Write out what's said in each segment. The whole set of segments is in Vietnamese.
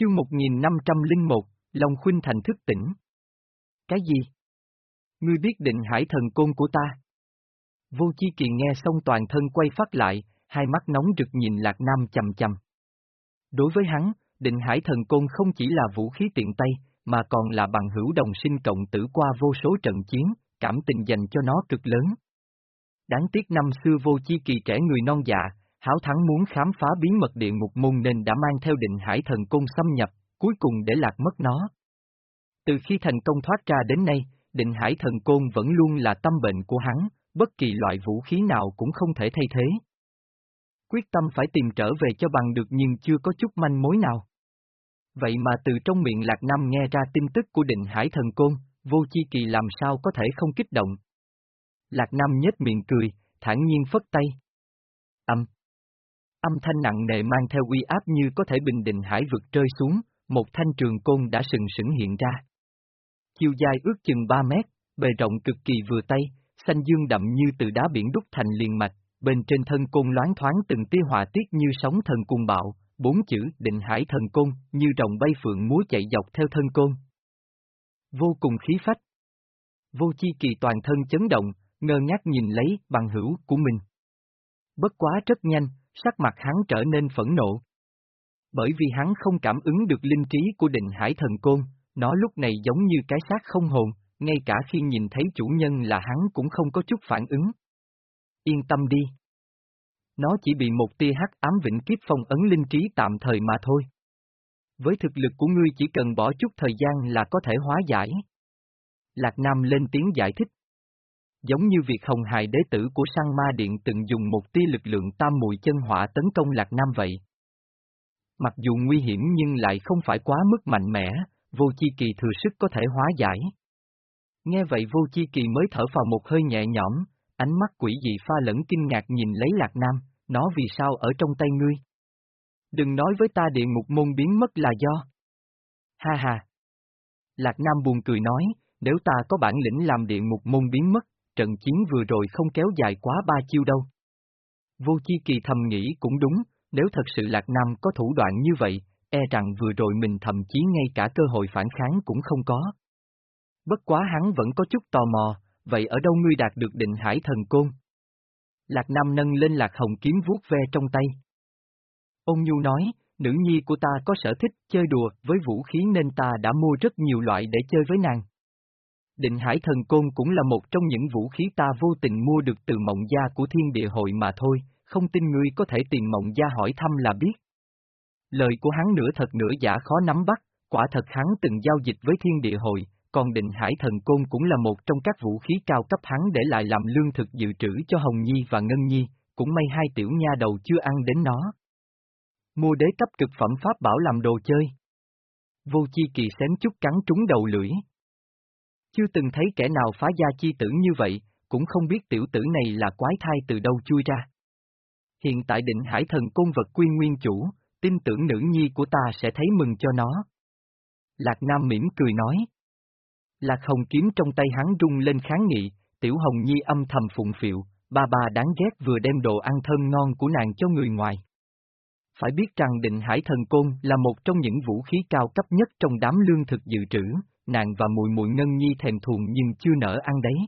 Chương 1501, Long Khuynh Thành thức tỉnh. Cái gì? Ngươi biết định hải thần côn của ta? Vô Chi Kỳ nghe xong toàn thân quay phát lại, hai mắt nóng rực nhìn Lạc Nam chầm chầm. Đối với hắn, định hải thần côn không chỉ là vũ khí tiện tay, mà còn là bằng hữu đồng sinh cộng tử qua vô số trận chiến, cảm tình dành cho nó cực lớn. Đáng tiếc năm xưa vô chi kỳ trẻ người non dạ, háo thắng muốn khám phá bí mật địa ngục môn nên đã mang theo định hải thần côn xâm nhập, cuối cùng để lạc mất nó. Từ khi thành công thoát ra đến nay, định hải thần côn vẫn luôn là tâm bệnh của hắn, bất kỳ loại vũ khí nào cũng không thể thay thế. Quyết tâm phải tìm trở về cho bằng được nhưng chưa có chút manh mối nào. Vậy mà từ trong miệng Lạc Nam nghe ra tin tức của định hải thần côn, vô chi kỳ làm sao có thể không kích động. Lạc Nam nhếch miệng cười, thản nhiên phất tay. Âm. Âm thanh nặng nề mang theo uy áp như có thể bình định hải vực rơi xuống, một thanh trường côn đã sừng sững hiện ra. Chiều dài ước chừng 3 mét, bề rộng cực kỳ vừa tay, xanh dương đậm như từ đá biển đúc thành liền mạch, bên trên thân côn loáng thoáng từng tia hỏa tiết như sóng thần cung bạo, bốn chữ định hải thần côn, như rồng bay phượng múa chạy dọc theo thân côn. Vô cùng khí phách. Vô chi kỳ toàn thân chấn động, ngơ ngác nhìn lấy bằng hữu của mình. Bất quá rất nhanh, sắc mặt hắn trở nên phẫn nộ. Bởi vì hắn không cảm ứng được linh trí của định hải thần côn, nó lúc này giống như cái xác không hồn, ngay cả khi nhìn thấy chủ nhân là hắn cũng không có chút phản ứng. Yên tâm đi. Nó chỉ bị một tia hắc ám vĩnh kiếp phong ấn linh trí tạm thời mà thôi. Với thực lực của ngươi chỉ cần bỏ chút thời gian là có thể hóa giải. Lạc Nam lên tiếng giải thích. Giống như việc hồng hài đế tử của sang ma điện từng dùng một tia lực lượng tam mùi chân hỏa tấn công Lạc Nam vậy. Mặc dù nguy hiểm nhưng lại không phải quá mức mạnh mẽ, vô chi kỳ thừa sức có thể hóa giải. Nghe vậy vô chi kỳ mới thở vào một hơi nhẹ nhõm, ánh mắt quỷ dị pha lẫn kinh ngạc nhìn lấy Lạc Nam, nó vì sao ở trong tay ngươi? Đừng nói với ta địa ngục môn biến mất là do. Ha ha. Lạc Nam buồn cười nói, nếu ta có bản lĩnh làm địa ngục môn biến mất, trận chiến vừa rồi không kéo dài quá ba chiêu đâu. Vô chi kỳ thầm nghĩ cũng đúng, nếu thật sự Lạc Nam có thủ đoạn như vậy, e rằng vừa rồi mình thậm chí ngay cả cơ hội phản kháng cũng không có. Bất quá hắn vẫn có chút tò mò, vậy ở đâu ngươi đạt được định hải thần côn? Lạc Nam nâng lên lạc hồng kiếm vuốt ve trong tay. Ông Nhu nói, nữ nhi của ta có sở thích chơi đùa với vũ khí nên ta đã mua rất nhiều loại để chơi với nàng. Định hải thần côn cũng là một trong những vũ khí ta vô tình mua được từ mộng gia của thiên địa hội mà thôi, không tin ngươi có thể tìm mộng gia hỏi thăm là biết. Lời của hắn nửa thật nửa giả khó nắm bắt, quả thật hắn từng giao dịch với thiên địa hội, còn định hải thần côn cũng là một trong các vũ khí cao cấp hắn để lại làm lương thực dự trữ cho Hồng Nhi và Ngân Nhi, cũng may hai tiểu nha đầu chưa ăn đến nó. Mua đế cấp cực phẩm pháp bảo làm đồ chơi. Vô chi kỳ xém chút cắn trúng đầu lưỡi. Chưa từng thấy kẻ nào phá gia chi tử như vậy, cũng không biết tiểu tử này là quái thai từ đâu chui ra. Hiện tại định hải thần côn vật quy nguyên chủ, tin tưởng nữ nhi của ta sẽ thấy mừng cho nó. Lạc Nam mỉm cười nói. Lạc Hồng kiếm trong tay hắn rung lên kháng nghị, Tiểu Hồng Nhi âm thầm phụng phiệu, ba ba đáng ghét vừa đem đồ ăn thơm ngon của nàng cho người ngoài. Phải biết rằng định hải thần côn là một trong những vũ khí cao cấp nhất trong đám lương thực dự trữ, nàng và mùi mùi ngân nhi thèm thuồng nhưng chưa nở ăn đấy.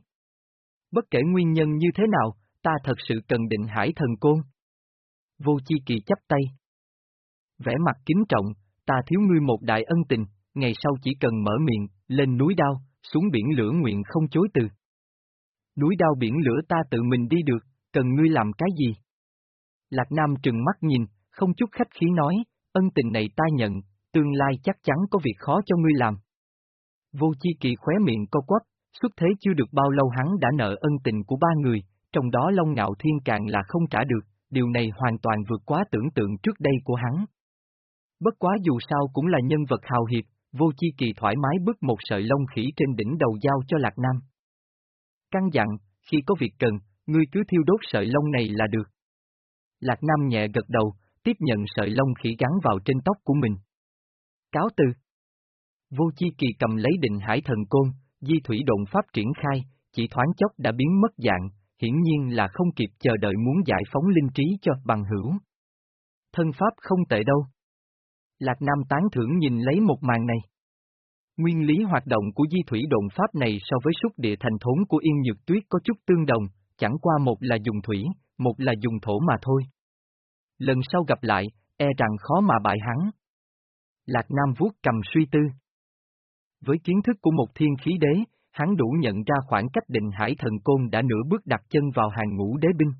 Bất kể nguyên nhân như thế nào, ta thật sự cần định hải thần côn. Vô chi kỳ chấp tay. Vẽ mặt kính trọng, ta thiếu ngươi một đại ân tình, ngày sau chỉ cần mở miệng, lên núi đao, xuống biển lửa nguyện không chối từ. Núi đao biển lửa ta tự mình đi được, cần ngươi làm cái gì? Lạc Nam trừng mắt nhìn, không chút khách khí nói, ân tình này ta nhận, tương lai chắc chắn có việc khó cho ngươi làm. Vô chi kỳ khóe miệng co quắp, xuất thế chưa được bao lâu hắn đã nợ ân tình của ba người, trong đó Long Ngạo Thiên càng là không trả được, điều này hoàn toàn vượt quá tưởng tượng trước đây của hắn. Bất quá dù sao cũng là nhân vật hào hiệp, vô chi kỳ thoải mái bước một sợi lông khỉ trên đỉnh đầu giao cho Lạc Nam. Căn dặn, khi có việc cần, ngươi cứ thiêu đốt sợi lông này là được. Lạc Nam nhẹ gật đầu, tiếp nhận sợi lông khỉ gắn vào trên tóc của mình. Cáo từ. Vô chi kỳ cầm lấy định hải thần côn, di thủy động pháp triển khai, chỉ thoáng chốc đã biến mất dạng, hiển nhiên là không kịp chờ đợi muốn giải phóng linh trí cho bằng hữu. Thân pháp không tệ đâu. Lạc Nam tán thưởng nhìn lấy một màn này. Nguyên lý hoạt động của di thủy động pháp này so với xúc địa thành thốn của Yên Nhược Tuyết có chút tương đồng, chẳng qua một là dùng thủy, một là dùng thổ mà thôi. Lần sau gặp lại, e rằng khó mà bại hắn. Lạc Nam vuốt cầm suy tư. Với kiến thức của một thiên khí đế, hắn đủ nhận ra khoảng cách định hải thần côn đã nửa bước đặt chân vào hàng ngũ đế binh.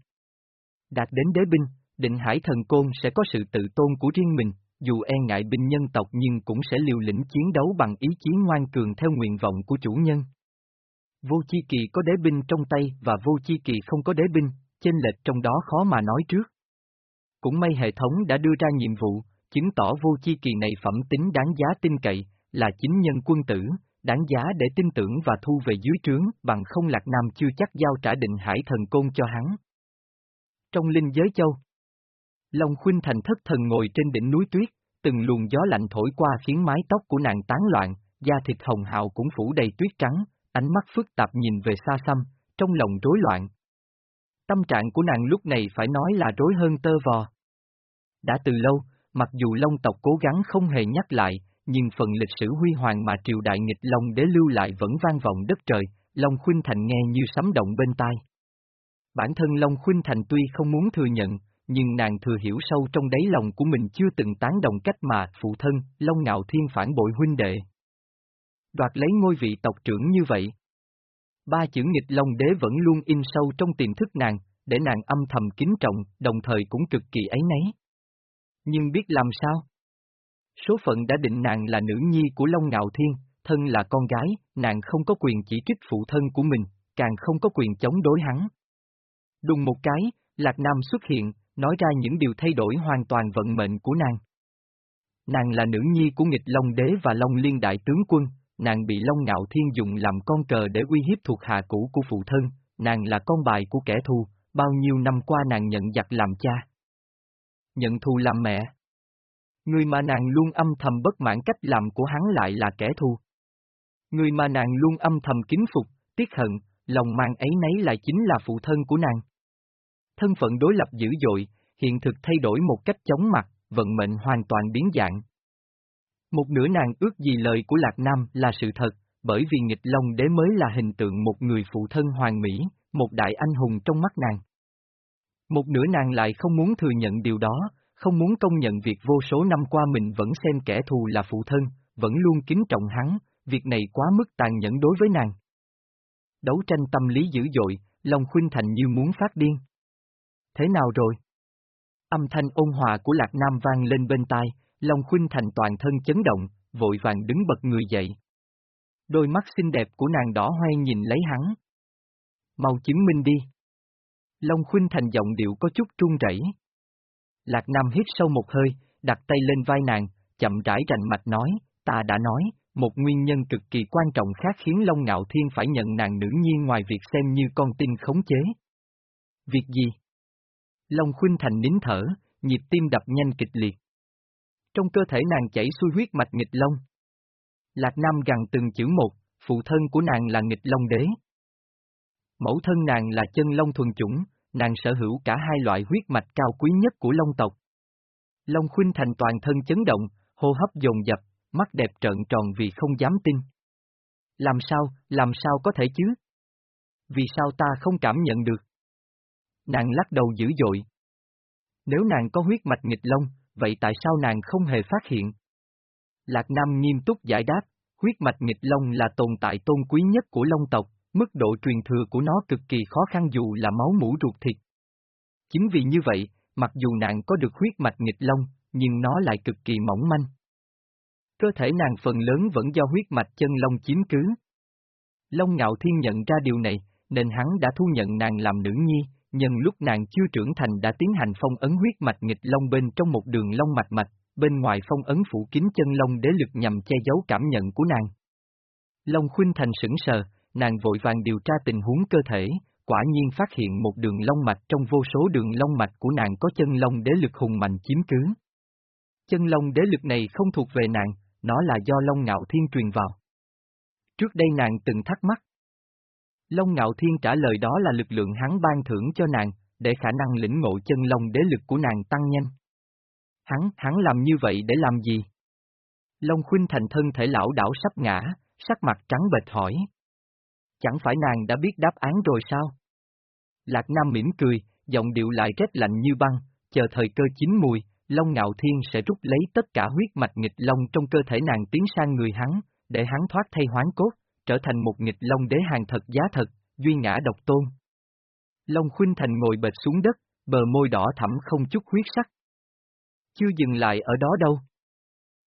Đạt đến đế binh, định hải thần côn sẽ có sự tự tôn của riêng mình, dù e ngại binh nhân tộc nhưng cũng sẽ liều lĩnh chiến đấu bằng ý chí ngoan cường theo nguyện vọng của chủ nhân. Vô chi kỳ có đế binh trong tay và vô chi kỳ không có đế binh, chênh lệch trong đó khó mà nói trước. Cũng may hệ thống đã đưa ra nhiệm vụ, chứng tỏ vô chi kỳ này phẩm tính đáng giá tin cậy, là chính nhân quân tử, đáng giá để tin tưởng và thu về dưới trướng, bằng không Lạc Nam chưa chắc giao trả định hải thần côn cho hắn. Trong linh giới châu, Long Khuynh Thành thất thần ngồi trên đỉnh núi tuyết, từng luồng gió lạnh thổi qua khiến mái tóc của nàng tán loạn, da thịt hồng hào cũng phủ đầy tuyết trắng, ánh mắt phức tạp nhìn về xa xăm, trong lòng rối loạn. Tâm trạng của nàng lúc này phải nói là rối hơn tơ vò. Đã từ lâu, mặc dù Long tộc cố gắng không hề nhắc lại, nhưng phần lịch sử huy hoàng mà triều đại nghịch Long đế lưu lại vẫn vang vọng đất trời, Long Khuynh Thành nghe như sấm động bên tai. Bản thân Long Khuynh Thành tuy không muốn thừa nhận, nhưng nàng thừa hiểu sâu trong đáy lòng của mình chưa từng tán đồng cách mà phụ thân, Long Ngạo Thiên phản bội huynh đệ. Đoạt lấy ngôi vị tộc trưởng như vậy. Ba chữ nghịch Long Đế vẫn luôn in sâu trong tiềm thức nàng, để nàng âm thầm kính trọng, đồng thời cũng cực kỳ ấy nấy. Nhưng biết làm sao? Số phận đã định nàng là nữ nhi của Long Ngạo Thiên, thân là con gái, nàng không có quyền chỉ trích phụ thân của mình, càng không có quyền chống đối hắn. Đùng một cái, Lạc Nam xuất hiện, nói ra những điều thay đổi hoàn toàn vận mệnh của nàng. Nàng là nữ nhi của nghịch Long Đế và Long Liên Đại Tướng Quân, nàng bị Long Ngạo Thiên dùng làm con cờ để uy hiếp thuộc hạ cũ của phụ thân, nàng là con bài của kẻ thù, bao nhiêu năm qua nàng nhận giặc làm cha. Nhận thù làm mẹ. Người mà nàng luôn âm thầm bất mãn cách làm của hắn lại là kẻ thù. Người mà nàng luôn âm thầm kính phục, tiếc hận, lòng mang ấy nấy lại chính là phụ thân của nàng thân phận đối lập dữ dội, hiện thực thay đổi một cách chóng mặt, vận mệnh hoàn toàn biến dạng. Một nửa nàng ước gì lời của Lạc Nam là sự thật, bởi vì nghịch Long đế mới là hình tượng một người phụ thân hoàng mỹ, một đại anh hùng trong mắt nàng. Một nửa nàng lại không muốn thừa nhận điều đó, không muốn công nhận việc vô số năm qua mình vẫn xem kẻ thù là phụ thân, vẫn luôn kính trọng hắn, việc này quá mức tàn nhẫn đối với nàng. Đấu tranh tâm lý dữ dội, Long Khuynh Thành như muốn phát điên. Thế nào rồi? Âm thanh ôn hòa của Lạc Nam vang lên bên tai, Long Khuynh Thành toàn thân chấn động, vội vàng đứng bật người dậy. Đôi mắt xinh đẹp của nàng đỏ hoe nhìn lấy hắn. Mau chứng minh đi. Long Khuynh Thành giọng điệu có chút trung rẩy. Lạc Nam hít sâu một hơi, đặt tay lên vai nàng, chậm rãi rành mạch nói, ta đã nói, một nguyên nhân cực kỳ quan trọng khác khiến Long Ngạo Thiên phải nhận nàng nữ nhiên ngoài việc xem như con tin khống chế. Việc gì? Long Khuynh Thành nín thở, nhịp tim đập nhanh kịch liệt. Trong cơ thể nàng chảy xuôi huyết mạch nghịch long. Lạc Nam gằn từng chữ một, phụ thân của nàng là nghịch long đế. Mẫu thân nàng là chân long thuần chủng, nàng sở hữu cả hai loại huyết mạch cao quý nhất của long tộc. Long Khuynh Thành toàn thân chấn động, hô hấp dồn dập, mắt đẹp trợn tròn vì không dám tin. Làm sao, làm sao có thể chứ? Vì sao ta không cảm nhận được? Nàng lắc đầu dữ dội. Nếu nàng có huyết mạch nghịch long, vậy tại sao nàng không hề phát hiện? Lạc Nam nghiêm túc giải đáp, huyết mạch nghịch long là tồn tại tôn quý nhất của long tộc, mức độ truyền thừa của nó cực kỳ khó khăn dù là máu mũ ruột thịt. Chính vì như vậy, mặc dù nàng có được huyết mạch nghịch long, nhưng nó lại cực kỳ mỏng manh. Cơ thể nàng phần lớn vẫn do huyết mạch chân long chiếm cứ. Long Ngạo Thiên nhận ra điều này, nên hắn đã thu nhận nàng làm nữ nhi, nhân lúc nàng chưa trưởng thành đã tiến hành phong ấn huyết mạch nghịch long bên trong một đường long mạch mạch, bên ngoài phong ấn phủ kín chân long đế lực nhằm che giấu cảm nhận của nàng. Long khuynh thành sững sờ, nàng vội vàng điều tra tình huống cơ thể, quả nhiên phát hiện một đường long mạch trong vô số đường long mạch của nàng có chân long đế lực hùng mạnh chiếm cứ. Chân long đế lực này không thuộc về nàng, nó là do long ngạo thiên truyền vào. Trước đây nàng từng thắc mắc, Long Ngạo Thiên trả lời đó là lực lượng hắn ban thưởng cho nàng, để khả năng lĩnh ngộ chân long đế lực của nàng tăng nhanh. Hắn, hắn làm như vậy để làm gì? Long Khuynh Thành thân thể lão đảo sắp ngã, sắc mặt trắng bệch hỏi. Chẳng phải nàng đã biết đáp án rồi sao? Lạc Nam mỉm cười, giọng điệu lại rét lạnh như băng, chờ thời cơ chín mùi, Long Ngạo Thiên sẽ rút lấy tất cả huyết mạch nghịch long trong cơ thể nàng tiến sang người hắn, để hắn thoát thay hoán cốt, trở thành một nghịch long đế hàng thật giá thật, duy ngã độc tôn. Long Khuynh Thành ngồi bệt xuống đất, bờ môi đỏ thẳm không chút huyết sắc. Chưa dừng lại ở đó đâu.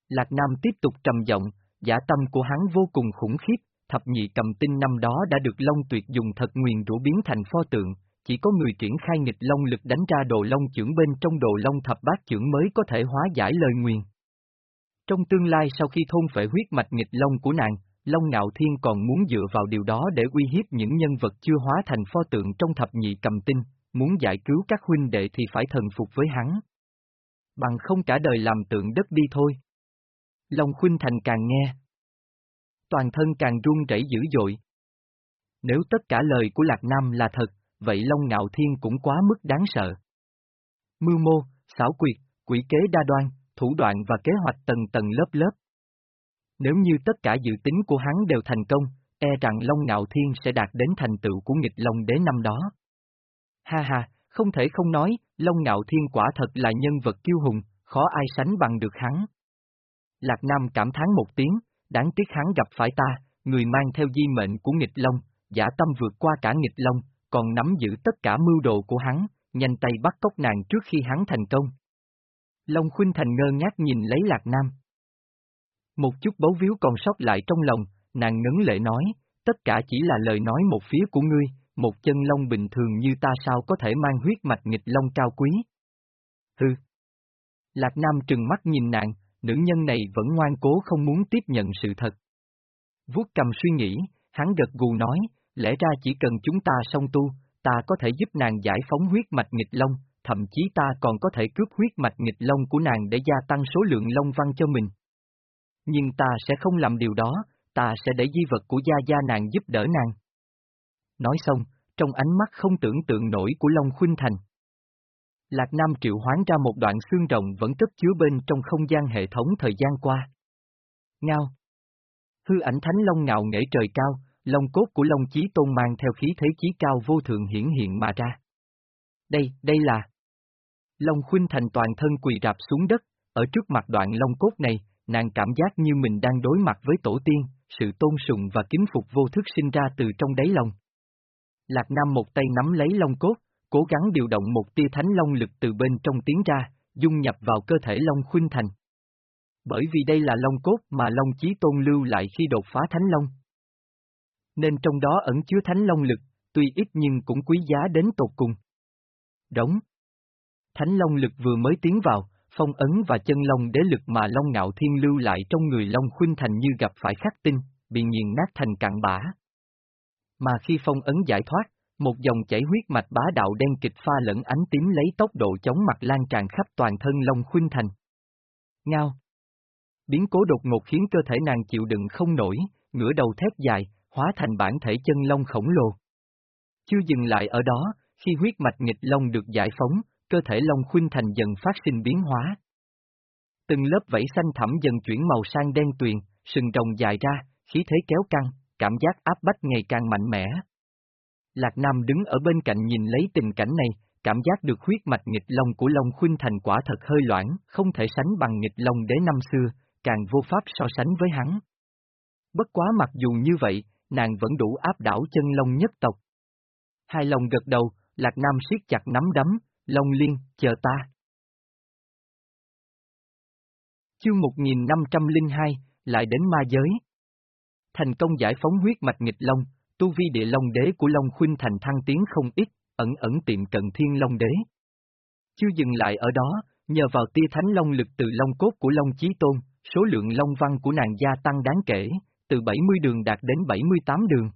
Lạc Nam tiếp tục trầm giọng, giả tâm của hắn vô cùng khủng khiếp, thập nhị cầm tinh năm đó đã được Long Tuyệt dùng thật nguyền rũ biến thành pho tượng, chỉ có người triển khai nghịch long lực đánh ra đồ long trưởng bên trong đồ long thập bát trưởng mới có thể hóa giải lời nguyền. Trong tương lai sau khi thôn phệ huyết mạch nghịch long của nàng, Long Ngạo Thiên còn muốn dựa vào điều đó để uy hiếp những nhân vật chưa hóa thành pho tượng trong thập nhị cầm tinh, muốn giải cứu các huynh đệ thì phải thần phục với hắn. Bằng không cả đời làm tượng đất đi thôi. Long Khuynh Thành càng nghe. Toàn thân càng run rẩy dữ dội. Nếu tất cả lời của Lạc Nam là thật, vậy Long Ngạo Thiên cũng quá mức đáng sợ. Mưu mô, xảo quyệt, quỷ kế đa đoan, thủ đoạn và kế hoạch tầng tầng lớp lớp. Nếu như tất cả dự tính của hắn đều thành công, e rằng Long Ngạo Thiên sẽ đạt đến thành tựu của nghịch Long đế năm đó. Ha ha, không thể không nói, Long Ngạo Thiên quả thật là nhân vật kiêu hùng, khó ai sánh bằng được hắn. Lạc Nam cảm thán một tiếng, đáng tiếc hắn gặp phải ta, người mang theo di mệnh của nghịch Long, giả tâm vượt qua cả nghịch Long, còn nắm giữ tất cả mưu đồ của hắn, nhanh tay bắt cóc nàng trước khi hắn thành công. Long Khuynh Thành ngơ ngác nhìn lấy Lạc Nam. Một chút bấu víu còn sót lại trong lòng, nàng ngấn lệ nói, tất cả chỉ là lời nói một phía của ngươi, một chân long bình thường như ta sao có thể mang huyết mạch nghịch long cao quý. Hừ. Lạc Nam trừng mắt nhìn nàng, nữ nhân này vẫn ngoan cố không muốn tiếp nhận sự thật. Vuốt cầm suy nghĩ, hắn gật gù nói, lẽ ra chỉ cần chúng ta song tu, ta có thể giúp nàng giải phóng huyết mạch nghịch long, thậm chí ta còn có thể cướp huyết mạch nghịch long của nàng để gia tăng số lượng long văn cho mình. Nhưng ta sẽ không làm điều đó, ta sẽ để di vật của gia gia nàng giúp đỡ nàng. Nói xong, trong ánh mắt không tưởng tượng nổi của Long Khuynh Thành. Lạc Nam triệu hoán ra một đoạn xương rồng vẫn cất chứa bên trong không gian hệ thống thời gian qua. Ngao. Hư ảnh thánh long ngạo nghệ trời cao, long cốt của Long Chí Tôn mang theo khí thế chí cao vô thượng hiển hiện mà ra. Đây, đây là... Long Khuynh Thành toàn thân quỳ rạp xuống đất, ở trước mặt đoạn long cốt này, nàng cảm giác như mình đang đối mặt với tổ tiên, sự tôn sùng và kính phục vô thức sinh ra từ trong đáy lòng. Lạc Nam một tay nắm lấy long cốt, cố gắng điều động một tia thánh long lực từ bên trong tiến ra, dung nhập vào cơ thể Long Khuynh Thành. Bởi vì đây là long cốt mà Long Chí Tôn lưu lại khi đột phá thánh long. Nên trong đó ẩn chứa thánh long lực, tuy ít nhưng cũng quý giá đến tột cùng. Đóng. Thánh long lực vừa mới tiến vào, phong ấn và chân long đế lực mà Long Ngạo Thiên lưu lại trong người Long Khuynh Thành như gặp phải khắc tinh, bị nghiền nát thành cạn bã. Mà khi phong ấn giải thoát, một dòng chảy huyết mạch bá đạo đen kịch pha lẫn ánh tím lấy tốc độ chóng mặt lan tràn khắp toàn thân Long Khuynh Thành. Ngao. Biến cố đột ngột khiến cơ thể nàng chịu đựng không nổi, ngửa đầu thét dài, hóa thành bản thể chân long khổng lồ. Chưa dừng lại ở đó, khi huyết mạch nghịch long được giải phóng, cơ thể long khuynh thành dần phát sinh biến hóa. Từng lớp vảy xanh thẳm dần chuyển màu sang đen tuyền, sừng rồng dài ra, khí thế kéo căng, cảm giác áp bách ngày càng mạnh mẽ. Lạc Nam đứng ở bên cạnh nhìn lấy tình cảnh này, cảm giác được huyết mạch nghịch long của Long Khuynh Thành quả thật hơi loãng, không thể sánh bằng nghịch long đế năm xưa, càng vô pháp so sánh với hắn. Bất quá mặc dù như vậy, nàng vẫn đủ áp đảo chân long nhất tộc. Hai lòng gật đầu, Lạc Nam siết chặt nắm đấm, Long Liên, chờ ta. Chương 1502, lại đến ma giới. Thành công giải phóng huyết mạch nghịch long, tu vi địa long đế của Long Khuynh thành thăng tiến không ít, ẩn ẩn tiệm cận thiên long đế. Chưa dừng lại ở đó, nhờ vào tia thánh long lực từ long cốt của Long Chí Tôn, số lượng long văn của nàng gia tăng đáng kể, từ 70 đường đạt đến 78 đường.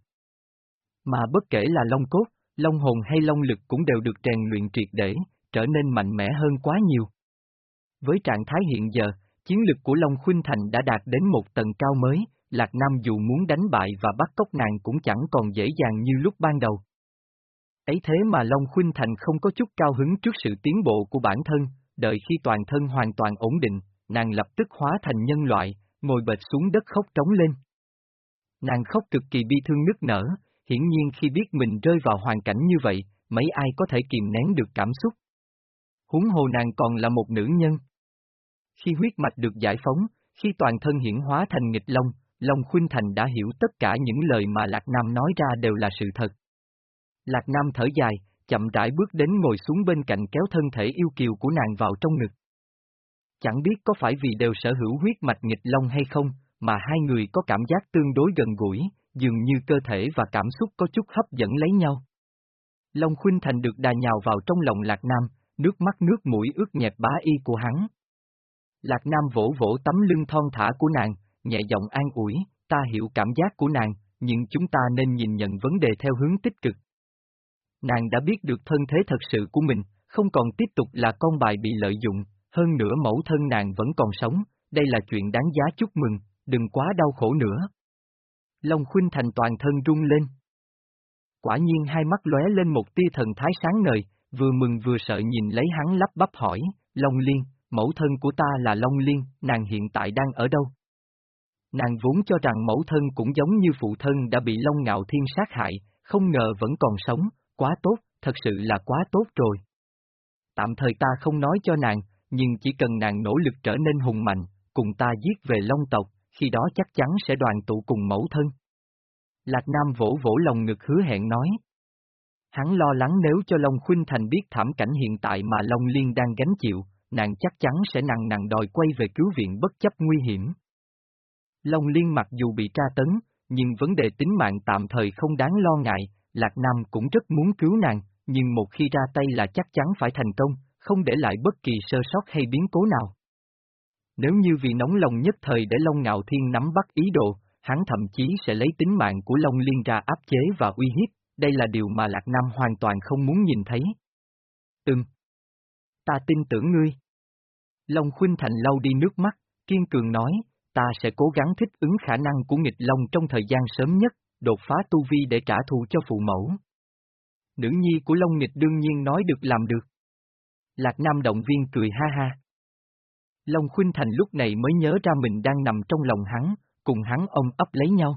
Mà bất kể là long cốt, long hồn hay long lực cũng đều được rèn luyện triệt để, trở nên mạnh mẽ hơn quá nhiều. Với trạng thái hiện giờ, chiến lực của Long Khuynh Thành đã đạt đến một tầng cao mới, Lạc Nam dù muốn đánh bại và bắt cóc nàng cũng chẳng còn dễ dàng như lúc ban đầu. Ấy thế mà Long Khuynh Thành không có chút cao hứng trước sự tiến bộ của bản thân, đợi khi toàn thân hoàn toàn ổn định, nàng lập tức hóa thành nhân loại, ngồi bệt xuống đất khóc trống lên. Nàng khóc cực kỳ bi thương nức nở, hiển nhiên khi biết mình rơi vào hoàn cảnh như vậy, mấy ai có thể kìm nén được cảm xúc. Huống hồ nàng còn là một nữ nhân. Khi huyết mạch được giải phóng, khi toàn thân hiển hóa thành nghịch long, Long Khuynh Thành đã hiểu tất cả những lời mà Lạc Nam nói ra đều là sự thật. Lạc Nam thở dài, chậm rãi bước đến ngồi xuống bên cạnh kéo thân thể yêu kiều của nàng vào trong ngực. Chẳng biết có phải vì đều sở hữu huyết mạch nghịch long hay không, mà hai người có cảm giác tương đối gần gũi, dường như cơ thể và cảm xúc có chút hấp dẫn lấy nhau. Long Khuynh Thành được đà nhào vào trong lòng Lạc Nam, nước mắt nước mũi ướt nhẹp bá y của hắn. Lạc Nam vỗ vỗ tấm lưng thon thả của nàng, nhẹ giọng an ủi, ta hiểu cảm giác của nàng, nhưng chúng ta nên nhìn nhận vấn đề theo hướng tích cực. Nàng đã biết được thân thế thật sự của mình, không còn tiếp tục là con bài bị lợi dụng, hơn nữa mẫu thân nàng vẫn còn sống, đây là chuyện đáng giá chúc mừng, đừng quá đau khổ nữa. Long Khuynh Thành toàn thân rung lên. Quả nhiên hai mắt lóe lên một tia thần thái sáng ngời, vừa mừng vừa sợ nhìn lấy hắn lắp bắp hỏi, Long Liên, mẫu thân của ta là Long Liên, nàng hiện tại đang ở đâu? Nàng vốn cho rằng mẫu thân cũng giống như phụ thân đã bị Long Ngạo Thiên sát hại, không ngờ vẫn còn sống, quá tốt, thật sự là quá tốt rồi. Tạm thời ta không nói cho nàng, nhưng chỉ cần nàng nỗ lực trở nên hùng mạnh, cùng ta giết về Long tộc, khi đó chắc chắn sẽ đoàn tụ cùng mẫu thân. Lạc Nam vỗ vỗ lòng ngực hứa hẹn nói. Hắn lo lắng nếu cho Long Khuynh Thành biết thảm cảnh hiện tại mà Long Liên đang gánh chịu, nàng chắc chắn sẽ nặng nặng đòi quay về cứu viện bất chấp nguy hiểm. Long Liên mặc dù bị tra tấn, nhưng vấn đề tính mạng tạm thời không đáng lo ngại, Lạc Nam cũng rất muốn cứu nàng, nhưng một khi ra tay là chắc chắn phải thành công, không để lại bất kỳ sơ sót hay biến cố nào. Nếu như vì nóng lòng nhất thời để Long Ngạo Thiên nắm bắt ý đồ, hắn thậm chí sẽ lấy tính mạng của Long Liên ra áp chế và uy hiếp, đây là điều mà Lạc Nam hoàn toàn không muốn nhìn thấy. Ừm. Ta tin tưởng ngươi. Long Khuynh Thành lau đi nước mắt, kiên cường nói, ta sẽ cố gắng thích ứng khả năng của nghịch Long trong thời gian sớm nhất, đột phá tu vi để trả thù cho phụ mẫu. Nữ nhi của Long Nghịch đương nhiên nói được làm được. Lạc Nam động viên cười ha ha. Long Khuynh Thành lúc này mới nhớ ra mình đang nằm trong lòng hắn, cùng hắn ông ấp lấy nhau.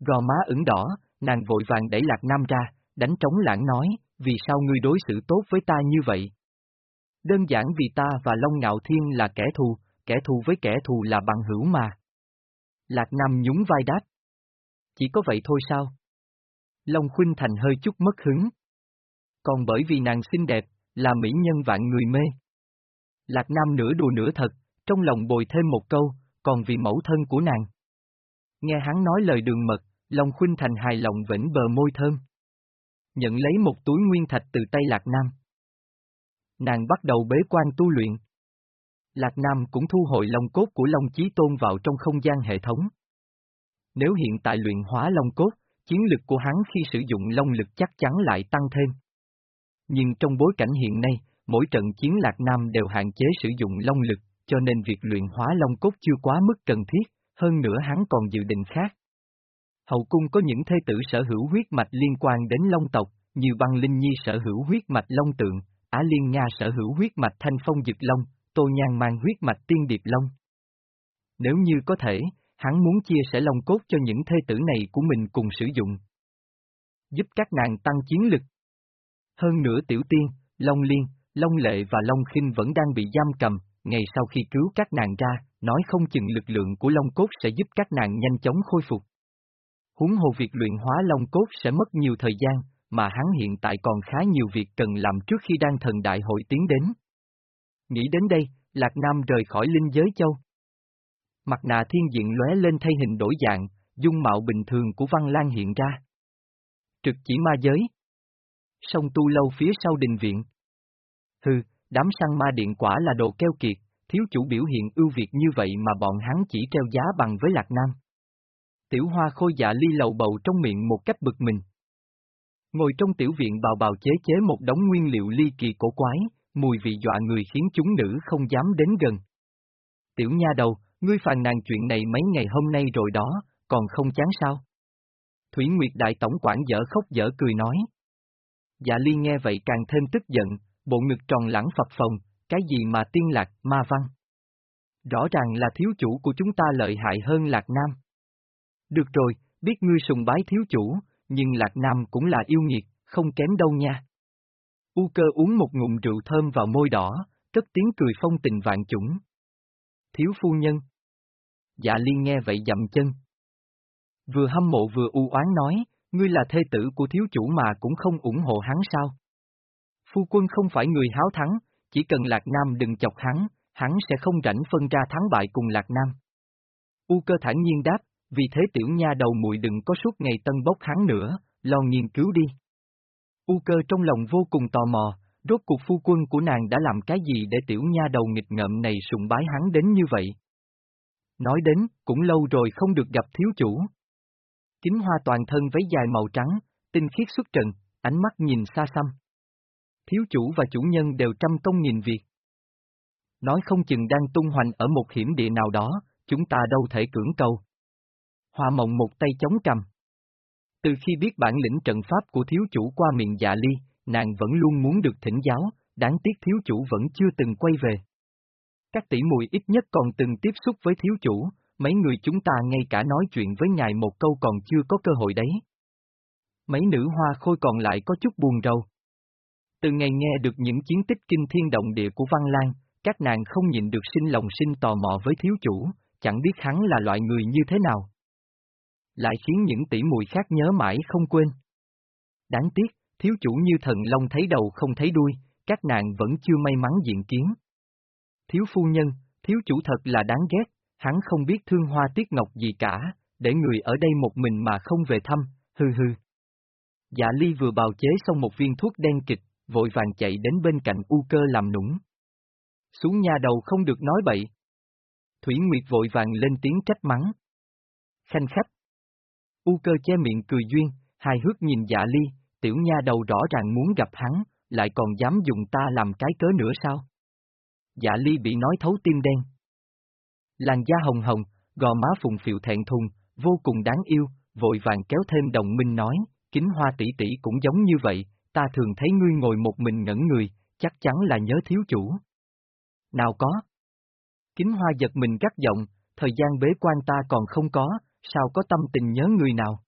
Gò má ửng đỏ, nàng vội vàng đẩy Lạc Nam ra, đánh trống lãng nói, vì sao ngươi đối xử tốt với ta như vậy? Đơn giản vì ta và Long Ngạo Thiên là kẻ thù, kẻ thù với kẻ thù là bằng hữu mà. Lạc Nam nhún vai đáp. Chỉ có vậy thôi sao? Long Khuynh Thành hơi chút mất hứng. Còn bởi vì nàng xinh đẹp, là mỹ nhân vạn người mê. Lạc Nam nửa đùa nửa thật, trong lòng bồi thêm một câu, còn vì mẫu thân của nàng. Nghe hắn nói lời đường mật, Long Khuynh Thành hài lòng vĩnh bờ môi thơm. Nhận lấy một túi nguyên thạch từ tay Lạc Nam. Nàng bắt đầu bế quan tu luyện. Lạc Nam cũng thu hồi lòng cốt của Long Chí Tôn vào trong không gian hệ thống. Nếu hiện tại luyện hóa long cốt, chiến lực của hắn khi sử dụng long lực chắc chắn lại tăng thêm. Nhưng trong bối cảnh hiện nay, mỗi trận chiến Lạc Nam đều hạn chế sử dụng long lực, cho nên việc luyện hóa long cốt chưa quá mức cần thiết, hơn nữa hắn còn dự định khác. Hậu cung có những thê tử sở hữu huyết mạch liên quan đến long tộc, như băng linh nhi sở hữu huyết mạch long tượng, Á Liên Nga sở hữu huyết mạch thanh phong dực long, Tô Nhan mang huyết mạch tiên điệp long. Nếu như có thể, hắn muốn chia sẻ long cốt cho những thê tử này của mình cùng sử dụng. Giúp các nàng tăng chiến lực. Hơn nữa tiểu tiên, Long Liên, Long Lệ và Long Khinh vẫn đang bị giam cầm, ngày sau khi cứu các nàng ra, nói không chừng lực lượng của Long Cốt sẽ giúp các nàng nhanh chóng khôi phục. Huống hồ việc luyện hóa Long Cốt sẽ mất nhiều thời gian, mà hắn hiện tại còn khá nhiều việc cần làm trước khi đan thần đại hội tiến đến. Nghĩ đến đây, Lạc Nam rời khỏi linh giới châu. Mặt nạ thiên diện lóe lên thay hình đổi dạng, dung mạo bình thường của Văn Lan hiện ra. Trực chỉ ma giới. Sông tu lâu phía sau đình viện. Hừ, đám săn ma điện quả là đồ keo kiệt, thiếu chủ biểu hiện ưu việt như vậy mà bọn hắn chỉ treo giá bằng với Lạc Nam. Tiểu hoa khôi dạ ly lầu bầu trong miệng một cách bực mình. Ngồi trong tiểu viện bào bào chế chế một đống nguyên liệu ly kỳ cổ quái, mùi vị dọa người khiến chúng nữ không dám đến gần. Tiểu nha đầu, ngươi phàn nàn chuyện này mấy ngày hôm nay rồi đó, còn không chán sao? Thủy Nguyệt Đại Tổng quản dở khóc dở cười nói. Dạ ly nghe vậy càng thêm tức giận, bộ ngực tròn lẳng phập phồng, cái gì mà tiên lạc, ma văn? Rõ ràng là thiếu chủ của chúng ta lợi hại hơn Lạc Nam. Được rồi, biết ngươi sùng bái thiếu chủ, nhưng Lạc Nam cũng là yêu nghiệt, không kém đâu nha. U cơ uống một ngụm rượu thơm vào môi đỏ, cất tiếng cười phong tình vạn chủng. Thiếu phu nhân. Dạ liên nghe vậy dậm chân. Vừa hâm mộ vừa u oán nói, ngươi là thê tử của thiếu chủ mà cũng không ủng hộ hắn sao? Phu quân không phải người háo thắng, chỉ cần Lạc Nam đừng chọc hắn, hắn sẽ không rảnh phân ra thắng bại cùng Lạc Nam. U cơ thản nhiên đáp, vì thế tiểu nha đầu muội đừng có suốt ngày tân bốc hắn nữa, lo nghiên cứu đi. U cơ trong lòng vô cùng tò mò, rốt cuộc phu quân của nàng đã làm cái gì để tiểu nha đầu nghịch ngợm này sùng bái hắn đến như vậy? Nói đến, cũng lâu rồi không được gặp thiếu chủ. Kính hoa toàn thân váy dài màu trắng, tinh khiết xuất trần, ánh mắt nhìn xa xăm. Thiếu chủ và chủ nhân đều trăm công nghìn việc. Nói không chừng đang tung hoành ở một hiểm địa nào đó, chúng ta đâu thể cưỡng cầu. Hoa mộng một tay chống cầm. Từ khi biết bản lĩnh trận pháp của thiếu chủ qua miệng dạ ly, nàng vẫn luôn muốn được thỉnh giáo, đáng tiếc thiếu chủ vẫn chưa từng quay về. Các tỷ muội ít nhất còn từng tiếp xúc với thiếu chủ, mấy người chúng ta ngay cả nói chuyện với ngài một câu còn chưa có cơ hội đấy. Mấy nữ hoa khôi còn lại có chút buồn rầu. Từ ngày nghe được những chiến tích kinh thiên động địa của Văn Lan, các nàng không nhịn được sinh lòng sinh tò mò với thiếu chủ, chẳng biết hắn là loại người như thế nào. Lại khiến những tỷ muội khác nhớ mãi không quên. Đáng tiếc, thiếu chủ như thần long thấy đầu không thấy đuôi, các nàng vẫn chưa may mắn diện kiến. Thiếu phu nhân, thiếu chủ thật là đáng ghét, hắn không biết thương hoa tiết ngọc gì cả, để người ở đây một mình mà không về thăm, hư hư. Dạ ly vừa bào chế xong một viên thuốc đen kịch, vội vàng chạy đến bên cạnh u cơ làm nũng. Xuống nhà đầu không được nói bậy. Thủy Nguyệt vội vàng lên tiếng trách mắng. Khanh khách. U cơ che miệng cười duyên, hài hước nhìn dạ ly, tiểu nha đầu rõ ràng muốn gặp hắn, lại còn dám dùng ta làm cái cớ nữa sao? Dạ ly bị nói thấu tim đen. Làn da hồng hồng, gò má phùng phiệu thẹn thùng, vô cùng đáng yêu, vội vàng kéo thêm đồng minh nói, kính hoa tỷ tỷ cũng giống như vậy, ta thường thấy ngươi ngồi một mình ngẩn người, chắc chắn là nhớ thiếu chủ. Nào có. Kính hoa giật mình gắt giọng, thời gian bế quan ta còn không có, sao có tâm tình nhớ người nào.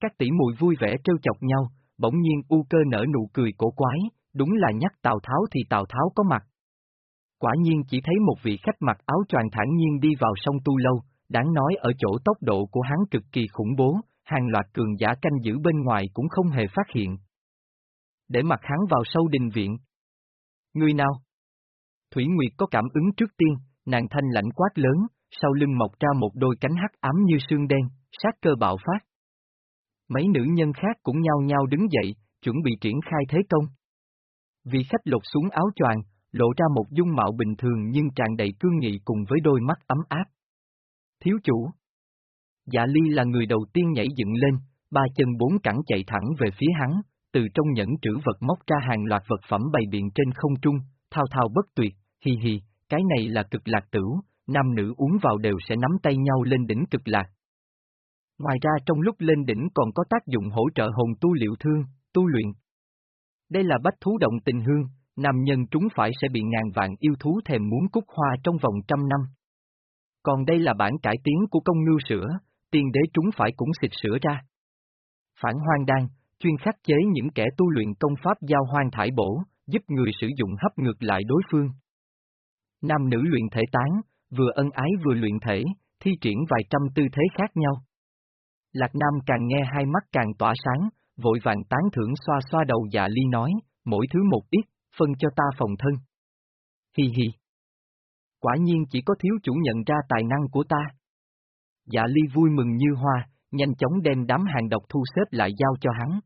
Các tỷ muội vui vẻ trêu chọc nhau, bỗng nhiên u cơ nở nụ cười cổ quái, đúng là nhắc Tào Tháo thì Tào Tháo có mặt. Quả nhiên chỉ thấy một vị khách mặc áo choàng thản nhiên đi vào sông tu lâu, đáng nói ở chỗ tốc độ của hắn cực kỳ khủng bố, hàng loạt cường giả canh giữ bên ngoài cũng không hề phát hiện. Để mặc hắn vào sâu đình viện. Người nào? Thủy Nguyệt có cảm ứng trước tiên, nàng thanh lãnh quát lớn, sau lưng mọc ra một đôi cánh hắc ám như xương đen, sát cơ bạo phát. Mấy nữ nhân khác cũng nhao nhao đứng dậy, chuẩn bị triển khai thế công. Vị khách lột xuống áo choàng, lộ ra một dung mạo bình thường nhưng tràn đầy cương nghị cùng với đôi mắt ấm áp. Thiếu chủ Dạ ly là người đầu tiên nhảy dựng lên, ba chân bốn cẳng chạy thẳng về phía hắn, từ trong nhẫn trữ vật móc ra hàng loạt vật phẩm bày biện trên không trung, thao thao bất tuyệt, hi hi, cái này là cực lạc tửu, nam nữ uống vào đều sẽ nắm tay nhau lên đỉnh cực lạc. Ngoài ra trong lúc lên đỉnh còn có tác dụng hỗ trợ hồn tu liệu thương, tu luyện. Đây là bách thú động tình hương, nam nhân trúng phải sẽ bị ngàn vạn yêu thú thèm muốn cúc hoa trong vòng trăm năm. Còn đây là bản cải tiến của công ngưu sữa, tiên đế trúng phải cũng xịt sữa ra. Phản hoang đan, chuyên khắc chế những kẻ tu luyện công pháp giao hoang thải bổ, giúp người sử dụng hấp ngược lại đối phương. Nam nữ luyện thể tán, vừa ân ái vừa luyện thể, thi triển vài trăm tư thế khác nhau. Lạc Nam càng nghe hai mắt càng tỏa sáng, vội vàng tán thưởng xoa xoa đầu dạ ly nói, mỗi thứ một ít, phân cho ta phòng thân. Hi hi. Quả nhiên chỉ có thiếu chủ nhận ra tài năng của ta. Dạ ly vui mừng như hoa, nhanh chóng đem đám hàng độc thu xếp lại giao cho hắn.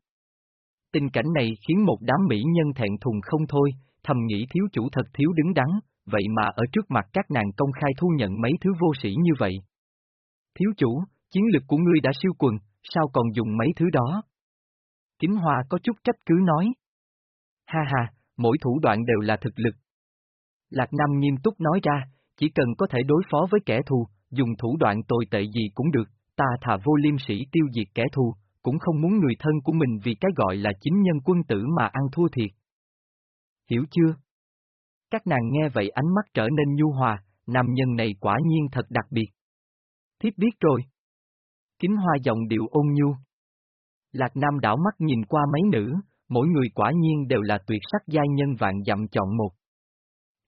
Tình cảnh này khiến một đám mỹ nhân thẹn thùng không thôi, thầm nghĩ thiếu chủ thật thiếu đứng đắn, vậy mà ở trước mặt các nàng công khai thu nhận mấy thứ vô sĩ như vậy. Thiếu chủ, chiến lực của ngươi đã siêu quần, sao còn dùng mấy thứ đó? Kính Hoa có chút trách cứ nói. Ha ha, mỗi thủ đoạn đều là thực lực. Lạc Nam nghiêm túc nói ra, chỉ cần có thể đối phó với kẻ thù, dùng thủ đoạn tồi tệ gì cũng được, ta thà vô liêm sĩ tiêu diệt kẻ thù, cũng không muốn người thân của mình vì cái gọi là chính nhân quân tử mà ăn thua thiệt. Hiểu chưa? Các nàng nghe vậy ánh mắt trở nên nhu hòa, nam nhân này quả nhiên thật đặc biệt. Thiếp biết rồi. Kính hoa giọng điệu ôn nhu. Lạc Nam đảo mắt nhìn qua mấy nữ, mỗi người quả nhiên đều là tuyệt sắc giai nhân vạn dặm chọn một.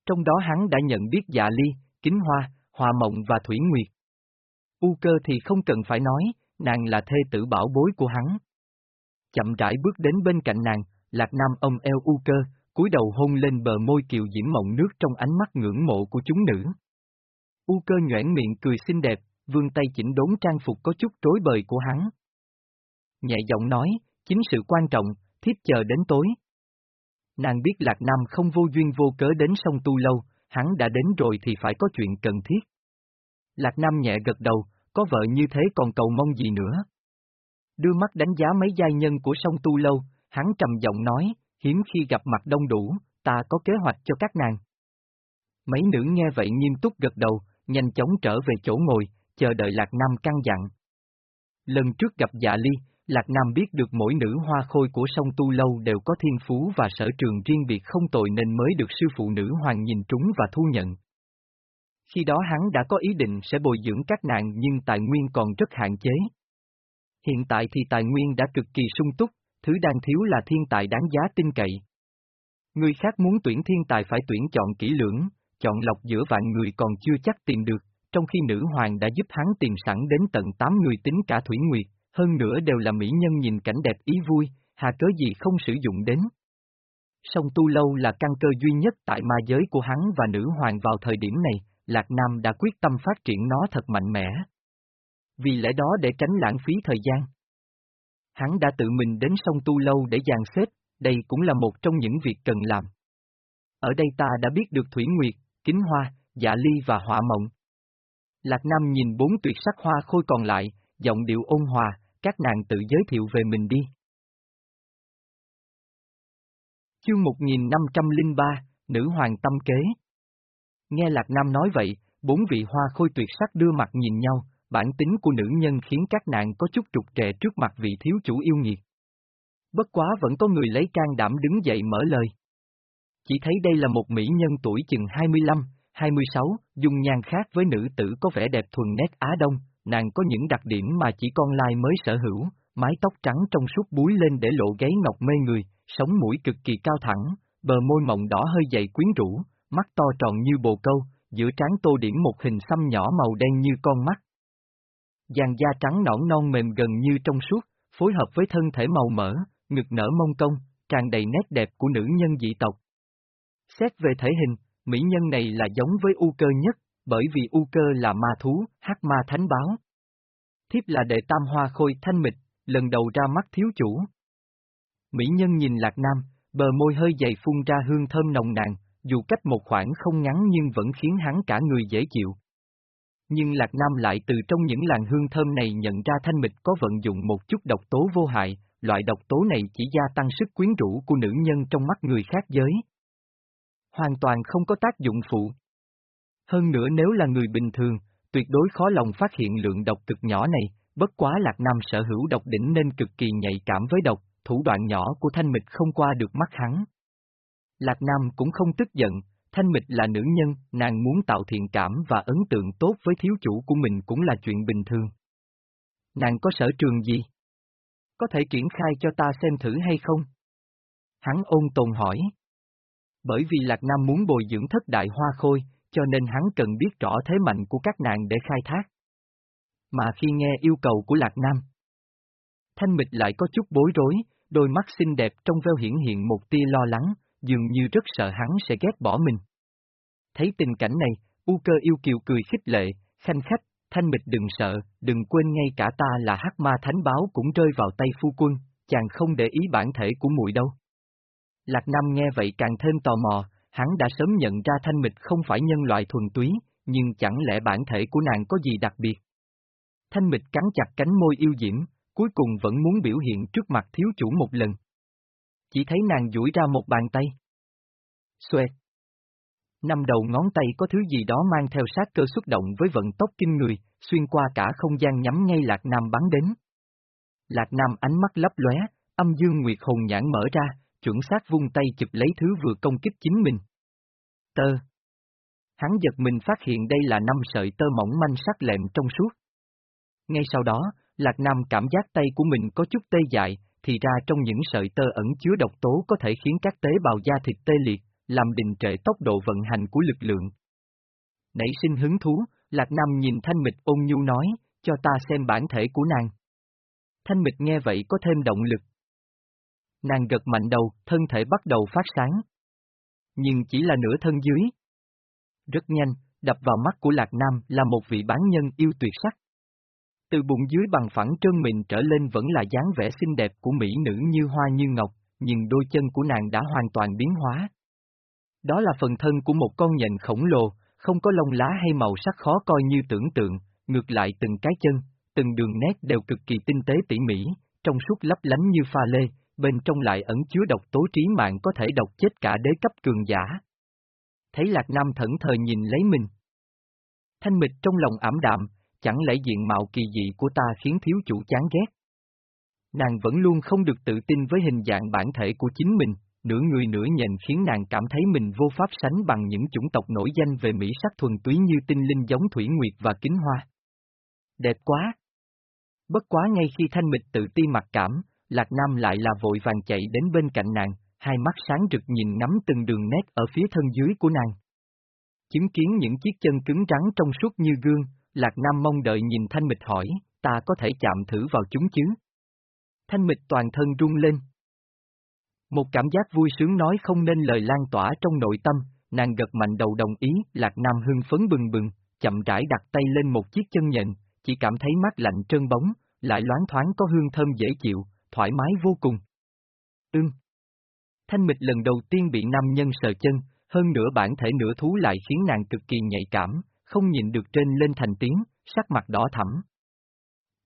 Trong đó hắn đã nhận biết dạ ly, kính hoa, hòa mộng và thủy nguyệt. U cơ thì không cần phải nói, nàng là thê tử bảo bối của hắn. Chậm rãi bước đến bên cạnh nàng, Lạc Nam ôm eo U cơ, cúi đầu hôn lên bờ môi kiều diễm mộng nước trong ánh mắt ngưỡng mộ của chúng nữ. U cơ nhoảng miệng cười xinh đẹp, vươn tay chỉnh đốn trang phục có chút rối bời của hắn. Nhẹ giọng nói, chính sự quan trọng, thiếp chờ đến tối. Nàng biết Lạc Nam không vô duyên vô cớ đến sông Tu Lâu, hắn đã đến rồi thì phải có chuyện cần thiết. Lạc Nam nhẹ gật đầu, có vợ như thế còn cầu mong gì nữa. Đưa mắt đánh giá mấy giai nhân của sông Tu Lâu, hắn trầm giọng nói, hiếm khi gặp mặt đông đủ, ta có kế hoạch cho các nàng. Mấy nữ nghe vậy nghiêm túc gật đầu, nhanh chóng trở về chỗ ngồi, chờ đợi Lạc Nam căng dặn. Lần trước gặp dạ ly, Lạc Nam biết được mỗi nữ hoa khôi của sông Tu Lâu đều có thiên phú và sở trường riêng biệt không tồi nên mới được sư phụ nữ hoàng nhìn trúng và thu nhận. Khi đó hắn đã có ý định sẽ bồi dưỡng các nàng nhưng tài nguyên còn rất hạn chế. Hiện tại thì tài nguyên đã cực kỳ sung túc, thứ đang thiếu là thiên tài đáng giá tin cậy. Người khác muốn tuyển thiên tài phải tuyển chọn kỹ lưỡng, chọn lọc giữa vạn người còn chưa chắc tìm được, trong khi nữ hoàng đã giúp hắn tìm sẵn đến tận 8 người tính cả Thủy Nguyệt, hơn nữa đều là mỹ nhân nhìn cảnh đẹp ý vui, hà cớ gì không sử dụng đến. Song Tu Lâu là căn cơ duy nhất tại ma giới của hắn và nữ hoàng vào thời điểm này, Lạc Nam đã quyết tâm phát triển nó thật mạnh mẽ. Vì lẽ đó để tránh lãng phí thời gian. Hắn đã tự mình đến sông Tu Lâu để dàn xếp, đây cũng là một trong những việc cần làm. Ở đây ta đã biết được Thủy Nguyệt, Kính Hoa, Dạ Ly và Họa Mộng. Lạc Nam nhìn bốn tuyệt sắc hoa khôi còn lại, giọng điệu ôn hòa, các nàng tự giới thiệu về mình đi. Chương 1503, Nữ Hoàng Tâm Kế Nghe Lạc Nam nói vậy, bốn vị hoa khôi tuyệt sắc đưa mặt nhìn nhau, bản tính của nữ nhân khiến các nàng có chút trục trệ trước mặt vị thiếu chủ yêu nghiệt. Bất quá vẫn có người lấy can đảm đứng dậy mở lời. Chỉ thấy đây là một mỹ nhân tuổi chừng 25, 26, dung nhan khác với nữ tử có vẻ đẹp thuần nét Á Đông, nàng có những đặc điểm mà chỉ con lai mới sở hữu, mái tóc trắng trong suốt búi lên để lộ gáy ngọc mê người, sống mũi cực kỳ cao thẳng, bờ môi mộng đỏ hơi dày quyến rũ, mắt to tròn như bồ câu, giữa trán tô điểm một hình xăm nhỏ màu đen như con mắt. Dàn da trắng nõn non mềm gần như trong suốt, phối hợp với thân thể màu mỡ, ngực nở mông công, tràn đầy nét đẹp của nữ nhân dị tộc. Xét về thể hình, mỹ nhân này là giống với U cơ nhất, bởi vì U cơ là ma thú, hắc ma thánh báo. Thiếp là đệ tam hoa khôi thanh mịch, lần đầu ra mắt thiếu chủ. Mỹ nhân nhìn Lạc Nam, bờ môi hơi dày phun ra hương thơm nồng nàn, dù cách một khoảng không ngắn nhưng vẫn khiến hắn cả người dễ chịu. Nhưng Lạc Nam lại từ trong những làn hương thơm này nhận ra thanh mịch có vận dụng một chút độc tố vô hại, loại độc tố này chỉ gia tăng sức quyến rũ của nữ nhân trong mắt người khác giới. Hoàn toàn không có tác dụng phụ. Hơn nữa nếu là người bình thường, tuyệt đối khó lòng phát hiện lượng độc cực nhỏ này, bất quá Lạc Nam sở hữu độc đỉnh nên cực kỳ nhạy cảm với độc, thủ đoạn nhỏ của thanh mịch không qua được mắt hắn. Lạc Nam cũng không tức giận, thanh mịch là nữ nhân, nàng muốn tạo thiện cảm và ấn tượng tốt với thiếu chủ của mình cũng là chuyện bình thường. Nàng có sở trường gì? Có thể triển khai cho ta xem thử hay không? Hắn ôn tồn hỏi. Bởi vì Lạc Nam muốn bồi dưỡng thất đại hoa khôi, cho nên hắn cần biết rõ thế mạnh của các nàng để khai thác. Mà khi nghe yêu cầu của Lạc Nam, Thanh Mịch lại có chút bối rối, đôi mắt xinh đẹp trong veo hiển hiện một tia lo lắng, dường như rất sợ hắn sẽ ghét bỏ mình. Thấy tình cảnh này, U cơ yêu kiều cười khích lệ, khanh khách, Thanh Mịch đừng sợ, đừng quên ngay cả ta là hắc ma thánh báo cũng rơi vào tay phu quân, chàng không để ý bản thể của muội đâu. Lạc Nam nghe vậy càng thêm tò mò, hắn đã sớm nhận ra Thanh Mịch không phải nhân loại thuần túy, nhưng chẳng lẽ bản thể của nàng có gì đặc biệt. Thanh Mịch cắn chặt cánh môi yêu diễm, cuối cùng vẫn muốn biểu hiện trước mặt thiếu chủ một lần. Chỉ thấy nàng duỗi ra một bàn tay. Xoẹt. Năm đầu ngón tay có thứ gì đó mang theo sát cơ xuất động với vận tốc kinh người, xuyên qua cả không gian nhắm ngay Lạc Nam bắn đến. Lạc Nam ánh mắt lấp lóe, âm dương nguyệt hồn nhãn mở ra, chuẩn xác vung tay chụp lấy thứ vừa công kích chính mình. Tơ. Hắn giật mình phát hiện đây là năm sợi tơ mỏng manh sắc lẹm trong suốt. Ngay sau đó, Lạc Nam cảm giác tay của mình có chút tê dại, thì ra trong những sợi tơ ẩn chứa độc tố có thể khiến các tế bào da thịt tê liệt, làm đình trệ tốc độ vận hành của lực lượng. Nảy sinh hứng thú, Lạc Nam nhìn Thanh Mịch ôn nhu nói, cho ta xem bản thể của nàng. Thanh Mịch nghe vậy có thêm động lực. Nàng gật mạnh đầu, thân thể bắt đầu phát sáng. Nhưng chỉ là nửa thân dưới. Rất nhanh, đập vào mắt của Lạc Nam là một vị bán nhân yêu tuyệt sắc. Từ bụng dưới bằng phẳng trơn mịn trở lên vẫn là dáng vẻ xinh đẹp của mỹ nữ như hoa như ngọc, nhưng đôi chân của nàng đã hoàn toàn biến hóa. Đó là phần thân của một con nhện khổng lồ, không có lông lá hay màu sắc khó coi như tưởng tượng, ngược lại từng cái chân, từng đường nét đều cực kỳ tinh tế tỉ mỉ, trong suốt lấp lánh như pha lê, bên trong lại ẩn chứa độc tố trí mạng có thể độc chết cả đế cấp cường giả. Thấy Lạc Nam thẫn thờ nhìn lấy mình. Thanh mịch trong lòng ảm đạm, chẳng lẽ diện mạo kỳ dị của ta khiến thiếu chủ chán ghét. Nàng vẫn luôn không được tự tin với hình dạng bản thể của chính mình, nửa người nửa nhện khiến nàng cảm thấy mình vô pháp sánh bằng những chủng tộc nổi danh về mỹ sắc thuần túy như tinh linh giống Thủy Nguyệt và Kính Hoa. Đẹp quá! Bất quá ngay khi thanh mịch tự ti mặc cảm, Lạc Nam lại là vội vàng chạy đến bên cạnh nàng, hai mắt sáng rực nhìn ngắm từng đường nét ở phía thân dưới của nàng. Chứng kiến những chiếc chân cứng rắn trong suốt như gương, Lạc Nam mong đợi nhìn thanh mịch hỏi, ta có thể chạm thử vào chúng chứ? Thanh mịch toàn thân rung lên, một cảm giác vui sướng nói không nên lời lan tỏa trong nội tâm, nàng gật mạnh đầu đồng ý, Lạc Nam hưng phấn bừng bừng, chậm rãi đặt tay lên một chiếc chân nhện, chỉ cảm thấy mát lạnh trơn bóng, lại loáng thoáng có hương thơm dễ chịu, thoải mái vô cùng. Ưng. Thanh mịch lần đầu tiên bị nam nhân sờ chân, hơn nữa bản thể nửa thú lại khiến nàng cực kỳ nhạy cảm, không nhìn được trên lên thành tiếng, sắc mặt đỏ thẳm.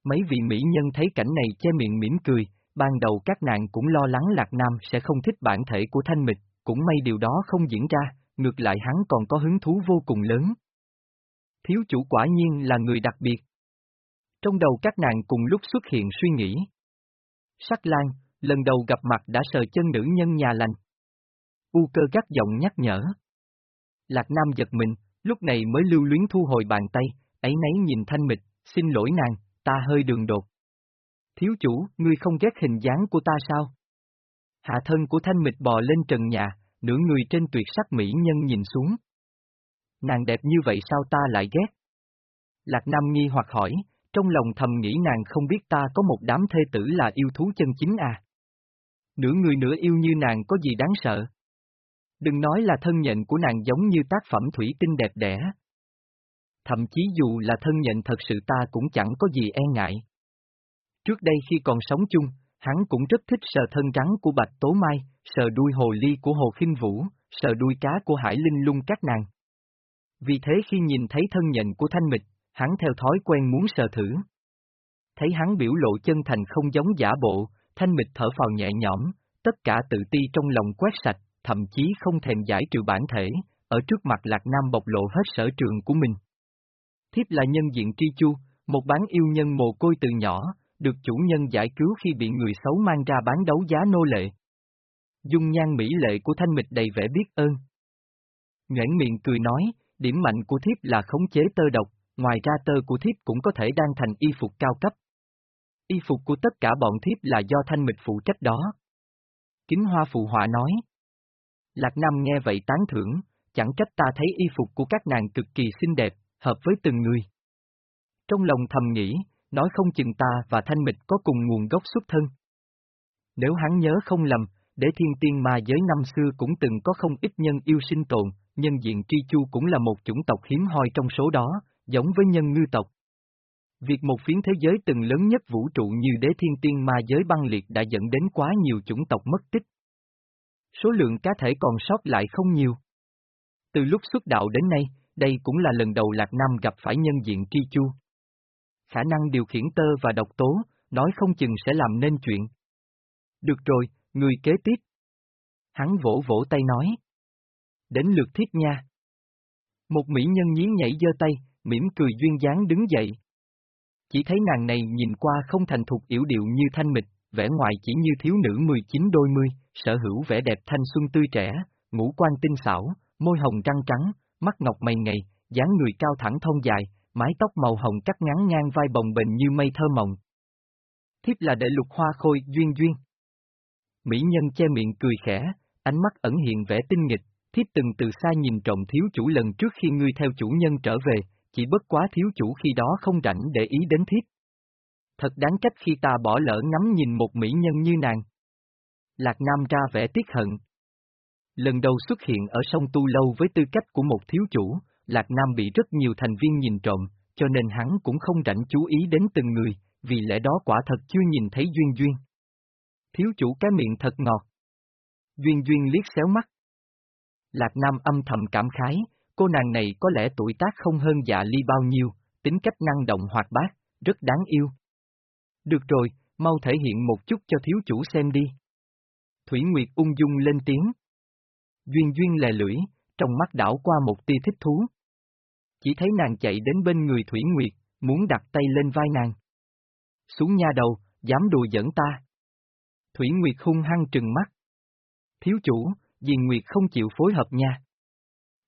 Mấy vị mỹ nhân thấy cảnh này che miệng mỉm cười, ban đầu các nàng cũng lo lắng Lạc Nam sẽ không thích bản thể của Thanh Mịch, cũng may điều đó không diễn ra, ngược lại hắn còn có hứng thú vô cùng lớn. Thiếu chủ quả nhiên là người đặc biệt. Trong đầu các nàng cùng lúc xuất hiện suy nghĩ. Sắc Lan, lần đầu gặp mặt đã sờ chân nữ nhân nhà lành. U cơ gắt giọng nhắc nhở. Lạc Nam giật mình, lúc này mới lưu luyến thu hồi bàn tay, ấy nấy nhìn thanh mịch, xin lỗi nàng, ta hơi đường đột. Thiếu chủ, ngươi không ghét hình dáng của ta sao? Hạ thân của thanh mịch bò lên trần nhà, nửa người trên tuyệt sắc mỹ nhân nhìn xuống. Nàng đẹp như vậy sao ta lại ghét? Lạc Nam nghi hoặc hỏi, trong lòng thầm nghĩ nàng không biết ta có một đám thê tử là yêu thú chân chính à. Nửa người nửa yêu như nàng có gì đáng sợ? Đừng nói là thân nhện của nàng giống như tác phẩm thủy tinh đẹp đẽ. Thậm chí dù là thân nhện thật sự ta cũng chẳng có gì e ngại. Trước đây khi còn sống chung, hắn cũng rất thích sờ thân rắn của Bạch Tố Mai, sờ đuôi hồ ly của Hồ Khinh Vũ, sờ đuôi cá của Hải Linh lung các nàng. Vì thế khi nhìn thấy thân nhận của Thanh Mịch, hắn theo thói quen muốn sờ thử. Thấy hắn biểu lộ chân thành không giống giả bộ, Thanh Mịch thở phào nhẹ nhõm, tất cả tự ti trong lòng quét sạch, thậm chí không thèm giải trừ bản thể, ở trước mặt Lạc Nam bộc lộ hết sở trường của mình. Thiếp là nhân diện tri chu, một bán yêu nhân mồ côi từ nhỏ, được chủ nhân giải cứu khi bị người xấu mang ra bán đấu giá nô lệ. Dung nhan mỹ lệ của thanh mịch đầy vẻ biết ơn. Nguyễn miệng cười nói, điểm mạnh của thiếp là khống chế tơ độc, ngoài ra tơ của thiếp cũng có thể đan thành y phục cao cấp. Y phục của tất cả bọn thiếp là do thanh mịch phụ trách đó. Kính hoa phụ họa nói. Lạc Nam nghe vậy tán thưởng, chẳng trách ta thấy y phục của các nàng cực kỳ xinh đẹp, hợp với từng người. Trong lòng thầm nghĩ, nói không chừng ta và Thanh Mịch có cùng nguồn gốc xuất thân. Nếu hắn nhớ không lầm, để thiên tiên ma giới năm xưa cũng từng có không ít nhân yêu sinh tồn, nhân diện tri chu cũng là một chủng tộc hiếm hoi trong số đó, giống với nhân ngư tộc. Việc một phiến thế giới từng lớn nhất vũ trụ như đế thiên tiên ma giới băng liệt đã dẫn đến quá nhiều chủng tộc mất tích. Số lượng cá thể còn sót lại không nhiều. Từ lúc xuất đạo đến nay, đây cũng là lần đầu Lạc Nam gặp phải nhân diện tri chu khả năng điều khiển tơ và độc tố, nói không chừng sẽ làm nên chuyện. Được rồi, người kế tiếp. Hắn vỗ vỗ tay nói. Đến lượt thiết nha. Một mỹ nhân nhí nhảy giơ tay, mỉm cười duyên dáng đứng dậy. Chỉ thấy nàng này nhìn qua không thành thục yểu điệu như thanh mịch, vẻ ngoài chỉ như thiếu nữ 19 đôi mươi, sở hữu vẻ đẹp thanh xuân tươi trẻ, ngũ quan tinh xảo, môi hồng trăng trắng, mắt ngọc mày ngầy, dáng người cao thẳng thông dài, mái tóc màu hồng cắt ngắn ngang vai bồng bềnh như mây thơ mộng. Thiếp là đệ lục hoa khôi, duyên duyên. Mỹ nhân che miệng cười khẽ, ánh mắt ẩn hiện vẻ tinh nghịch, thiếp từng từ xa nhìn trộm thiếu chủ lần trước khi ngươi theo chủ nhân trở về, chỉ bất quá thiếu chủ khi đó không rảnh để ý đến thiếp. Thật đáng trách khi ta bỏ lỡ ngắm nhìn một mỹ nhân như nàng. Lạc Nam ra vẻ tiếc hận. Lần đầu xuất hiện ở sông Tu Lâu với tư cách của một thiếu chủ, Lạc Nam bị rất nhiều thành viên nhìn trộm, cho nên hắn cũng không rảnh chú ý đến từng người, vì lẽ đó quả thật chưa nhìn thấy Duyên Duyên. Thiếu chủ cái miệng thật ngọt. Duyên Duyên liếc xéo mắt. Lạc Nam âm thầm cảm khái, cô nàng này có lẽ tuổi tác không hơn dạ ly bao nhiêu, tính cách năng động hoạt bát, rất đáng yêu. Được rồi, mau thể hiện một chút cho thiếu chủ xem đi. Thủy Nguyệt ung dung lên tiếng. Duyên Duyên lè lưỡi, trong mắt đảo qua một tia thích thú. Chỉ thấy nàng chạy đến bên người Thủy Nguyệt, muốn đặt tay lên vai nàng. Xuống nha đầu, dám đùa giỡn ta. Thủy Nguyệt hung hăng trừng mắt. Thiếu chủ, Diền Nguyệt không chịu phối hợp nha.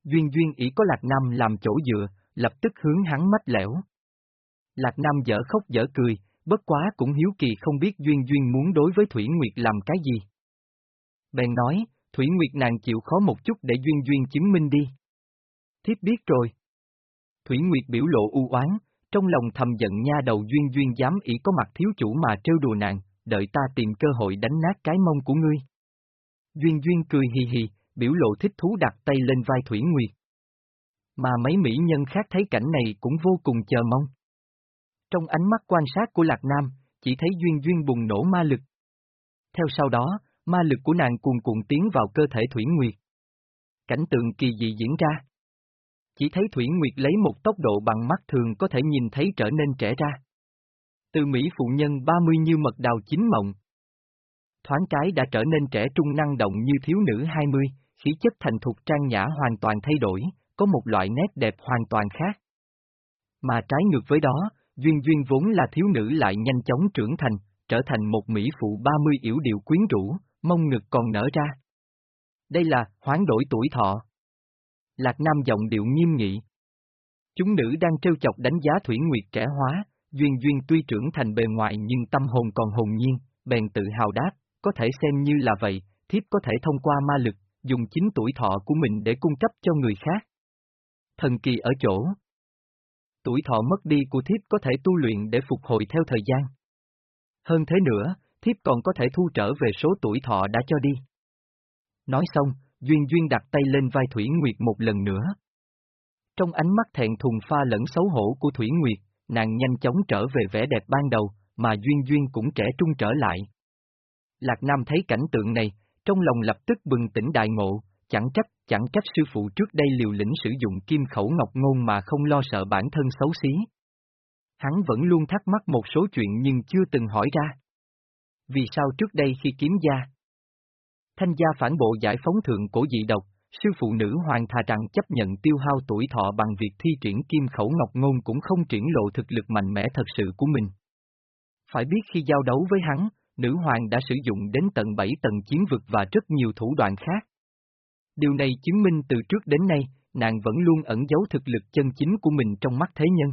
Duyên Duyên ý có Lạc Nam làm chỗ dựa, lập tức hướng hắn mách lẻo. Lạc Nam dở khóc dở cười, bất quá cũng hiếu kỳ không biết Duyên Duyên muốn đối với Thủy Nguyệt làm cái gì. Bèn nói, Thủy Nguyệt nàng chịu khó một chút để Duyên Duyên chứng minh đi. Thiếp biết rồi. Thủy Nguyệt biểu lộ u oán, trong lòng thầm giận nha đầu Duyên Duyên dám ỷ có mặt thiếu chủ mà trêu đùa nàng, đợi ta tìm cơ hội đánh nát cái mông của ngươi. Duyên Duyên cười hì hì, biểu lộ thích thú đặt tay lên vai Thủy Nguyệt. Mà mấy mỹ nhân khác thấy cảnh này cũng vô cùng chờ mong. Trong ánh mắt quan sát của Lạc Nam, chỉ thấy Duyên Duyên bùng nổ ma lực. Theo sau đó, ma lực của nàng cuồn cuộn tiến vào cơ thể Thủy Nguyệt. Cảnh tượng kỳ dị diễn ra. Chỉ thấy Thủy Nguyệt lấy một tốc độ bằng mắt thường có thể nhìn thấy trở nên trẻ ra. Từ Mỹ phụ nhân 30 như mật đào chín mộng. Thoáng cái đã trở nên trẻ trung năng động như thiếu nữ 20, khí chất thành thục trang nhã hoàn toàn thay đổi, có một loại nét đẹp hoàn toàn khác. Mà trái ngược với đó, Duyên Duyên vốn là thiếu nữ lại nhanh chóng trưởng thành, trở thành một mỹ phụ 30 yểu điệu quyến rũ, mông ngực còn nở ra. Đây là hoán đổi tuổi thọ. Lạc Nam giọng điệu nghiêm nghị. Chúng nữ đang trêu chọc đánh giá Thủy Nguyệt trẻ hóa, Duyên Duyên tuy trưởng thành bề ngoài nhưng tâm hồn còn hồn nhiên, bèn tự hào đáp, có thể xem như là vậy, thiếp có thể thông qua ma lực, dùng chính tuổi thọ của mình để cung cấp cho người khác. Thần kỳ ở chỗ. Tuổi thọ mất đi của thiếp có thể tu luyện để phục hồi theo thời gian. Hơn thế nữa, thiếp còn có thể thu trở về số tuổi thọ đã cho đi. Nói xong, Duyên Duyên đặt tay lên vai Thủy Nguyệt một lần nữa. Trong ánh mắt thẹn thùng pha lẫn xấu hổ của Thủy Nguyệt, nàng nhanh chóng trở về vẻ đẹp ban đầu, mà Duyên Duyên cũng trẻ trung trở lại. Lạc Nam thấy cảnh tượng này, trong lòng lập tức bừng tỉnh đại ngộ, chẳng trách, chẳng trách sư phụ trước đây liều lĩnh sử dụng kim khẩu ngọc ngôn mà không lo sợ bản thân xấu xí. Hắn vẫn luôn thắc mắc một số chuyện nhưng chưa từng hỏi ra. Vì sao trước đây khi kiếm gia? Thanh gia phản bộ giải phóng thượng cổ dị độc, sư phụ nữ hoàng thà rằng chấp nhận tiêu hao tuổi thọ bằng việc thi triển kim khẩu ngọc ngôn cũng không triển lộ thực lực mạnh mẽ thật sự của mình. Phải biết khi giao đấu với hắn, nữ hoàng đã sử dụng đến tận 7 tầng chiến vực và rất nhiều thủ đoạn khác. Điều này chứng minh từ trước đến nay, nàng vẫn luôn ẩn giấu thực lực chân chính của mình trong mắt thế nhân.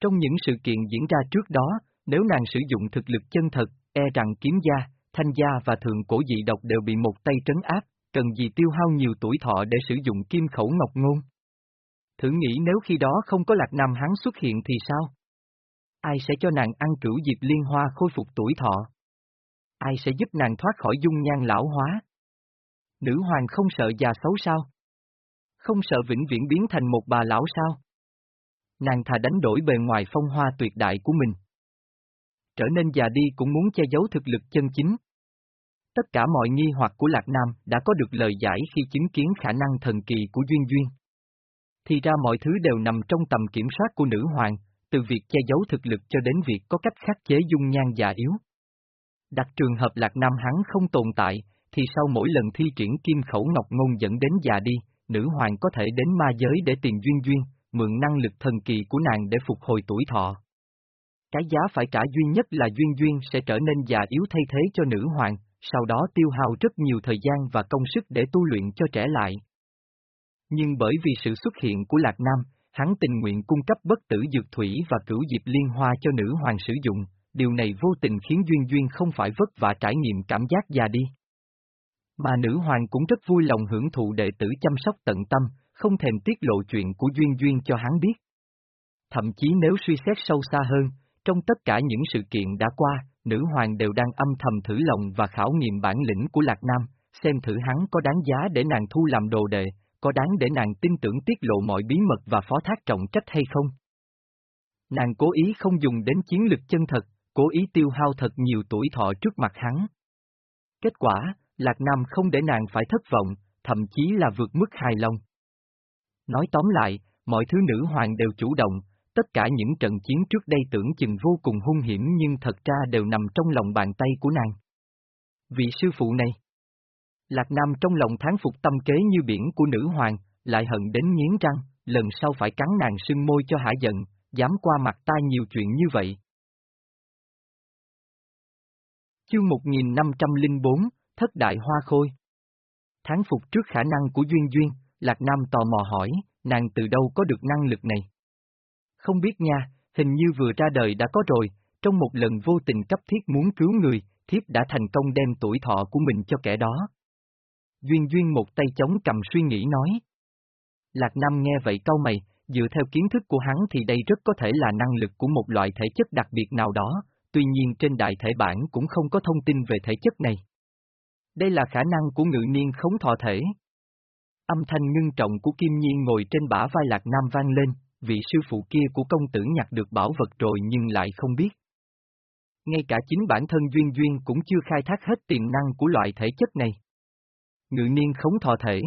Trong những sự kiện diễn ra trước đó, nếu nàng sử dụng thực lực chân thật, e rằng kiếm gia, thanh gia và thượng cổ dị độc đều bị một tay trấn áp, cần gì tiêu hao nhiều tuổi thọ để sử dụng kim khẩu ngọc ngôn. Thử nghĩ nếu khi đó không có lạc nam hắn xuất hiện thì sao? Ai sẽ cho nàng ăn cửu diệp liên hoa khôi phục tuổi thọ? Ai sẽ giúp nàng thoát khỏi dung nhan lão hóa? Nữ hoàng không sợ già xấu sao? Không sợ vĩnh viễn biến thành một bà lão sao? Nàng thà đánh đổi bề ngoài phong hoa tuyệt đại của mình. Trở nên già đi cũng muốn che giấu thực lực chân chính. Tất cả mọi nghi hoặc của Lạc Nam đã có được lời giải khi chứng kiến khả năng thần kỳ của Duyên Duyên. Thì ra mọi thứ đều nằm trong tầm kiểm soát của nữ hoàng, từ việc che giấu thực lực cho đến việc có cách khắc chế dung nhan già yếu. Đặt trường hợp Lạc Nam hắn không tồn tại, thì sau mỗi lần thi triển kim khẩu ngọc ngôn dẫn đến già đi, nữ hoàng có thể đến ma giới để tìm duyên duyên, mượn năng lực thần kỳ của nàng để phục hồi tuổi thọ. Cái giá phải trả duy nhất là duyên duyên sẽ trở nên già yếu thay thế cho nữ hoàng, sau đó tiêu hao rất nhiều thời gian và công sức để tu luyện cho trẻ lại. Nhưng bởi vì sự xuất hiện của Lạc Nam, hắn tình nguyện cung cấp bất tử dược thủy và cửu diệp liên hoa cho nữ hoàng sử dụng, điều này vô tình khiến Duyên Duyên không phải vất vả trải nghiệm cảm giác già đi. Mà nữ hoàng cũng rất vui lòng hưởng thụ đệ tử chăm sóc tận tâm, không thèm tiết lộ chuyện của Duyên Duyên cho hắn biết. Thậm chí nếu suy xét sâu xa hơn, trong tất cả những sự kiện đã qua, nữ hoàng đều đang âm thầm thử lòng và khảo nghiệm bản lĩnh của Lạc Nam, xem thử hắn có đáng giá để nàng thu làm đồ đệ, có đáng để nàng tin tưởng tiết lộ mọi bí mật và phó thác trọng trách hay không. Nàng cố ý không dùng đến chiến lực chân thật, cố ý tiêu hao thật nhiều tuổi thọ trước mặt hắn. Kết quả, Lạc Nam không để nàng phải thất vọng, thậm chí là vượt mức hài lòng. Nói tóm lại, mọi thứ nữ hoàng đều chủ động, tất cả những trận chiến trước đây tưởng chừng vô cùng hung hiểm nhưng thật ra đều nằm trong lòng bàn tay của nàng. Vị sư phụ này Lạc Nam trong lòng tháng phục tâm kế như biển của nữ hoàng, lại hận đến nghiến răng, lần sau phải cắn nàng sưng môi cho hả giận, dám qua mặt ta nhiều chuyện như vậy. Chương 1504, Thất Đại Hoa Khôi Tháng phục trước khả năng của Duyên Duyên, Lạc Nam tò mò hỏi, nàng từ đâu có được năng lực này? Không biết nha, hình như vừa ra đời đã có rồi, trong một lần vô tình cấp thiết muốn cứu người, thiếp đã thành công đem tuổi thọ của mình cho kẻ đó. Duyên Duyên một tay chống cầm suy nghĩ nói. Lạc Nam nghe vậy câu mày, dựa theo kiến thức của hắn thì đây rất có thể là năng lực của một loại thể chất đặc biệt nào đó, tuy nhiên trên đại thể bản cũng không có thông tin về thể chất này. Đây là khả năng của ngự niên khống thọ thể. Âm thanh ngưng trọng của Kim Nhiên ngồi trên bả vai Lạc Nam vang lên, vị sư phụ kia của công tử nhặt được bảo vật rồi nhưng lại không biết. Ngay cả chính bản thân Duyên Duyên cũng chưa khai thác hết tiềm năng của loại thể chất này. Ngự niên khống thọ thể.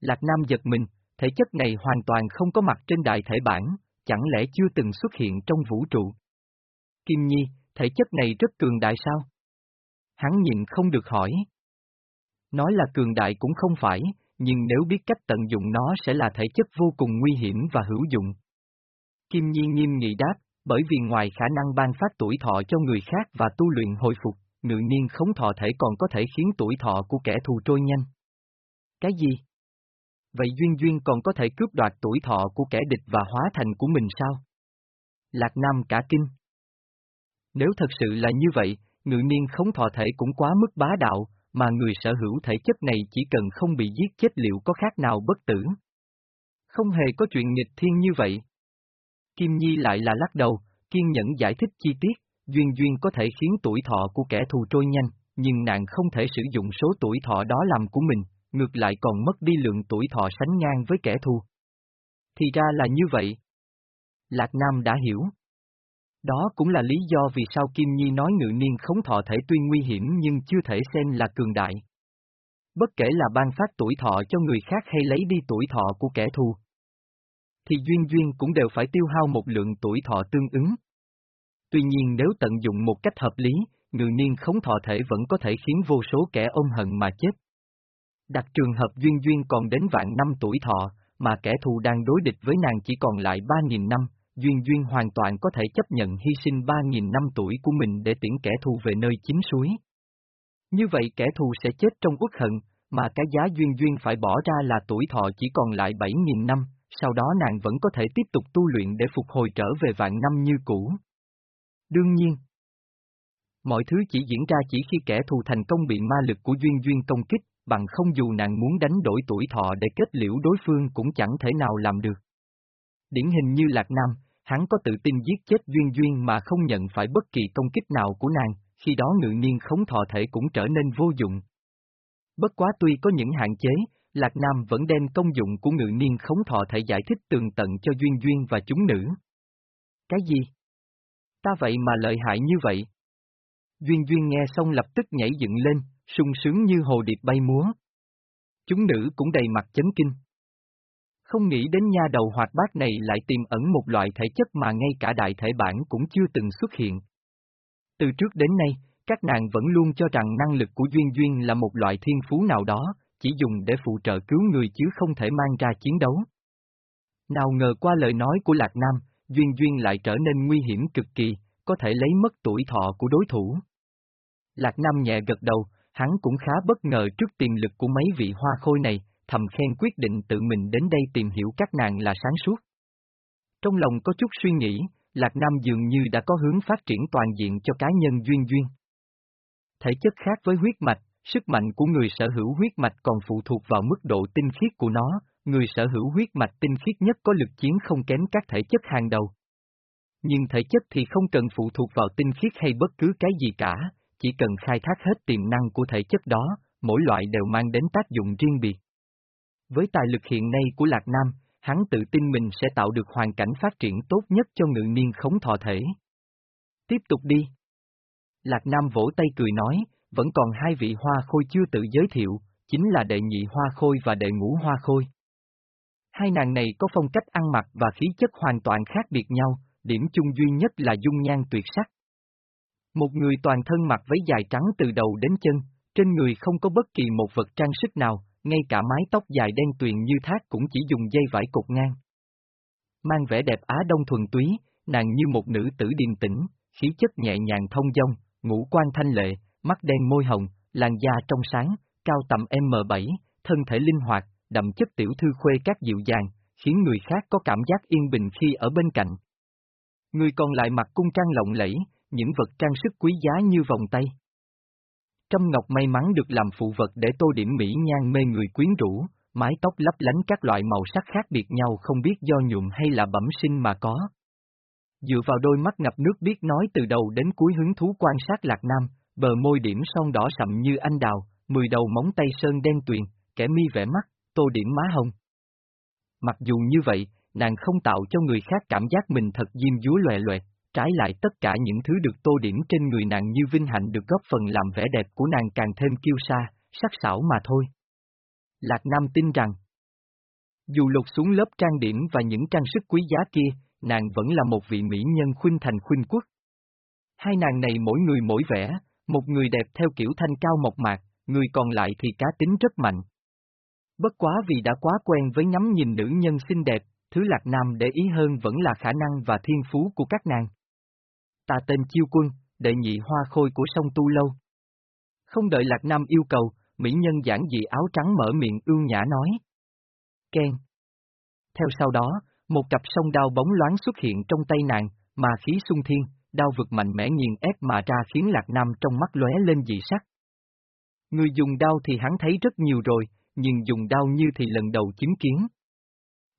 Lạc Nam giật mình, thể chất này hoàn toàn không có mặt trên đại thể bản, chẳng lẽ chưa từng xuất hiện trong vũ trụ. Kim Nhi, thể chất này rất cường đại sao? Hắn nhịn không được hỏi. Nói là cường đại cũng không phải, nhưng nếu biết cách tận dụng nó sẽ là thể chất vô cùng nguy hiểm và hữu dụng. Kim Nhi nghiêm nghị đáp, bởi vì ngoài khả năng ban phát tuổi thọ cho người khác và tu luyện hồi phục, ngự niên khống thọ thể còn có thể khiến tuổi thọ của kẻ thù trôi nhanh. Cái gì? Vậy Duyên Duyên còn có thể cướp đoạt tuổi thọ của kẻ địch và hóa thành của mình sao? Lạc Nam cả kinh. Nếu thật sự là như vậy, ngự niên khống thọ thể cũng quá mức bá đạo, mà người sở hữu thể chất này chỉ cần không bị giết chết liệu có khác nào bất tử. Không hề có chuyện nghịch thiên như vậy. Kim Nhi lại là lắc đầu, kiên nhẫn giải thích chi tiết, Duyên Duyên có thể khiến tuổi thọ của kẻ thù trôi nhanh, nhưng nàng không thể sử dụng số tuổi thọ đó làm của mình, ngược lại còn mất đi lượng tuổi thọ sánh ngang với kẻ thù. Thì ra là như vậy. Lạc Nam đã hiểu. Đó cũng là lý do vì sao Kim Nhi nói ngự niên khống thọ thể tuy nguy hiểm nhưng chưa thể xem là cường đại. Bất kể là ban phát tuổi thọ cho người khác hay lấy đi tuổi thọ của kẻ thù. Thì Duyên Duyên cũng đều phải tiêu hao một lượng tuổi thọ tương ứng. Tuy nhiên nếu tận dụng một cách hợp lý, ngự niên khống thọ thể vẫn có thể khiến vô số kẻ ôm hận mà chết. Đặt trường hợp Duyên Duyên còn đến vạn năm tuổi thọ, mà kẻ thù đang đối địch với nàng chỉ còn lại 3.000 năm, Duyên Duyên hoàn toàn có thể chấp nhận hy sinh 3.000 năm tuổi của mình để tiễn kẻ thù về nơi chính suối. Như vậy kẻ thù sẽ chết trong uất hận, mà cái giá Duyên Duyên phải bỏ ra là tuổi thọ chỉ còn lại 7.000 năm, sau đó nàng vẫn có thể tiếp tục tu luyện để phục hồi trở về vạn năm như cũ. Đương nhiên, mọi thứ chỉ diễn ra chỉ khi kẻ thù thành công bị ma lực của Duyên Duyên công kích, bằng không dù nàng muốn đánh đổi tuổi thọ để kết liễu đối phương cũng chẳng thể nào làm được. Điển hình như Lạc Nam, hắn có tự tin giết chết Duyên Duyên mà không nhận phải bất kỳ công kích nào của nàng, khi đó ngự niên khống thọ thể cũng trở nên vô dụng. Bất quá tuy có những hạn chế, Lạc Nam vẫn đem công dụng của ngự niên khống thọ thể giải thích tường tận cho Duyên Duyên và chúng nữ. Cái gì? Ta vậy mà lợi hại như vậy? Duyên Duyên nghe xong lập tức nhảy dựng lên, sung sướng như hồ điệp bay múa. Chúng nữ cũng đầy mặt chấn kinh. Không nghĩ đến nha đầu hoạt bát này lại tiềm ẩn một loại thể chất mà ngay cả đại thể bản cũng chưa từng xuất hiện. Từ trước đến nay, các nàng vẫn luôn cho rằng năng lực của Duyên Duyên là một loại thiên phú nào đó, chỉ dùng để phụ trợ cứu người chứ không thể mang ra chiến đấu. Nào ngờ qua lời nói của Lạc Nam, Duyên Duyên lại trở nên nguy hiểm cực kỳ, có thể lấy mất tuổi thọ của đối thủ. Lạc Nam nhẹ gật đầu, hắn cũng khá bất ngờ trước tiềm lực của mấy vị hoa khôi này, thầm khen quyết định tự mình đến đây tìm hiểu các nàng là sáng suốt. Trong lòng có chút suy nghĩ, Lạc Nam dường như đã có hướng phát triển toàn diện cho cá nhân duyên duyên. Thể chất khác với huyết mạch, sức mạnh của người sở hữu huyết mạch còn phụ thuộc vào mức độ tinh khiết của nó, người sở hữu huyết mạch tinh khiết nhất có lực chiến không kém các thể chất hàng đầu. Nhưng thể chất thì không cần phụ thuộc vào tinh khiết hay bất cứ cái gì cả, chỉ cần khai thác hết tiềm năng của thể chất đó, mỗi loại đều mang đến tác dụng riêng biệt. Với tài lực hiện nay của Lạc Nam, hắn tự tin mình sẽ tạo được hoàn cảnh phát triển tốt nhất cho ngự niên khống thọ thể. Tiếp tục đi. Lạc Nam vỗ tay cười nói, vẫn còn hai vị hoa khôi chưa tự giới thiệu, chính là đệ nhị hoa khôi và đệ ngũ hoa khôi. Hai nàng này có phong cách ăn mặc và khí chất hoàn toàn khác biệt nhau, điểm chung duy nhất là dung nhan tuyệt sắc. Một người toàn thân mặc váy dài trắng từ đầu đến chân, trên người không có bất kỳ một vật trang sức nào, ngay cả mái tóc dài đen tuyền như thác cũng chỉ dùng dây vải cột ngang. Mang vẻ đẹp Á Đông thuần túy, nàng như một nữ tử điềm tĩnh, khí chất nhẹ nhàng thông dong, ngũ quan thanh lệ, mắt đen môi hồng, làn da trong sáng, cao tầm M7, thân thể linh hoạt, đậm chất tiểu thư khuê các dịu dàng, khiến người khác có cảm giác yên bình khi ở bên cạnh. Người còn lại mặc cung trang lộng lẫy, những vật trang sức quý giá như vòng tay. Trâm Ngọc may mắn được làm phụ vật để tô điểm mỹ nhan mê người quyến rũ, mái tóc lấp lánh các loại màu sắc khác biệt nhau không biết do nhuộm hay là bẩm sinh mà có. Dựa vào đôi mắt ngập nước biết nói từ đầu đến cuối hứng thú quan sát Lạc Nam, bờ môi điểm son đỏ sậm như anh đào, mười đầu móng tay sơn đen tuyền, kẻ mi vẽ mắt, tô điểm má hồng. Mặc dù như vậy, nàng không tạo cho người khác cảm giác mình thật diêm dúa loè loẹt, trái lại tất cả những thứ được tô điểm trên người nàng như vinh hạnh được góp phần làm vẻ đẹp của nàng càng thêm kiêu sa, sắc sảo mà thôi. Lạc Nam tin rằng, dù lột xuống lớp trang điểm và những trang sức quý giá kia, nàng vẫn là một vị mỹ nhân khuynh thành khuynh quốc. Hai nàng này mỗi người mỗi vẻ, một người đẹp theo kiểu thanh cao mộc mạc, người còn lại thì cá tính rất mạnh. Bất quá vì đã quá quen với ngắm nhìn nữ nhân xinh đẹp, thứ Lạc Nam để ý hơn vẫn là khả năng và thiên phú của các nàng. Ta tên Chiêu Quân, đệ nhị hoa khôi của sông Tu Lâu. Không đợi Lạc Nam yêu cầu, mỹ nhân giản dị áo trắng mở miệng ưu nhã nói. Ken. Theo sau đó, một cặp sông đao bóng loáng xuất hiện trong tay nàng, mà khí xung thiên, đao vực mạnh mẽ nghiền ép mà ra khiến Lạc Nam trong mắt lóe lên dị sắc. Người dùng đao thì hắn thấy rất nhiều rồi, nhưng dùng đao như thì lần đầu chứng kiến.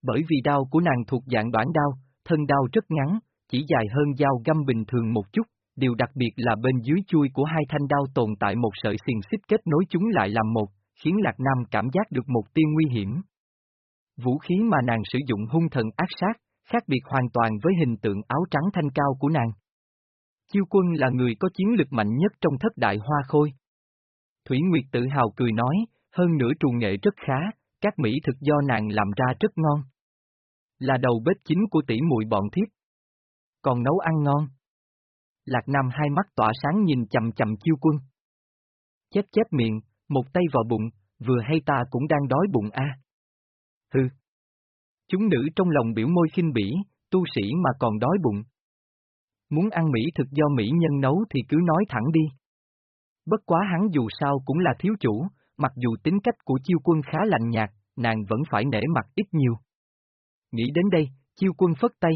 Bởi vì đao của nàng thuộc dạng đoạn đao, thân đao rất ngắn, chỉ dài hơn dao găm bình thường một chút, điều đặc biệt là bên dưới chui của hai thanh đao tồn tại một sợi xiềng xích kết nối chúng lại làm một, khiến Lạc Nam cảm giác được một tia nguy hiểm. Vũ khí mà nàng sử dụng hung thần ác sát, khác biệt hoàn toàn với hình tượng áo trắng thanh cao của nàng. Chiêu quân là người có chiến lực mạnh nhất trong thất đại hoa khôi. Thủy Nguyệt tự hào cười nói, hơn nữa trù nghệ rất khá, các mỹ thực do nàng làm ra rất ngon. Là đầu bếp chính của tỷ muội bọn thiếp. Còn nấu ăn ngon. Lạc Nam hai mắt tỏa sáng nhìn chầm chầm chiêu quân. Chép chép miệng, một tay vào bụng, vừa hay ta cũng đang đói bụng a. Hừ. Chúng nữ trong lòng biểu môi khinh bỉ, tu sĩ mà còn đói bụng. Muốn ăn mỹ thực do mỹ nhân nấu thì cứ nói thẳng đi. Bất quá hắn dù sao cũng là thiếu chủ, mặc dù tính cách của chiêu quân khá lạnh nhạt, nàng vẫn phải nể mặt ít nhiều. Nghĩ đến đây, chiêu quân phất tay.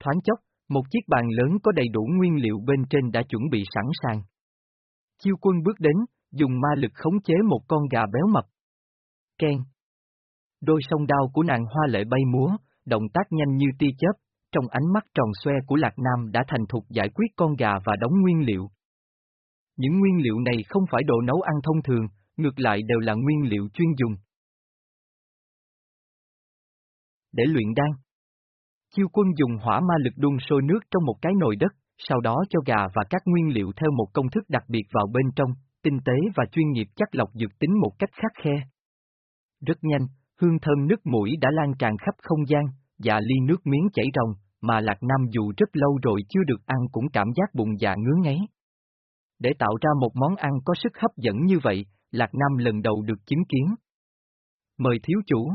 Thoáng chốc, một chiếc bàn lớn có đầy đủ nguyên liệu bên trên đã chuẩn bị sẵn sàng. Chiêu quân bước đến, dùng ma lực khống chế một con gà béo mập. Ken. Đôi song đao của nàng hoa lệ bay múa, động tác nhanh như tia chớp, trong ánh mắt tròn xoe của Lạc Nam đã thành thục giải quyết con gà và đóng nguyên liệu. Những nguyên liệu này không phải đồ nấu ăn thông thường, ngược lại đều là nguyên liệu chuyên dùng. Để luyện đan. Chiêu quân dùng hỏa ma lực đun sôi nước trong một cái nồi đất, sau đó cho gà và các nguyên liệu theo một công thức đặc biệt vào bên trong, tinh tế và chuyên nghiệp chắc lọc dược tính một cách khắc khe. Rất nhanh, hương thơm nước mũi đã lan tràn khắp không gian, dạ ly nước miếng chảy ròng, mà Lạc Nam dù rất lâu rồi chưa được ăn cũng cảm giác bụng dạ ngứa ngáy. Để tạo ra một món ăn có sức hấp dẫn như vậy, Lạc Nam lần đầu được chứng kiến. Mời thiếu chủ.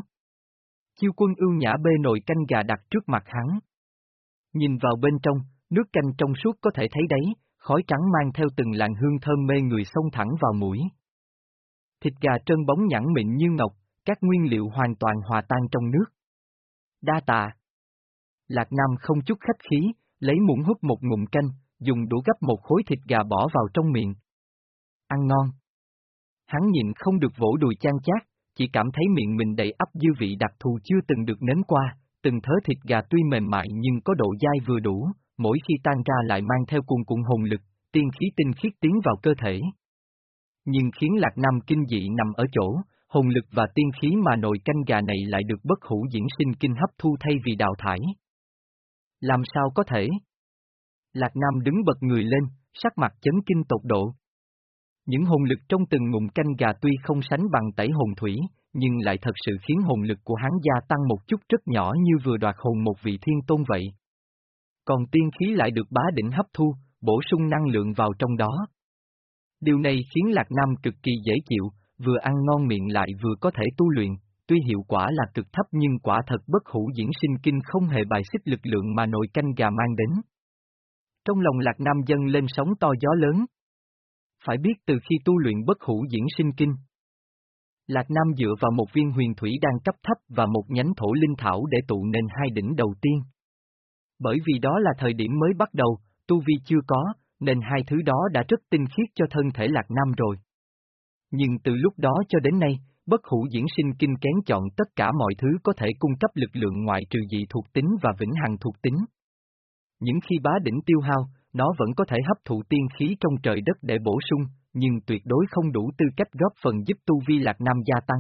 Chiêu quân ưu nhã bê nồi canh gà đặt trước mặt hắn. Nhìn vào bên trong, nước canh trong suốt có thể thấy đấy, khói trắng mang theo từng làn hương thơm mê người xông thẳng vào mũi. Thịt gà trơn bóng nhẵn mịn như ngọc, các nguyên liệu hoàn toàn hòa tan trong nước. Đa tạ. Lạc Nam không chút khách khí, lấy muỗng hút một ngụm canh, dùng đũa gấp một khối thịt gà bỏ vào trong miệng. Ăn ngon. Hắn nhịn không được vỗ đùi chan chát, chỉ cảm thấy miệng mình đầy ắp dư vị đặc thù chưa từng được nếm qua, từng thớ thịt gà tuy mềm mại nhưng có độ dai vừa đủ, mỗi khi tan ra lại mang theo cuồng cùng hồn lực, tiên khí tinh khiết tiến vào cơ thể. Nhưng khiến Lạc Nam kinh dị nằm ở chỗ, hồn lực và tiên khí mà nồi canh gà này lại được bất hữu diễn sinh kinh hấp thu thay vì đào thải. Làm sao có thể? Lạc Nam đứng bật người lên, sắc mặt chấn kinh tột độ. Những hồn lực trong từng ngụm canh gà tuy không sánh bằng tẩy hồn thủy, nhưng lại thật sự khiến hồn lực của hắn gia tăng một chút rất nhỏ như vừa đoạt hồn một vị thiên tôn vậy. Còn tiên khí lại được bá đỉnh hấp thu, bổ sung năng lượng vào trong đó. Điều này khiến Lạc Nam cực kỳ dễ chịu, vừa ăn ngon miệng lại vừa có thể tu luyện, tuy hiệu quả là cực thấp nhưng quả thật bất hủ diễn sinh kinh không hề bài xích lực lượng mà nội canh gà mang đến. Trong lòng Lạc Nam dâng lên sóng to gió lớn. Phải biết từ khi tu luyện bất hủ diễn sinh kinh, Lạc Nam dựa vào một viên huyền thủy đang cấp thấp và một nhánh thổ linh thảo để tụ nên hai đỉnh đầu tiên. Bởi vì đó là thời điểm mới bắt đầu, tu vi chưa có, nên hai thứ đó đã rất tinh khiết cho thân thể Lạc Nam rồi. Nhưng từ lúc đó cho đến nay, bất hủ diễn sinh kinh kén chọn tất cả mọi thứ có thể cung cấp lực lượng ngoại trừ dị thuộc tính và vĩnh hằng thuộc tính. Những khi bá đỉnh tiêu hao, nó vẫn có thể hấp thụ tiên khí trong trời đất để bổ sung, nhưng tuyệt đối không đủ tư cách góp phần giúp tu vi lạc nam gia tăng.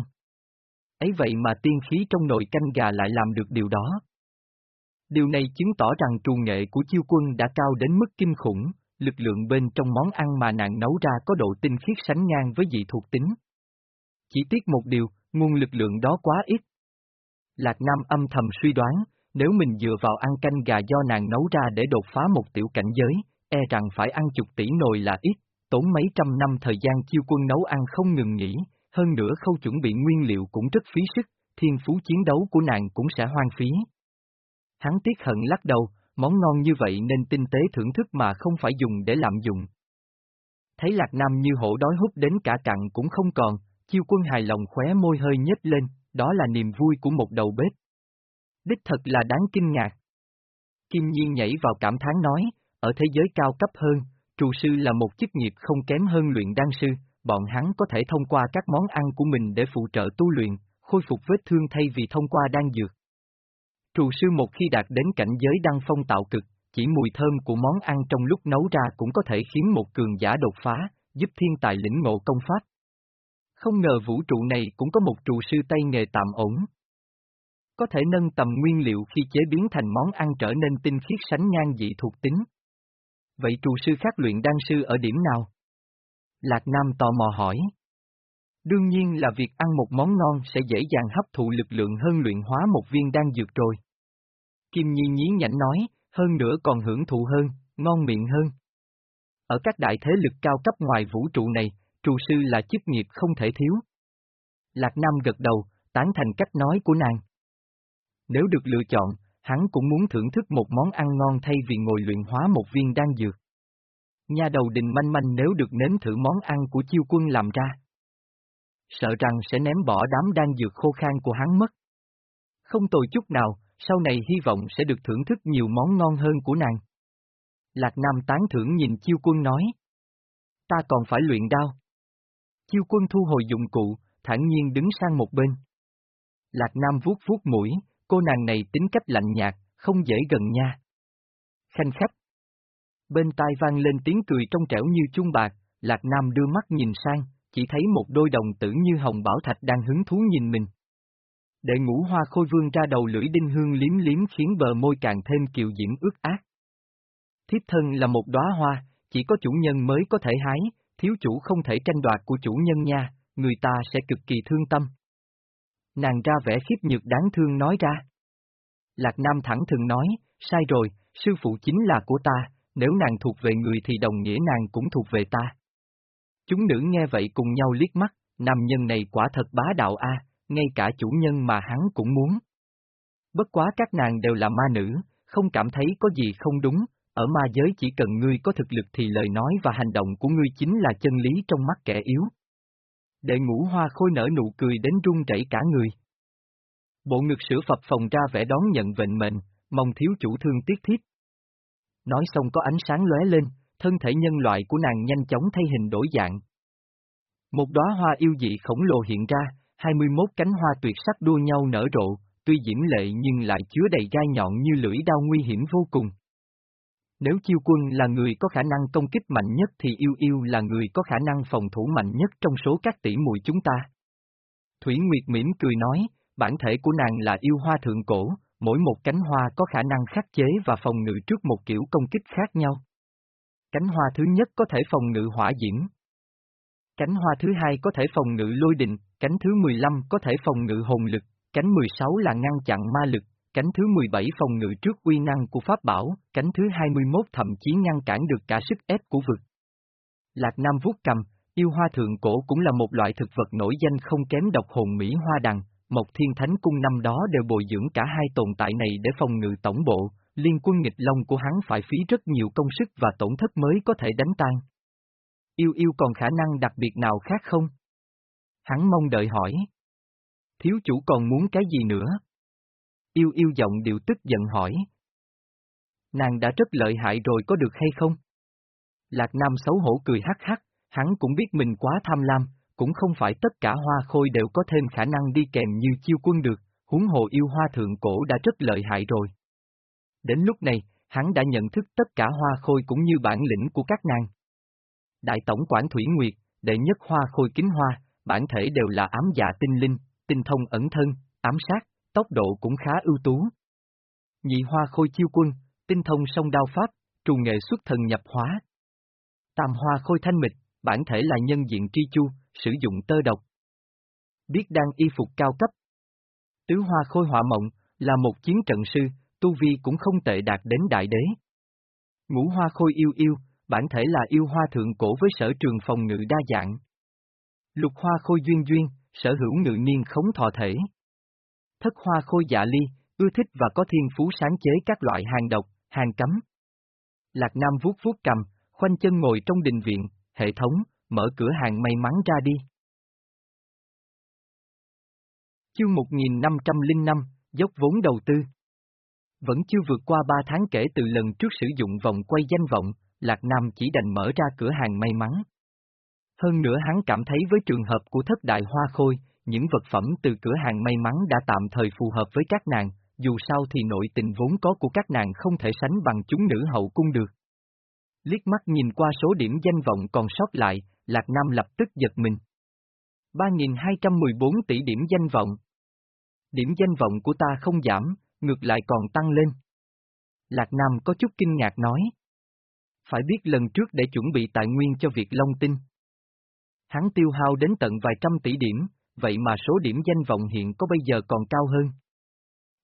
Ấy vậy mà tiên khí trong nội canh gà lại làm được điều đó. Điều này chứng tỏ rằng trù nghệ của chiêu quân đã cao đến mức kinh khủng, lực lượng bên trong món ăn mà nàng nấu ra có độ tinh khiết sánh ngang với dị thuộc tính. Chỉ tiếc một điều, nguồn lực lượng đó quá ít. Lạc Nam âm thầm suy đoán, nếu mình dựa vào ăn canh gà do nàng nấu ra để đột phá một tiểu cảnh giới, e rằng phải ăn chục tỷ nồi là ít, tốn mấy trăm năm thời gian chiêu quân nấu ăn không ngừng nghỉ, hơn nữa khâu chuẩn bị nguyên liệu cũng rất phí sức, thiên phú chiến đấu của nàng cũng sẽ hoang phí. Hắn tiếc hận lắc đầu, món ngon như vậy nên tinh tế thưởng thức mà không phải dùng để lạm dụng. Thấy Lạc Nam như hổ đói hút đến cả cặn cũng không còn, chiêu quân hài lòng khóe môi hơi nhếch lên, đó là niềm vui của một đầu bếp. Đích thật là đáng kinh ngạc. Kim Nhiên nhảy vào cảm thán nói, ở thế giới cao cấp hơn, trù sư là một chức nghiệp không kém hơn luyện đan sư, bọn hắn có thể thông qua các món ăn của mình để phụ trợ tu luyện, khôi phục vết thương thay vì thông qua đan dược. Trù sư một khi đạt đến cảnh giới đăng phong tạo cực, chỉ mùi thơm của món ăn trong lúc nấu ra cũng có thể khiến một cường giả đột phá, giúp thiên tài lĩnh ngộ công pháp. Không ngờ vũ trụ này cũng có một trù sư tay nghề tạm ổn. Có thể nâng tầm nguyên liệu khi chế biến thành món ăn trở nên tinh khiết sánh ngang dị thuộc tính. Vậy trù sư khác luyện đan sư ở điểm nào? Lạc Nam tò mò hỏi. Đương nhiên là việc ăn một món ngon sẽ dễ dàng hấp thụ lực lượng hơn luyện hóa một viên đan dược rồi. Kim Nhi nhí nhảnh nói, hơn nữa còn hưởng thụ hơn, ngon miệng hơn. Ở các đại thế lực cao cấp ngoài vũ trụ này, trù sư là chức nghiệp không thể thiếu. Lạc Nam gật đầu, tán thành cách nói của nàng. Nếu được lựa chọn, hắn cũng muốn thưởng thức một món ăn ngon thay vì ngồi luyện hóa một viên đan dược. Nhà đầu đình manh manh nếu được nếm thử món ăn của chiêu quân làm ra. Sợ rằng sẽ ném bỏ đám đan dược khô khan của hắn mất. Không tồi chút nào, sau này hy vọng sẽ được thưởng thức nhiều món ngon hơn của nàng. Lạc Nam tán thưởng nhìn chiêu quân nói. Ta còn phải luyện đao. Chiêu quân thu hồi dụng cụ, thản nhiên đứng sang một bên. Lạc Nam vuốt vuốt mũi, cô nàng này tính cách lạnh nhạt, không dễ gần nha. Khanh khách. Bên tai vang lên tiếng cười trong trẻo như chuông bạc, Lạc Nam đưa mắt nhìn sang, chỉ thấy một đôi đồng tử như hồng bảo thạch đang hứng thú nhìn mình. Đệ ngũ hoa khôi vương ra đầu lưỡi đinh hương liếm liếm khiến bờ môi càng thêm kiều diễm ướt át. Thiếp thân là một đóa hoa, chỉ có chủ nhân mới có thể hái, thiếu chủ không thể tranh đoạt của chủ nhân nha, người ta sẽ cực kỳ thương tâm. Nàng ra vẻ khiếp nhược đáng thương nói ra. Lạc Nam thẳng thừng nói, sai rồi, sư phụ chính là của ta, nếu nàng thuộc về người thì đồng nghĩa nàng cũng thuộc về ta. Chúng nữ nghe vậy cùng nhau liếc mắt, nam nhân này quả thật bá đạo a, ngay cả chủ nhân mà hắn cũng muốn. Bất quá các nàng đều là ma nữ, không cảm thấy có gì không đúng, ở ma giới chỉ cần ngươi có thực lực thì lời nói và hành động của ngươi chính là chân lý trong mắt kẻ yếu. Đệ ngũ hoa khôi nở nụ cười đến run rẩy cả người. Bộ ngực sữa phập phồng ra vẻ đón nhận vệnh mệnh, mong thiếu chủ thương tiếc thiết. Nói xong có ánh sáng lóe lên, thân thể nhân loại của nàng nhanh chóng thay hình đổi dạng. Một đóa hoa yêu dị khổng lồ hiện ra, 21 cánh hoa tuyệt sắc đua nhau nở rộ, tuy diễm lệ nhưng lại chứa đầy gai nhọn như lưỡi đao nguy hiểm vô cùng. Nếu chiêu quân là người có khả năng công kích mạnh nhất thì yêu yêu là người có khả năng phòng thủ mạnh nhất trong số các tỷ muội chúng ta. Thủy Nguyệt mỉm cười nói, bản thể của nàng là yêu hoa thượng cổ, mỗi một cánh hoa có khả năng khắc chế và phòng ngự trước một kiểu công kích khác nhau. Cánh hoa thứ nhất có thể phòng ngự hỏa diễm. Cánh hoa thứ hai có thể phòng ngự lôi đình, cánh thứ 15 có thể phòng ngự hồn lực, cánh 16 là ngăn chặn ma lực, cánh thứ 17 phòng ngự trước uy năng của pháp bảo, cánh thứ 21 thậm chí ngăn cản được cả sức ép của vực. Lạc Nam vuốt cầm, yêu hoa thượng cổ cũng là một loại thực vật nổi danh không kém độc hồn Mỹ hoa đằng, Mộc Thiên Thánh Cung năm đó đều bồi dưỡng cả hai tồn tại này để phòng ngự tổng bộ, liên quân nghịch long của hắn phải phí rất nhiều công sức và tổn thất mới có thể đánh tan. Yêu yêu còn khả năng đặc biệt nào khác không? Hắn mong đợi hỏi. Thiếu chủ còn muốn cái gì nữa? Yêu yêu giọng điệu tức giận hỏi. Nàng đã rất lợi hại rồi có được hay không? Lạc Nam xấu hổ cười hắc hắc, hắn cũng biết mình quá tham lam, cũng không phải tất cả hoa khôi đều có thêm khả năng đi kèm như chiêu quân được, huống hồ yêu hoa thượng cổ đã rất lợi hại rồi. Đến lúc này, hắn đã nhận thức tất cả hoa khôi cũng như bản lĩnh của các nàng. Đại tổng quản Thủy Nguyệt, đệ nhất hoa khôi kính hoa, bản thể đều là ám dạ tinh linh, tinh thông ẩn thân, ám sát, tốc độ cũng khá ưu tú. Nhị hoa khôi chiêu quân, tinh thông song đao pháp, trù nghệ xuất thần nhập hóa. Tam hoa khôi thanh mịch, bản thể là nhân diện tri chu, sử dụng tơ độc. Biết đang y phục cao cấp. Tứ hoa khôi họa mộng, là một chiến trận sư, tu vi cũng không tệ đạt đến đại đế. Ngũ hoa khôi yêu yêu, bản thể là yêu hoa thượng cổ với sở trường phòng ngự đa dạng. Lục hoa khôi duyên duyên, sở hữu ngự niên khống thọ thể. Thất hoa khôi dạ ly, ưa thích và có thiên phú sáng chế các loại hàng độc, hàng cấm. Lạc Nam vuốt vuốt cầm, khoanh chân ngồi trong đình viện, hệ thống, mở cửa hàng may mắn ra đi. Chương 1505, dốc vốn đầu tư. Vẫn chưa vượt qua 3 tháng kể từ lần trước sử dụng vòng quay danh vọng, Lạc Nam chỉ đành mở ra cửa hàng may mắn. Hơn nữa hắn cảm thấy với trường hợp của thất đại hoa khôi, những vật phẩm từ cửa hàng may mắn đã tạm thời phù hợp với các nàng, dù sao thì nội tình vốn có của các nàng không thể sánh bằng chúng nữ hậu cung được. Liếc mắt nhìn qua số điểm danh vọng còn sót lại, Lạc Nam lập tức giật mình. 3.214 tỷ điểm danh vọng. Điểm danh vọng của ta không giảm, ngược lại còn tăng lên. Lạc Nam có chút kinh ngạc nói. Phải biết lần trước để chuẩn bị tài nguyên cho việc Long Tinh. Hắn tiêu hao đến tận vài trăm tỷ điểm, vậy mà số điểm danh vọng hiện có bây giờ còn cao hơn.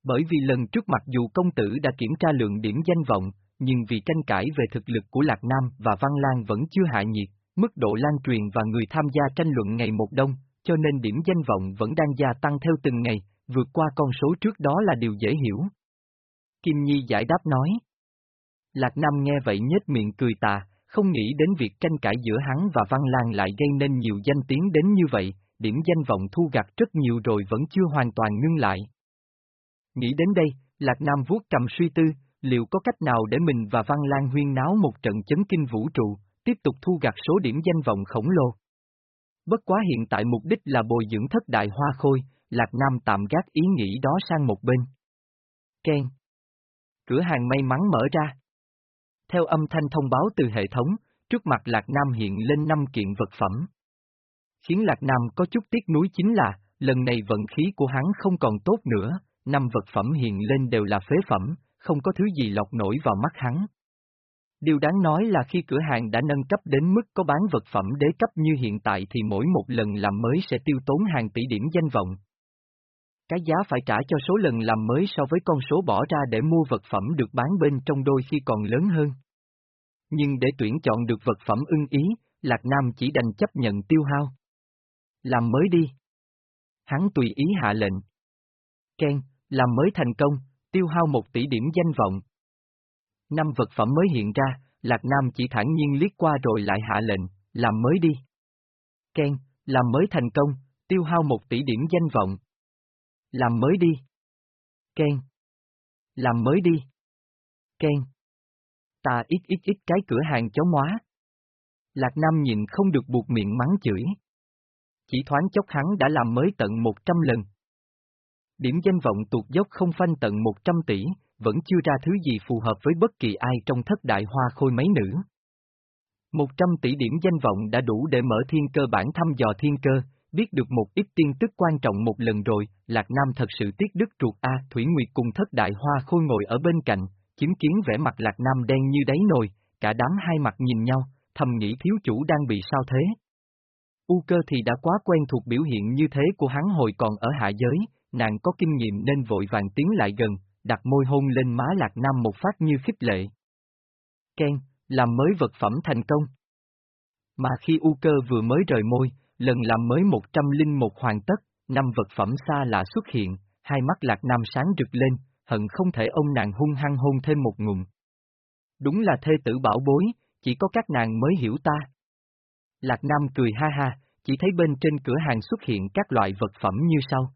Bởi vì lần trước mặc dù công tử đã kiểm tra lượng điểm danh vọng, nhưng vì tranh cãi về thực lực của Lạc Nam và Văn Lan vẫn chưa hạ nhiệt, mức độ lan truyền và người tham gia tranh luận ngày một đông, cho nên điểm danh vọng vẫn đang gia tăng theo từng ngày, vượt qua con số trước đó là điều dễ hiểu. Kim Nhi giải đáp nói. Lạc Nam nghe vậy nhếch miệng cười tà, không nghĩ đến việc tranh cãi giữa hắn và Văn Lan lại gây nên nhiều danh tiếng đến như vậy, điểm danh vọng thu gặt rất nhiều rồi vẫn chưa hoàn toàn ngưng lại. Nghĩ đến đây, Lạc Nam vuốt cầm suy tư, liệu có cách nào để mình và Văn Lan huyên náo một trận chấn kinh vũ trụ, tiếp tục thu gặt số điểm danh vọng khổng lồ. Bất quá hiện tại mục đích là bồi dưỡng thất đại hoa khôi, Lạc Nam tạm gác ý nghĩ đó sang một bên. Ken. Cửa hàng may mắn mở ra. Theo âm thanh thông báo từ hệ thống, trước mặt Lạc Nam hiện lên năm kiện vật phẩm. Khiến Lạc Nam có chút tiếc nuối chính là, lần này vận khí của hắn không còn tốt nữa, năm vật phẩm hiện lên đều là phế phẩm, không có thứ gì lọt nổi vào mắt hắn. Điều đáng nói là khi cửa hàng đã nâng cấp đến mức có bán vật phẩm đế cấp như hiện tại thì mỗi một lần làm mới sẽ tiêu tốn hàng tỷ điểm danh vọng. Cái giá phải trả cho số lần làm mới so với con số bỏ ra để mua vật phẩm được bán bên trong đôi khi còn lớn hơn. Nhưng để tuyển chọn được vật phẩm ưng ý, Lạc Nam chỉ đành chấp nhận tiêu hao. Làm mới đi. Hắn tùy ý hạ lệnh. Ken, làm mới thành công, tiêu hao một tỷ điểm danh vọng. Năm vật phẩm mới hiện ra, Lạc Nam chỉ thản nhiên liếc qua rồi lại hạ lệnh, làm mới đi. Ken, Làm mới thành công, tiêu hao một tỷ điểm danh vọng. Làm mới đi. Ken. Làm mới đi. Ken. Ta ít ít ít cái cửa hàng chó móa. Lạc Nam nhìn không được buộc miệng mắng chửi. Chỉ thoáng chốc hắn đã làm mới tận 100 lần. Điểm danh vọng tuột dốc không phanh tận 100 tỷ, vẫn chưa ra thứ gì phù hợp với bất kỳ ai trong thất đại hoa khôi mấy nữ. 100 tỷ điểm danh vọng đã đủ để mở thiên cơ bản thăm dò thiên cơ, biết được một ít tin tức quan trọng một lần rồi, Lạc Nam thật sự tiếc đức ruột A, Thủy Nguyệt cùng thất đại hoa khôi ngồi ở bên cạnh, chứng kiến vẻ mặt Lạc Nam đen như đáy nồi, cả đám hai mặt nhìn nhau, thầm nghĩ thiếu chủ đang bị sao thế. U cơ thì đã quá quen thuộc biểu hiện như thế của hắn hồi còn ở hạ giới, nàng có kinh nghiệm nên vội vàng tiến lại gần, đặt môi hôn lên má Lạc Nam một phát như khích lệ. Ken, làm mới vật phẩm thành công. Mà khi U cơ vừa mới rời môi, lần làm mới 101 hoàn tất, năm vật phẩm xa lạ xuất hiện, hai mắt Lạc Nam sáng rực lên, hận không thể ông nàng hung hăng hôn thêm một ngụm. Đúng là thê tử bảo bối, chỉ có các nàng mới hiểu ta. Lạc Nam cười ha ha, chỉ thấy bên trên cửa hàng xuất hiện các loại vật phẩm như sau.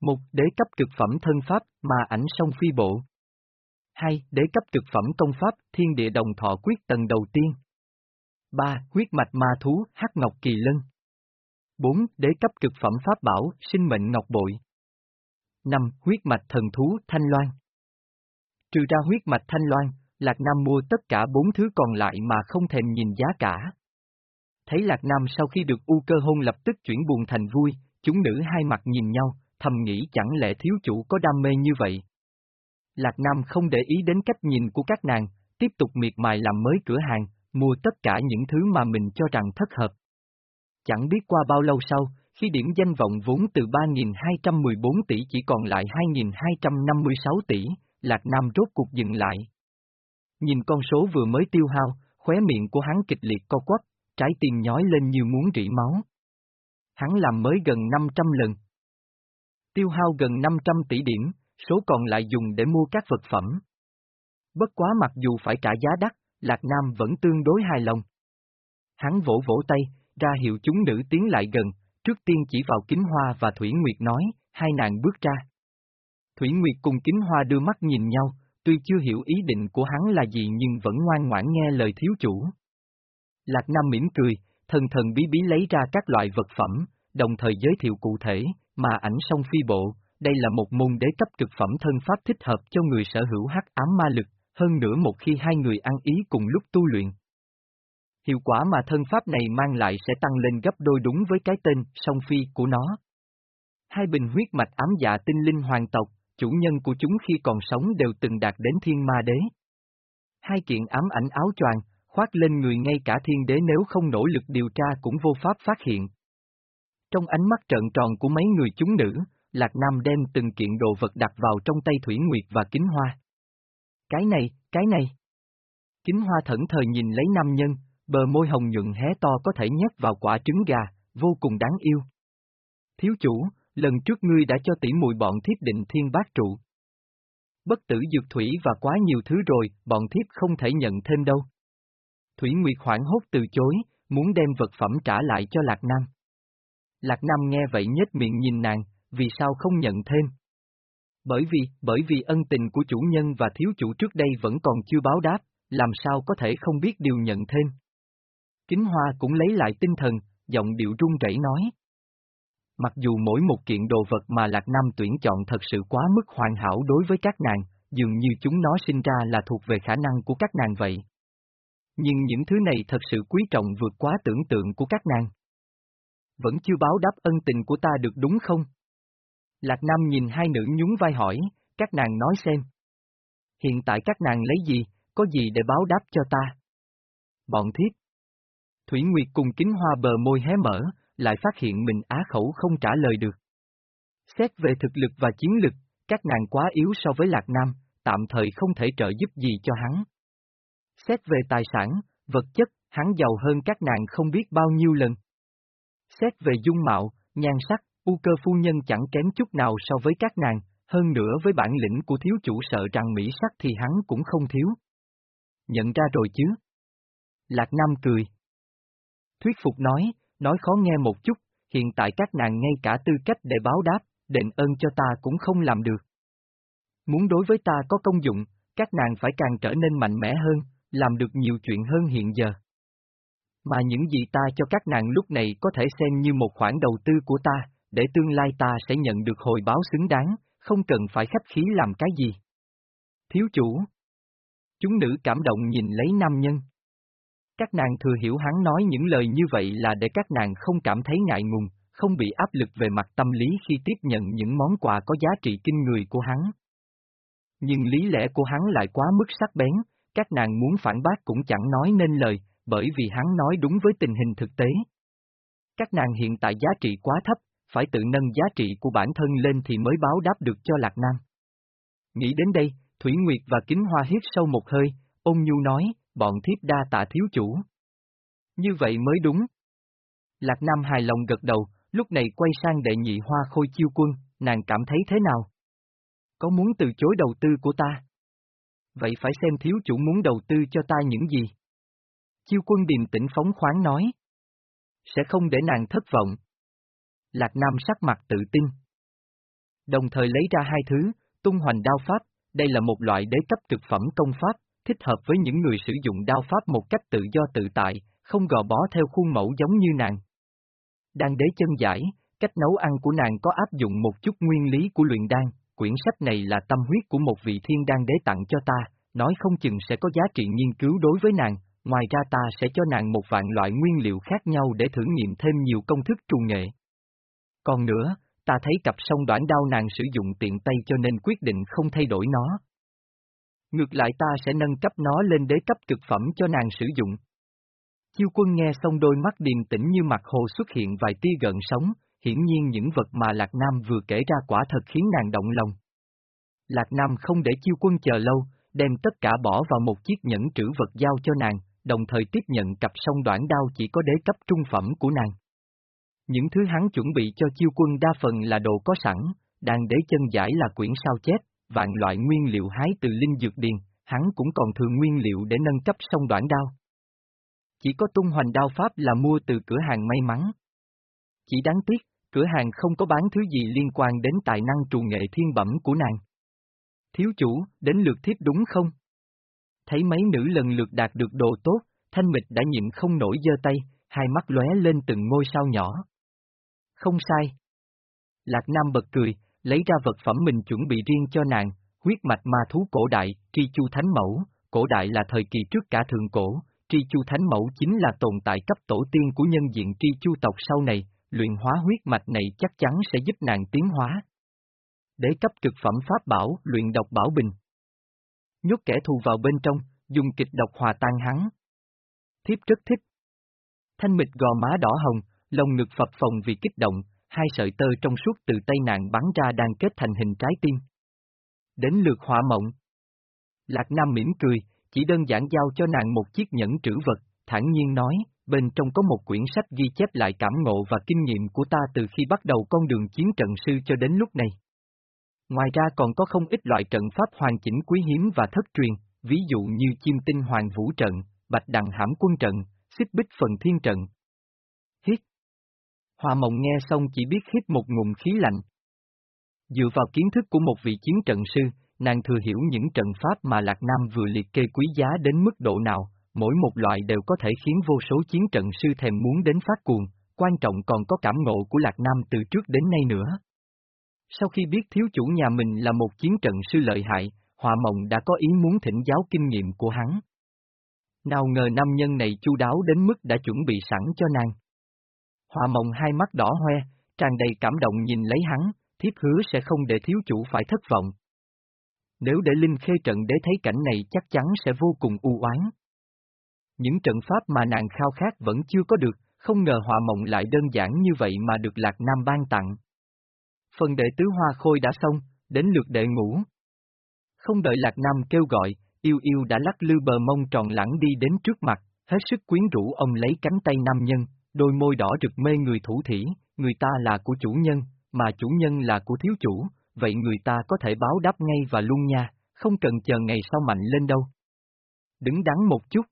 Một, đế cấp cực phẩm thân pháp, mà ảnh song phi bộ. Hai, đế cấp cực phẩm công pháp, thiên địa đồng thọ quyết tầng đầu tiên. Ba, huyết mạch ma thú, hắc ngọc kỳ lân. Bốn, đế cấp cực phẩm pháp bảo, sinh mệnh ngọc bội. Năm, huyết mạch thần thú, thanh loan. Trừ ra huyết mạch thanh loan, Lạc Nam mua tất cả bốn thứ còn lại mà không thèm nhìn giá cả. Thấy Lạc Nam sau khi được u cơ hôn lập tức chuyển buồn thành vui, chúng nữ hai mặt nhìn nhau, thầm nghĩ chẳng lẽ thiếu chủ có đam mê như vậy. Lạc Nam không để ý đến cách nhìn của các nàng, tiếp tục miệt mài làm mới cửa hàng, mua tất cả những thứ mà mình cho rằng thất hợp. Chẳng biết qua bao lâu sau, khi điểm danh vọng vốn từ 3.214 tỷ chỉ còn lại 2.256 tỷ, Lạc Nam rốt cuộc dừng lại. Nhìn con số vừa mới tiêu hao, khóe miệng của hắn kịch liệt co quắp, trái tim nhói lên như muốn rỉ máu. Hắn làm mới gần 500 lần. Tiêu hao gần 500 tỷ điểm, số còn lại dùng để mua các vật phẩm. Bất quá mặc dù phải trả giá đắt, Lạc Nam vẫn tương đối hài lòng. Hắn vỗ vỗ tay, ra hiệu chúng nữ tiến lại gần, trước tiên chỉ vào kính hoa và Thủy Nguyệt nói, hai nàng bước ra. Thủy Nguyệt cùng kính hoa đưa mắt nhìn nhau, tuy chưa hiểu ý định của hắn là gì nhưng vẫn ngoan ngoãn nghe lời thiếu chủ. Lạc Nam mỉm cười, thần thần bí bí lấy ra các loại vật phẩm, đồng thời giới thiệu cụ thể, mà ảnh song phi bộ, đây là một môn đế cấp cực phẩm thân pháp thích hợp cho người sở hữu hắc ám ma lực, hơn nữa một khi hai người ăn ý cùng lúc tu luyện. Hiệu quả mà thân pháp này mang lại sẽ tăng lên gấp đôi đúng với cái tên song phi của nó. Hai bình huyết mạch ám dạ tinh linh hoàng tộc, chủ nhân của chúng khi còn sống đều từng đạt đến thiên ma đế. Hai kiện ám ảnh áo choàng, khoác lên người ngay cả thiên đế nếu không nỗ lực điều tra cũng vô pháp phát hiện. Trong ánh mắt trợn tròn của mấy người chúng nữ, Lạc Nam đem từng kiện đồ vật đặt vào trong tay Thủy Nguyệt và Kính Hoa. Cái này, cái này. Kính Hoa thẫn thờ nhìn lấy nam nhân, bờ môi hồng nhuận hé to có thể nhét vào quả trứng gà, vô cùng đáng yêu. Thiếu chủ, lần trước ngươi đã cho tỷ muội bọn thiếp định thiên bát trụ. Bất tử dược thủy và quá nhiều thứ rồi, bọn thiếp không thể nhận thêm đâu. Thủy Nguyệt hoảng hốt từ chối, muốn đem vật phẩm trả lại cho Lạc Nam. Lạc Nam nghe vậy nhếch miệng nhìn nàng, vì sao không nhận thêm? Bởi vì, bởi vì ân tình của chủ nhân và thiếu chủ trước đây vẫn còn chưa báo đáp, làm sao có thể không biết điều nhận thêm? Kính Hoa cũng lấy lại tinh thần, giọng điệu run rẩy nói. Mặc dù mỗi một kiện đồ vật mà Lạc Nam tuyển chọn thật sự quá mức hoàn hảo đối với các nàng, dường như chúng nó sinh ra là thuộc về khả năng của các nàng vậy. Nhưng những thứ này thật sự quý trọng vượt quá tưởng tượng của các nàng. Vẫn chưa báo đáp ân tình của ta được đúng không? Lạc Nam nhìn hai nữ nhún vai hỏi, các nàng nói xem. Hiện tại các nàng lấy gì, có gì để báo đáp cho ta? Bọn thiết. Thủy Nguyệt cùng kính hoa bờ môi hé mở, lại phát hiện mình á khẩu không trả lời được. Xét về thực lực và chiến lực, các nàng quá yếu so với Lạc Nam, tạm thời không thể trợ giúp gì cho hắn. Xét về tài sản, vật chất, hắn giàu hơn các nàng không biết bao nhiêu lần. Xét về dung mạo, nhan sắc, U cơ phu nhân chẳng kém chút nào so với các nàng, hơn nữa với bản lĩnh của thiếu chủ sợ rằng mỹ sắc thì hắn cũng không thiếu. Nhận ra rồi chứ? Lạc Nam cười. Thuyết phục nói, nói khó nghe một chút, hiện tại các nàng ngay cả tư cách để báo đáp, đền ơn cho ta cũng không làm được. Muốn đối với ta có công dụng, các nàng phải càng trở nên mạnh mẽ hơn, làm được nhiều chuyện hơn hiện giờ. Mà những gì ta cho các nàng lúc này có thể xem như một khoản đầu tư của ta, để tương lai ta sẽ nhận được hồi báo xứng đáng, không cần phải khách khí làm cái gì. Thiếu chủ. Chúng nữ cảm động nhìn lấy nam nhân. Các nàng thừa hiểu hắn nói những lời như vậy là để các nàng không cảm thấy ngại ngùng, không bị áp lực về mặt tâm lý khi tiếp nhận những món quà có giá trị kinh người của hắn. Nhưng lý lẽ của hắn lại quá mức sắc bén, các nàng muốn phản bác cũng chẳng nói nên lời, bởi vì hắn nói đúng với tình hình thực tế. Các nàng hiện tại giá trị quá thấp, phải tự nâng giá trị của bản thân lên thì mới báo đáp được cho Lạc Nam. Nghĩ đến đây, Thủy Nguyệt và Kính Hoa hít sâu một hơi, ôn nhu nói, bọn thiếp đa tạ thiếu chủ. Như vậy mới đúng. Lạc Nam hài lòng gật đầu, lúc này quay sang đệ nhị hoa khôi chiêu quân, nàng cảm thấy thế nào? Có muốn từ chối đầu tư của ta? Vậy phải xem thiếu chủ muốn đầu tư cho ta những gì? Chiêu quân điềm tĩnh phóng khoáng nói. Sẽ không để nàng thất vọng. Lạc Nam sắc mặt tự tin. Đồng thời lấy ra hai thứ, tung hoành đao pháp, đây là một loại đế cấp cực phẩm công pháp, thích hợp với những người sử dụng đao pháp một cách tự do tự tại, không gò bó theo khuôn mẫu giống như nàng. Đan đế chân giải, cách nấu ăn của nàng có áp dụng một chút nguyên lý của luyện đan, quyển sách này là tâm huyết của một vị thiên đan đế tặng cho ta, nói không chừng sẽ có giá trị nghiên cứu đối với nàng, ngoài ra ta sẽ cho nàng một vạn loại nguyên liệu khác nhau để thử nghiệm thêm nhiều công thức trù nghệ. Còn nữa, ta thấy cặp sông đoạn đao nàng sử dụng tiện tay cho nên quyết định không thay đổi nó. Ngược lại ta sẽ nâng cấp nó lên đế cấp cực phẩm cho nàng sử dụng. Chiêu quân nghe xong đôi mắt điềm tĩnh như mặt hồ xuất hiện vài tia gợn sóng, hiển nhiên những vật mà Lạc Nam vừa kể ra quả thật khiến nàng động lòng. Lạc Nam không để chiêu quân chờ lâu, đem tất cả bỏ vào một chiếc nhẫn trữ vật giao cho nàng, đồng thời tiếp nhận cặp song đoạn đao chỉ có đế cấp trung phẩm của nàng. Những thứ hắn chuẩn bị cho chiêu quân đa phần là đồ có sẵn, đàn đế chân giải là quyển sao chép, vạn loại nguyên liệu hái từ linh dược điền, hắn cũng còn thường nguyên liệu để nâng cấp song đoạn đao. Chỉ có tung hoành đao pháp là mua từ cửa hàng may mắn. Chỉ đáng tiếc, cửa hàng không có bán thứ gì liên quan đến tài năng trù nghệ thiên bẩm của nàng. Thiếu chủ, đến lượt thiếp đúng không? Thấy mấy nữ lần lượt đạt được đồ tốt, thanh mịch đã nhịn không nổi giơ tay, hai mắt lóe lên từng ngôi sao nhỏ. Không sai. Lạc Nam bật cười, lấy ra vật phẩm mình chuẩn bị riêng cho nàng, huyết mạch ma thú cổ đại, tri chu thánh mẫu, cổ đại là thời kỳ trước cả thượng cổ, tri chu thánh mẫu chính là tồn tại cấp tổ tiên của nhân diện tri chu tộc sau này, luyện hóa huyết mạch này chắc chắn sẽ giúp nàng tiến hóa. Để cấp cực phẩm pháp bảo, luyện độc bảo bình. Nhốt kẻ thù vào bên trong, dùng kịch độc hòa tan hắn. Thiếp rất thích. Thanh mịch gò má đỏ hồng, lồng ngực phập phồng vì kích động, hai sợi tơ trong suốt từ tay nàng bắn ra đang kết thành hình trái tim. Đến lượt hỏa mộng. Lạc Nam mỉm cười, chỉ đơn giản giao cho nàng một chiếc nhẫn trữ vật, thản nhiên nói, bên trong có một quyển sách ghi chép lại cảm ngộ và kinh nghiệm của ta từ khi bắt đầu con đường chiến trận sư cho đến lúc này. Ngoài ra còn có không ít loại trận pháp hoàn chỉnh quý hiếm và thất truyền, ví dụ như chim tinh hoàng vũ trận, bạch đằng hãm quân trận, xích bích phần thiên trận. Hít. Hòa mộng nghe xong chỉ biết hít một ngụm khí lạnh. Dựa vào kiến thức của một vị chiến trận sư, nàng thừa hiểu những trận pháp mà Lạc Nam vừa liệt kê quý giá đến mức độ nào, mỗi một loại đều có thể khiến vô số chiến trận sư thèm muốn đến phát cuồng, quan trọng còn có cảm ngộ của Lạc Nam từ trước đến nay nữa. Sau khi biết thiếu chủ nhà mình là một chiến trận sư lợi hại, Hòa Mộng đã có ý muốn thỉnh giáo kinh nghiệm của hắn. Nào ngờ nam nhân này chu đáo đến mức đã chuẩn bị sẵn cho nàng. Hòa Mộng hai mắt đỏ hoe, tràn đầy cảm động nhìn lấy hắn, thiếp hứa sẽ không để thiếu chủ phải thất vọng. Nếu để Linh Khê trận để thấy cảnh này chắc chắn sẽ vô cùng u oán. Những trận pháp mà nàng khao khát vẫn chưa có được, không ngờ họa mộng lại đơn giản như vậy mà được Lạc Nam ban tặng. Phần đệ tứ hoa khôi đã xong, đến lượt đệ ngũ. Không đợi Lạc Nam kêu gọi, yêu yêu đã lắc lư bờ mông tròn lẳng đi đến trước mặt, hết sức quyến rũ ông lấy cánh tay nam nhân, đôi môi đỏ rực mê người thủ thỉ, người ta là của chủ nhân, mà chủ nhân là của thiếu chủ, vậy người ta có thể báo đáp ngay và luôn nha, không cần chờ ngày sau mạnh lên đâu. Đứng đắn một chút.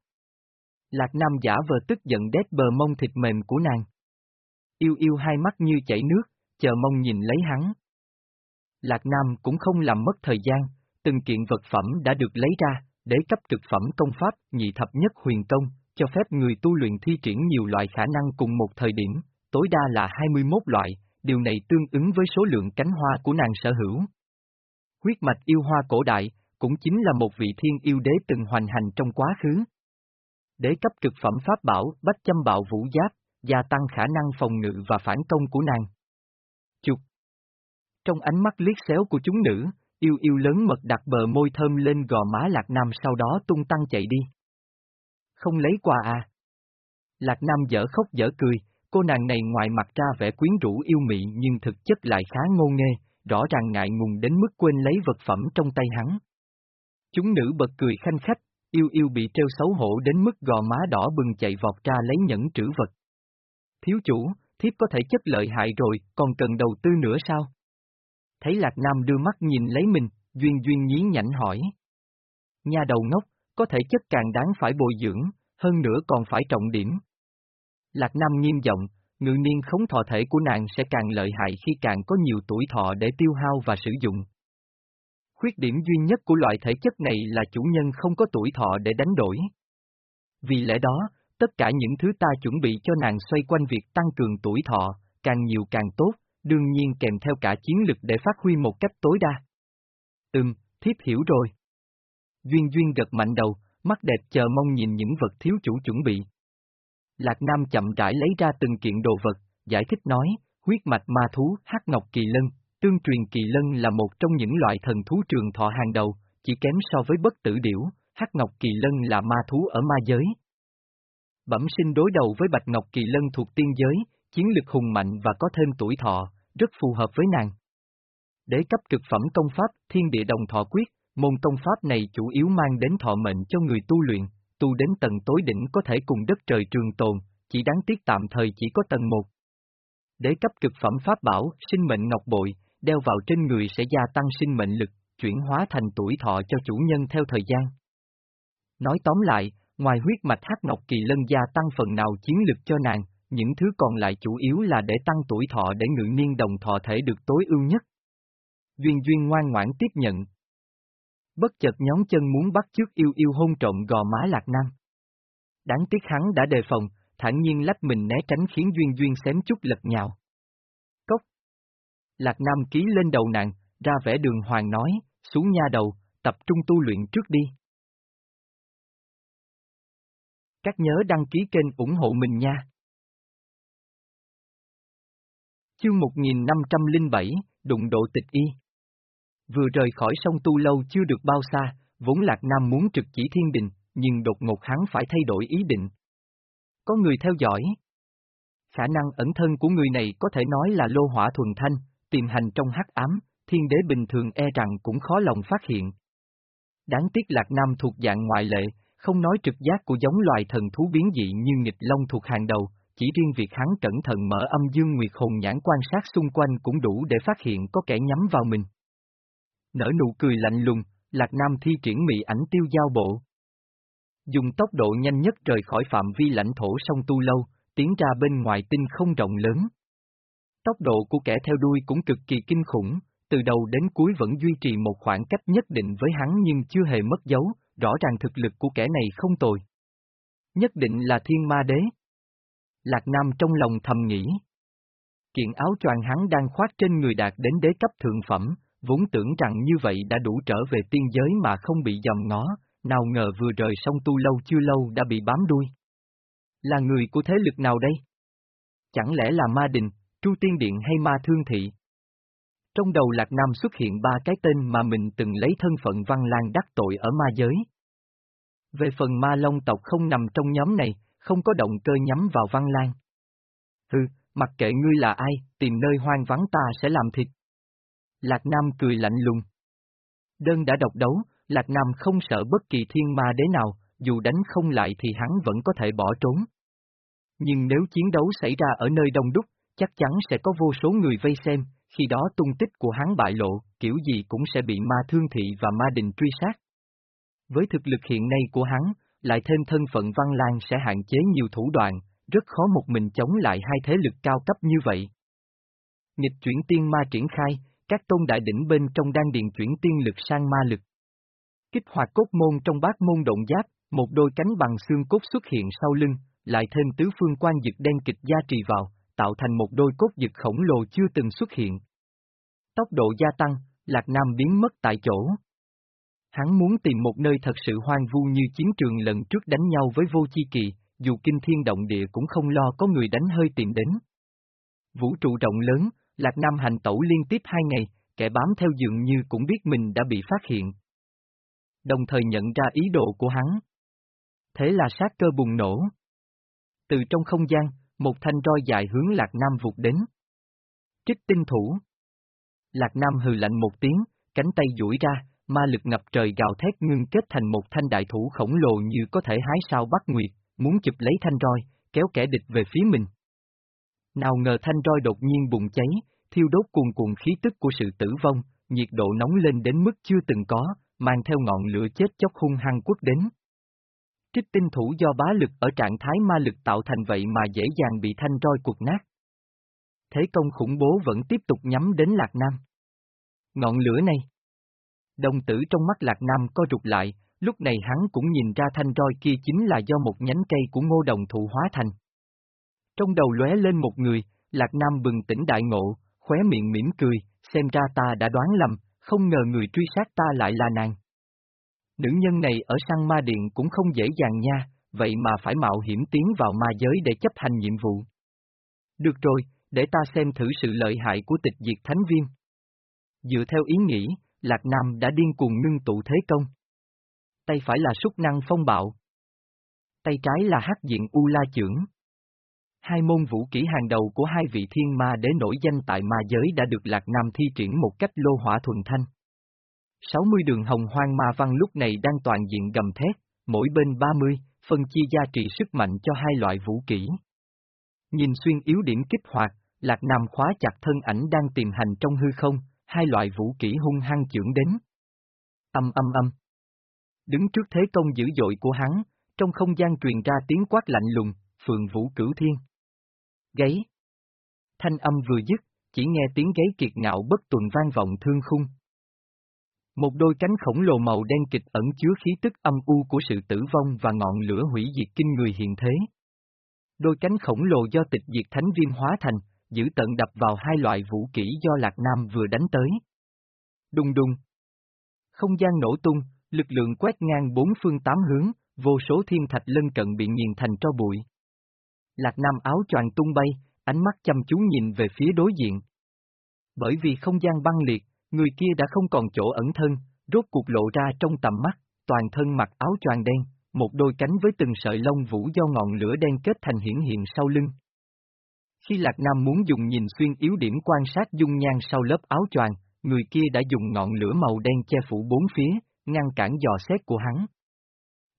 Lạc Nam giả vờ tức giận đét bờ mông thịt mềm của nàng. yêu yêu hai mắt như chảy nước, chờ mong nhìn lấy hắn. Lạc Nam cũng không làm mất thời gian, từng kiện vật phẩm đã được lấy ra, để cấp cực phẩm công pháp, nhị thập nhất huyền công, cho phép người tu luyện thi triển nhiều loại khả năng cùng một thời điểm, tối đa là 21 loại, điều này tương ứng với số lượng cánh hoa của nàng sở hữu. Huyết mạch yêu hoa cổ đại, cũng chính là một vị thiên yêu đế từng hoành hành trong quá khứ. Đế cấp cực phẩm pháp bảo, bách châm bạo vũ giáp, gia tăng khả năng phòng ngự và phản công của nàng. Chục. Trong ánh mắt liếc xéo của chúng nữ, yêu yêu lớn mật đặt bờ môi thơm lên gò má Lạc Nam sau đó tung tăng chạy đi. Không lấy quà à? Lạc Nam dở khóc dở cười, cô nàng này ngoài mặt ra vẻ quyến rũ yêu mị nhưng thực chất lại khá ngô nghê, rõ ràng ngại ngùng đến mức quên lấy vật phẩm trong tay hắn. Chúng nữ bật cười khanh khách, yêu yêu bị treo xấu hổ đến mức gò má đỏ bừng chạy vọt ra lấy nhẫn trữ vật. Thiếu chủ, thiếp có thể chất lợi hại rồi, còn cần đầu tư nữa sao? Thấy Lạc Nam đưa mắt nhìn lấy mình, Duyên Duyên nhí nhảnh hỏi. Nhà đầu ngốc, có thể chất càng đáng phải bồi dưỡng, hơn nữa còn phải trọng điểm. Lạc Nam nghiêm giọng, ngự niên khống thọ thể của nàng sẽ càng lợi hại khi càng có nhiều tuổi thọ để tiêu hao và sử dụng. Khuyết điểm duy nhất của loại thể chất này là chủ nhân không có tuổi thọ để đánh đổi. Vì lẽ đó, tất cả những thứ ta chuẩn bị cho nàng xoay quanh việc tăng cường tuổi thọ, càng nhiều càng tốt, đương nhiên kèm theo cả chiến lực để phát huy một cách tối đa. Ừm, thiếp hiểu rồi. Duyên Duyên gật mạnh đầu, mắt đẹp chờ mong nhìn những vật thiếu chủ chuẩn bị. Lạc Nam chậm rãi lấy ra từng kiện đồ vật, giải thích nói, huyết mạch ma thú, hắc ngọc kỳ lân, tương truyền kỳ lân là một trong những loại thần thú trường thọ hàng đầu, chỉ kém so với bất tử điểu, hắc ngọc kỳ lân là ma thú ở ma giới. Bẩm sinh đối đầu với bạch ngọc kỳ lân thuộc tiên giới, chiến lực hùng mạnh và có thêm tuổi thọ, rất phù hợp với nàng. Đế cấp cực phẩm công pháp, thiên địa đồng thọ quyết, môn công pháp này chủ yếu mang đến thọ mệnh cho người tu luyện, tu đến tầng tối đỉnh có thể cùng đất trời trường tồn, chỉ đáng tiếc tạm thời chỉ có tầng một. Đế cấp cực phẩm pháp bảo, sinh mệnh ngọc bội, đeo vào trên người sẽ gia tăng sinh mệnh lực, chuyển hóa thành tuổi thọ cho chủ nhân theo thời gian. Nói tóm lại, ngoài huyết mạch hắc ngọc kỳ lân gia tăng phần nào chiến lực cho nàng, những thứ còn lại chủ yếu là để tăng tuổi thọ để ngự niên đồng thọ thể được tối ưu nhất. Duyên Duyên ngoan ngoãn tiếp nhận. Bất chợt nhóm chân muốn bắt trước yêu yêu hôn trộm gò má Lạc Nam. Đáng tiếc hắn đã đề phòng, thản nhiên lách mình né tránh khiến Duyên Duyên xém chút lật nhào. Lạc Nam ký lên đầu nàng, ra vẻ đường hoàng nói, xuống nha đầu, tập trung tu luyện trước đi. Các nhớ đăng ký kênh ủng hộ mình nha. Chương 1507, đụng độ tịch y. Vừa rời khỏi sông Tu Lâu chưa được bao xa, vốn Lạc Nam muốn trực chỉ thiên đình, nhưng đột ngột hắn phải thay đổi ý định. Có người theo dõi. Khả năng ẩn thân của người này có thể nói là lô hỏa thuần thanh, tìm hành trong hắc ám, thiên đế bình thường e rằng cũng khó lòng phát hiện. Đáng tiếc Lạc Nam thuộc dạng ngoại lệ, không nói trực giác của giống loài thần thú biến dị như nghịch long thuộc hàng đầu, chỉ riêng việc hắn cẩn thận mở âm dương nguyệt hồn nhãn quan sát xung quanh cũng đủ để phát hiện có kẻ nhắm vào mình. Nở nụ cười lạnh lùng, Lạc Nam thi triển mị ảnh tiêu giao bộ. Dùng tốc độ nhanh nhất rời khỏi phạm vi lãnh thổ sông Tu Lâu, tiến ra bên ngoài tinh không rộng lớn. Tốc độ của kẻ theo đuôi cũng cực kỳ kinh khủng, từ đầu đến cuối vẫn duy trì một khoảng cách nhất định với hắn nhưng chưa hề mất dấu, rõ ràng thực lực của kẻ này không tồi. Nhất định là thiên ma đế. Lạc Nam trong lòng thầm nghĩ. Kiện áo choàng hắn đang khoác trên người đạt đến đế cấp thượng phẩm, vốn tưởng rằng như vậy đã đủ trở về tiên giới mà không bị dòm ngó, nào ngờ vừa rời xong tu lâu chưa lâu đã bị bám đuôi. Là người của thế lực nào đây? Chẳng lẽ là ma đình, Chu tiên điện hay ma thương thị? Trong đầu Lạc Nam xuất hiện ba cái tên mà mình từng lấy thân phận văn lan đắc tội ở ma giới. Về phần ma long tộc không nằm trong nhóm này, không có động cơ nhắm vào Văn Lan. Hừ, mặc kệ ngươi là ai, tìm nơi hoang vắng ta sẽ làm thịt. Lạc Nam cười lạnh lùng. Đơn đã độc đấu, Lạc Nam không sợ bất kỳ thiên ma đế nào, dù đánh không lại thì hắn vẫn có thể bỏ trốn. Nhưng nếu chiến đấu xảy ra ở nơi đông đúc, chắc chắn sẽ có vô số người vây xem, khi đó tung tích của hắn bại lộ, kiểu gì cũng sẽ bị ma thương thị và ma đình truy sát. Với thực lực hiện nay của hắn, lại thêm thân phận Văn Lan sẽ hạn chế nhiều thủ đoạn, rất khó một mình chống lại hai thế lực cao cấp như vậy. Nghịch chuyển tiên ma triển khai, các tôn đại đỉnh bên trong đang điện chuyển tiên lực sang ma lực. Kích hoạt cốt môn trong bát môn động giáp, một đôi cánh bằng xương cốt xuất hiện sau lưng, lại thêm tứ phương quan dực đen kịch gia trì vào, tạo thành một đôi cốt dực khổng lồ chưa từng xuất hiện. Tốc độ gia tăng, Lạc Nam biến mất tại chỗ. Hắn muốn tìm một nơi thật sự hoang vu như chiến trường lần trước đánh nhau với vô chi kỳ, dù kinh thiên động địa cũng không lo có người đánh hơi tìm đến. Vũ trụ rộng lớn, Lạc Nam hành tẩu liên tiếp hai ngày, kẻ bám theo dường như cũng biết mình đã bị phát hiện. Đồng thời nhận ra ý đồ của hắn. Thế là sát cơ bùng nổ. Từ trong không gian, một thanh roi dài hướng Lạc Nam vụt đến. Trích tinh thủ. Lạc Nam hừ lạnh một tiếng, cánh tay duỗi ra, ma lực ngập trời gào thét ngưng kết thành một thanh đại thủ khổng lồ như có thể hái sao bắt nguyệt, muốn chụp lấy thanh roi, kéo kẻ địch về phía mình. Nào ngờ thanh roi đột nhiên bùng cháy, thiêu đốt cuồn cuộn khí tức của sự tử vong, nhiệt độ nóng lên đến mức chưa từng có, mang theo ngọn lửa chết chóc hung hăng quất đến. Trích tinh thủ do bá lực ở trạng thái ma lực tạo thành vậy mà dễ dàng bị thanh roi cuột nát. Thế công khủng bố vẫn tiếp tục nhắm đến Lạc Nam. Ngọn lửa này. Đồng tử trong mắt Lạc Nam co rụt lại, lúc này hắn cũng nhìn ra thanh roi kia chính là do một nhánh cây của ngô đồng thụ hóa thành. Trong đầu lóe lên một người, Lạc Nam bừng tỉnh đại ngộ, khóe miệng mỉm cười, xem ra ta đã đoán lầm, không ngờ người truy sát ta lại là nàng. Nữ nhân này ở sang ma điện cũng không dễ dàng nha, vậy mà phải mạo hiểm tiến vào ma giới để chấp hành nhiệm vụ. Được rồi, để ta xem thử sự lợi hại của tịch diệt thánh viên. Dựa theo ý nghĩ, Lạc Nam đã điên cuồng ngưng tụ thế công. Tay phải là súc năng phong bạo. Tay trái là hắc diện U La Chưởng. Hai môn vũ kỹ hàng đầu của hai vị thiên ma đế nổi danh tại ma giới đã được Lạc Nam thi triển một cách lô hỏa thuần thanh. 60 đường hồng hoang ma văn lúc này đang toàn diện gầm thét, mỗi bên 30, phân chia gia trị sức mạnh cho hai loại vũ kỹ. Nhìn xuyên yếu điểm kích hoạt, Lạc Nam khóa chặt thân ảnh đang tìm hành trong hư không, hai loại vũ kỹ hung hăng trưởng đến. Âm âm âm. Đứng trước thế công dữ dội của hắn, trong không gian truyền ra tiếng quát lạnh lùng, phường vũ cửu thiên. Gáy. Thanh âm vừa dứt, chỉ nghe tiếng gáy kiệt ngạo bất tuần vang vọng thương khung. Một đôi cánh khổng lồ màu đen kịch ẩn chứa khí tức âm u của sự tử vong và ngọn lửa hủy diệt kinh người hiện thế. Đôi cánh khổng lồ do tịch diệt thánh viêm hóa thành, giữ tận đập vào hai loại vũ kỹ do Lạc Nam vừa đánh tới. Đùng đùng. Không gian nổ tung, lực lượng quét ngang bốn phương tám hướng, vô số thiên thạch lân cận bị nghiền thành tro bụi. Lạc Nam áo choàng tung bay, ánh mắt chăm chú nhìn về phía đối diện. Bởi vì không gian băng liệt, người kia đã không còn chỗ ẩn thân, rốt cuộc lộ ra trong tầm mắt, toàn thân mặc áo choàng đen, một đôi cánh với từng sợi lông vũ do ngọn lửa đen kết thành hiển hiện sau lưng. Khi Lạc Nam muốn dùng nhìn xuyên yếu điểm quan sát dung nhan sau lớp áo choàng, người kia đã dùng ngọn lửa màu đen che phủ bốn phía, ngăn cản dò xét của hắn.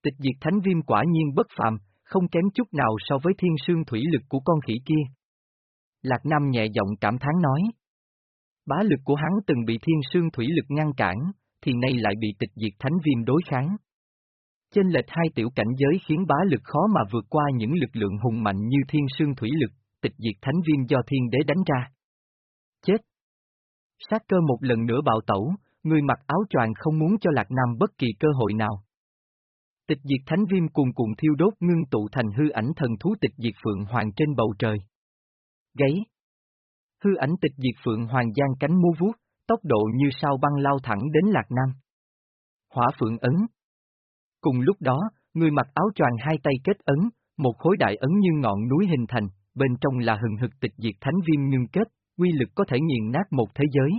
Tịch diệt thánh viêm quả nhiên bất phàm, không kém chút nào so với thiên sương thủy lực của con khỉ kia. Lạc Nam nhẹ giọng cảm thán nói. Bá lực của hắn từng bị thiên sương thủy lực ngăn cản, thì nay lại bị tịch diệt thánh viêm đối kháng. Trên lệch hai tiểu cảnh giới khiến bá lực khó mà vượt qua những lực lượng hùng mạnh như thiên sương thủy lực, tịch diệt thánh viêm do thiên đế đánh ra. Chết! Sát cơ một lần nữa bạo tẩu, người mặc áo choàng không muốn cho Lạc Nam bất kỳ cơ hội nào. Tịch diệt thánh viêm cùng cùng thiêu đốt ngưng tụ thành hư ảnh thần thú tịch diệt phượng hoàng trên bầu trời. Gáy! Hư ảnh tịch diệt phượng hoàng giang cánh múa vuốt, tốc độ như sao băng lao thẳng đến Lạc Nam. Hỏa phượng ấn. Cùng lúc đó, người mặc áo choàng hai tay kết ấn, một khối đại ấn như ngọn núi hình thành, bên trong là hừng hực tịch diệt thánh viêm ngưng kết, quy lực có thể nghiền nát một thế giới.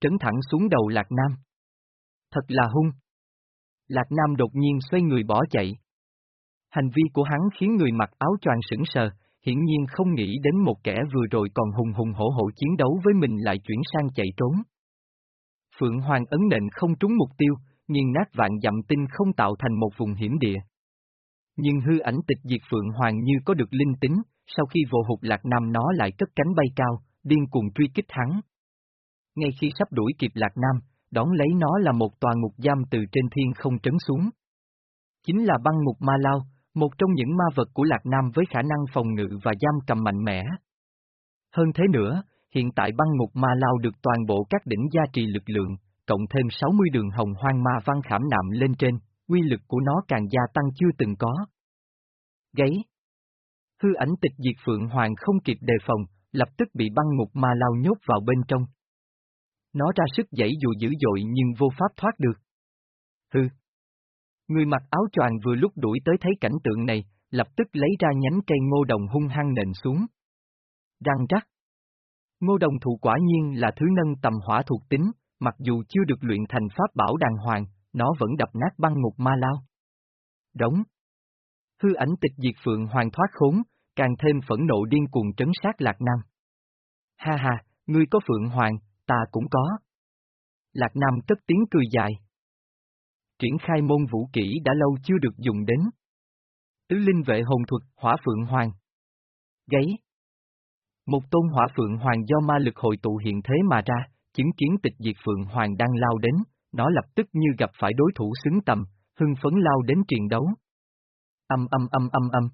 Trấn thẳng xuống đầu Lạc Nam. Thật là hung. Lạc Nam đột nhiên xoay người bỏ chạy. Hành vi của hắn khiến người mặc áo choàng sững sờ, hiển nhiên không nghĩ đến một kẻ vừa rồi còn hùng hùng hổ hổ chiến đấu với mình lại chuyển sang chạy trốn. Phượng Hoàng ấn nện không trúng mục tiêu, nghiền nát vạn dặm tinh không tạo thành một vùng hiểm địa. Nhưng hư ảnh tịch diệt Phượng Hoàng như có được linh tính, sau khi vô hụt Lạc Nam nó lại cất cánh bay cao, điên cuồng truy kích hắn. Ngay khi sắp đuổi kịp Lạc Nam, đón lấy nó là một tòa ngục giam từ trên thiên không trấn xuống. Chính là băng ngục ma lao, một trong những ma vật của Lạc Nam với khả năng phòng ngự và giam cầm mạnh mẽ. Hơn thế nữa, hiện tại băng ngục ma lao được toàn bộ các đỉnh gia trì lực lượng, cộng thêm 60 đường hồng hoang ma văn khảm nạm lên trên, quy lực của nó càng gia tăng chưa từng có. Gáy Hư ảnh tịch diệt Phượng Hoàng không kịp đề phòng, lập tức bị băng ngục ma lao nhốt vào bên trong. Nó ra sức dãy dù dữ dội nhưng vô pháp thoát được. Hư! Người mặc áo choàng vừa lúc đuổi tới thấy cảnh tượng này, lập tức lấy ra nhánh cây ngô đồng hung hăng nện xuống. Răng rắc! Ngô đồng thụ quả nhiên là thứ nâng tầm hỏa thuộc tính, mặc dù chưa được luyện thành pháp bảo đàng hoàng, nó vẫn đập nát băng ngục ma lao. Đóng! Hư ảnh tịch diệt phượng hoàng thoát khốn, càng thêm phẫn nộ điên cuồng trấn sát Lạc Nam. Ha ha, ngươi có phượng hoàng, ta cũng có. Lạc Nam cất tiếng cười dài. Triển khai môn vũ kỹ đã lâu chưa được dùng đến. Tứ linh vệ hồn thuật, hỏa phượng hoàng. Gáy. Một tôn hỏa phượng hoàng do ma lực hội tụ hiện thế mà ra, chứng kiến tịch diệt phượng hoàng đang lao đến, nó lập tức như gặp phải đối thủ xứng tầm, hưng phấn lao đến triền đấu. Âm âm âm âm âm.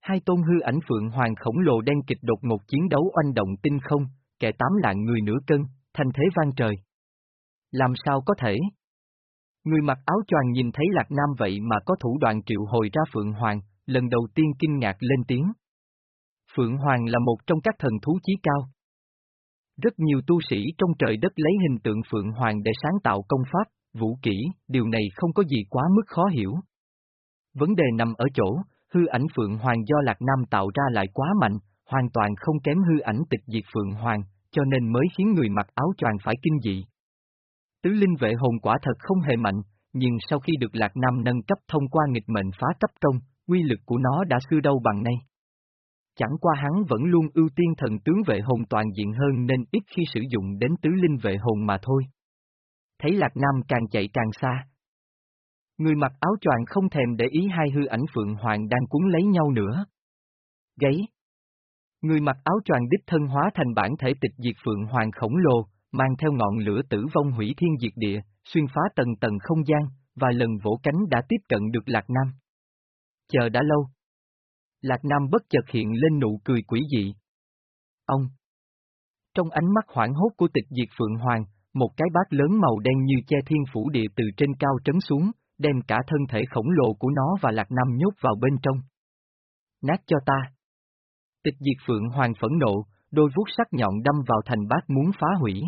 Hai tôn hư ảnh phượng hoàng khổng lồ đen kịch đột ngột chiến đấu oanh động tinh không, kẻ tám lạng người nửa cân, thanh thế vang trời. Làm sao có thể? Người mặc áo choàng nhìn thấy Lạc Nam vậy mà có thủ đoạn triệu hồi ra Phượng Hoàng, lần đầu tiên kinh ngạc lên tiếng. Phượng Hoàng là một trong các thần thú chí cao. Rất nhiều tu sĩ trong trời đất lấy hình tượng Phượng Hoàng để sáng tạo công pháp, vũ kỹ, điều này không có gì quá mức khó hiểu. Vấn đề nằm ở chỗ, hư ảnh Phượng Hoàng do Lạc Nam tạo ra lại quá mạnh, hoàn toàn không kém hư ảnh tịch diệt Phượng Hoàng, cho nên mới khiến người mặc áo choàng phải kinh dị. Tứ linh vệ hồn quả thật không hề mạnh, nhưng sau khi được Lạc Nam nâng cấp thông qua nghịch mệnh phá cấp công, quy lực của nó đã xưa đâu bằng nay. Chẳng qua hắn vẫn luôn ưu tiên thần tướng vệ hồn toàn diện hơn nên ít khi sử dụng đến tứ linh vệ hồn mà thôi. Thấy Lạc Nam càng chạy càng xa, Người mặc áo choàng không thèm để ý hai hư ảnh Phượng Hoàng đang cuốn lấy nhau nữa. Gáy. Người mặc áo choàng đích thân hóa thành bản thể tịch diệt Phượng Hoàng khổng lồ, mang theo ngọn lửa tử vong hủy thiên diệt địa, xuyên phá tầng tầng không gian, và lần vỗ cánh đã tiếp cận được Lạc Nam. Chờ đã lâu. Lạc Nam bất chợt hiện lên nụ cười quỷ dị. Ông! Trong ánh mắt hoảng hốt của tịch diệt Phượng Hoàng, một cái bát lớn màu đen như che thiên phủ địa từ trên cao trấn xuống, đem cả thân thể khổng lồ của nó và Lạc Nam nhốt vào bên trong. Nát cho ta. Tịch diệt phượng hoàng phẫn nộ, đôi vuốt sắc nhọn đâm vào thành bát muốn phá hủy.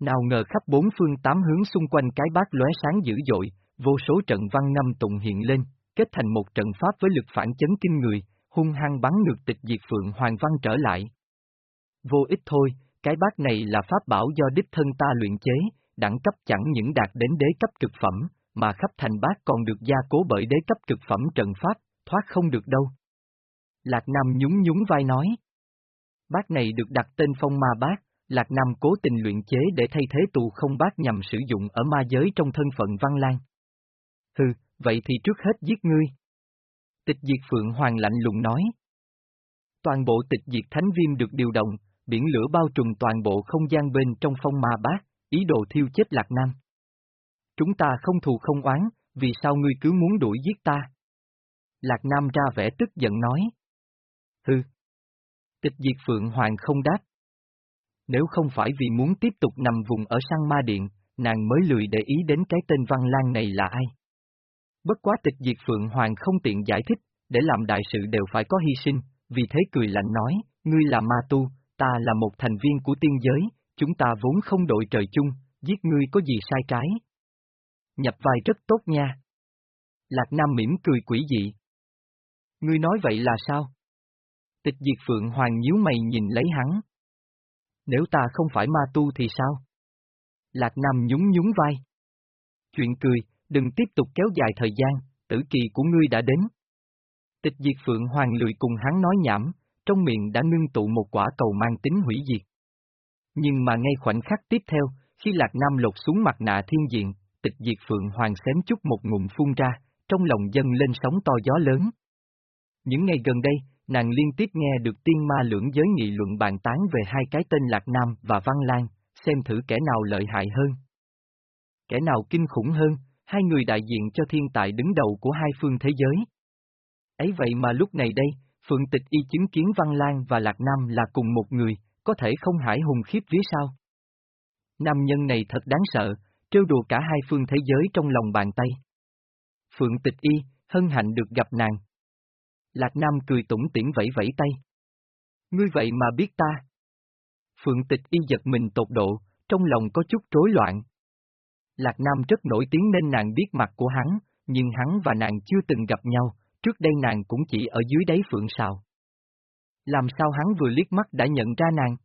Nào ngờ khắp bốn phương tám hướng xung quanh cái bát lóe sáng dữ dội, vô số trận văn năm tụng hiện lên, kết thành một trận pháp với lực phản chấn kinh người, hung hăng bắn ngược tịch diệt phượng hoàng văn trở lại. Vô ích thôi, cái bát này là pháp bảo do đích thân ta luyện chế, đẳng cấp chẳng những đạt đến đế cấp cực phẩm, mà khắp thành bát còn được gia cố bởi đế cấp cực phẩm trận pháp, thoát không được đâu. Lạc Nam nhún nhún vai nói. Bát này được đặt tên phong ma bát, Lạc Nam cố tình luyện chế để thay thế tù không bác nhằm sử dụng ở ma giới trong thân phận Văn Lan. Hừ, vậy thì trước hết giết ngươi. Tịch diệt Phượng Hoàng lạnh lùng nói. Toàn bộ tịch diệt Thánh Viêm được điều động, biển lửa bao trùm toàn bộ không gian bên trong phong ma bát, ý đồ thiêu chết Lạc Nam. Chúng ta không thù không oán, vì sao ngươi cứ muốn đuổi giết ta? Lạc Nam ra vẻ tức giận nói. Hừ. Tịch diệt Phượng Hoàng không đáp. Nếu không phải vì muốn tiếp tục nằm vùng ở sang ma điện, nàng mới lười để ý đến cái tên Văn Lan này là ai. Bất quá tịch diệt Phượng Hoàng không tiện giải thích, để làm đại sự đều phải có hy sinh, vì thế cười lạnh nói, ngươi là ma tu, ta là một thành viên của tiên giới, chúng ta vốn không đội trời chung, giết ngươi có gì sai trái nhập vai rất tốt nha. Lạc Nam mỉm cười quỷ dị. Ngươi nói vậy là sao? Tịch diệt Phượng Hoàng nhíu mày nhìn lấy hắn. Nếu ta không phải ma tu thì sao? Lạc Nam nhún nhún vai. Chuyện cười, đừng tiếp tục kéo dài thời gian, tử kỳ của ngươi đã đến. Tịch diệt Phượng Hoàng lười cùng hắn nói nhảm, trong miệng đã ngưng tụ một quả cầu mang tính hủy diệt. Nhưng mà ngay khoảnh khắc tiếp theo, khi Lạc Nam lột xuống mặt nạ thiên diện, tịch diệt Phượng Hoàng xém chút một ngụm phun ra, trong lòng dân lên sóng to gió lớn. Những ngày gần đây, nàng liên tiếp nghe được tiên ma lưỡng giới nghị luận bàn tán về hai cái tên Lạc Nam và Văn Lan, xem thử kẻ nào lợi hại hơn. Kẻ nào kinh khủng hơn, hai người đại diện cho thiên tài đứng đầu của hai phương thế giới. Ấy vậy mà lúc này đây, Phượng Tịch Y chứng kiến Văn Lan và Lạc Nam là cùng một người, có thể không hải hùng khiếp vía sao? Nam nhân này thật đáng sợ, trêu đùa cả hai phương thế giới trong lòng bàn tay. Phượng Tịch Y, hân hạnh được gặp nàng. Lạc Nam cười tủm tỉm vẫy vẫy tay. Ngươi vậy mà biết ta. Phượng Tịch Y giật mình tột độ, trong lòng có chút rối loạn. Lạc Nam rất nổi tiếng nên nàng biết mặt của hắn, nhưng hắn và nàng chưa từng gặp nhau, trước đây nàng cũng chỉ ở dưới đáy phượng sào. Làm sao hắn vừa liếc mắt đã nhận ra nàng?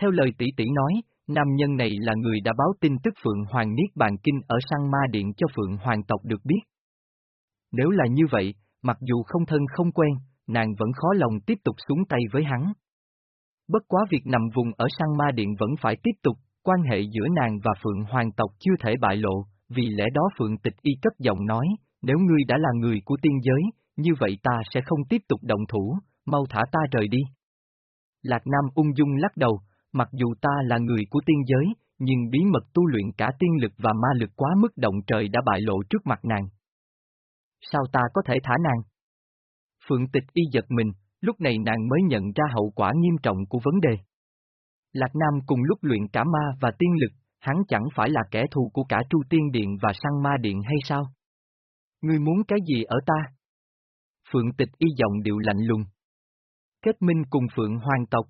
Theo lời tỷ tỷ nói, nam nhân này là người đã báo tin tức Phượng Hoàng Niết Bàn Kinh ở Sang Ma Điện cho Phượng Hoàng tộc được biết. Nếu là như vậy, mặc dù không thân không quen, nàng vẫn khó lòng tiếp tục xuống tay với hắn. Bất quá việc nằm vùng ở Sang Ma Điện vẫn phải tiếp tục, quan hệ giữa nàng và Phượng Hoàng tộc chưa thể bại lộ, vì lẽ đó Phượng Tịch Y cất giọng nói, nếu ngươi đã là người của tiên giới, như vậy ta sẽ không tiếp tục động thủ, mau thả ta rời đi. Lạc Nam ung dung lắc đầu, mặc dù ta là người của tiên giới, nhưng bí mật tu luyện cả tiên lực và ma lực quá mức động trời đã bại lộ trước mặt nàng. Sao ta có thể thả nàng? Phượng tịch y giật mình, lúc này nàng mới nhận ra hậu quả nghiêm trọng của vấn đề. Lạc Nam cùng lúc luyện cả ma và tiên lực, hắn chẳng phải là kẻ thù của cả Tru Tiên Điện và Sang Ma Điện hay sao? Ngươi muốn cái gì ở ta? Phượng tịch y giọng điệu lạnh lùng. Kết minh cùng Phượng Hoàng tộc.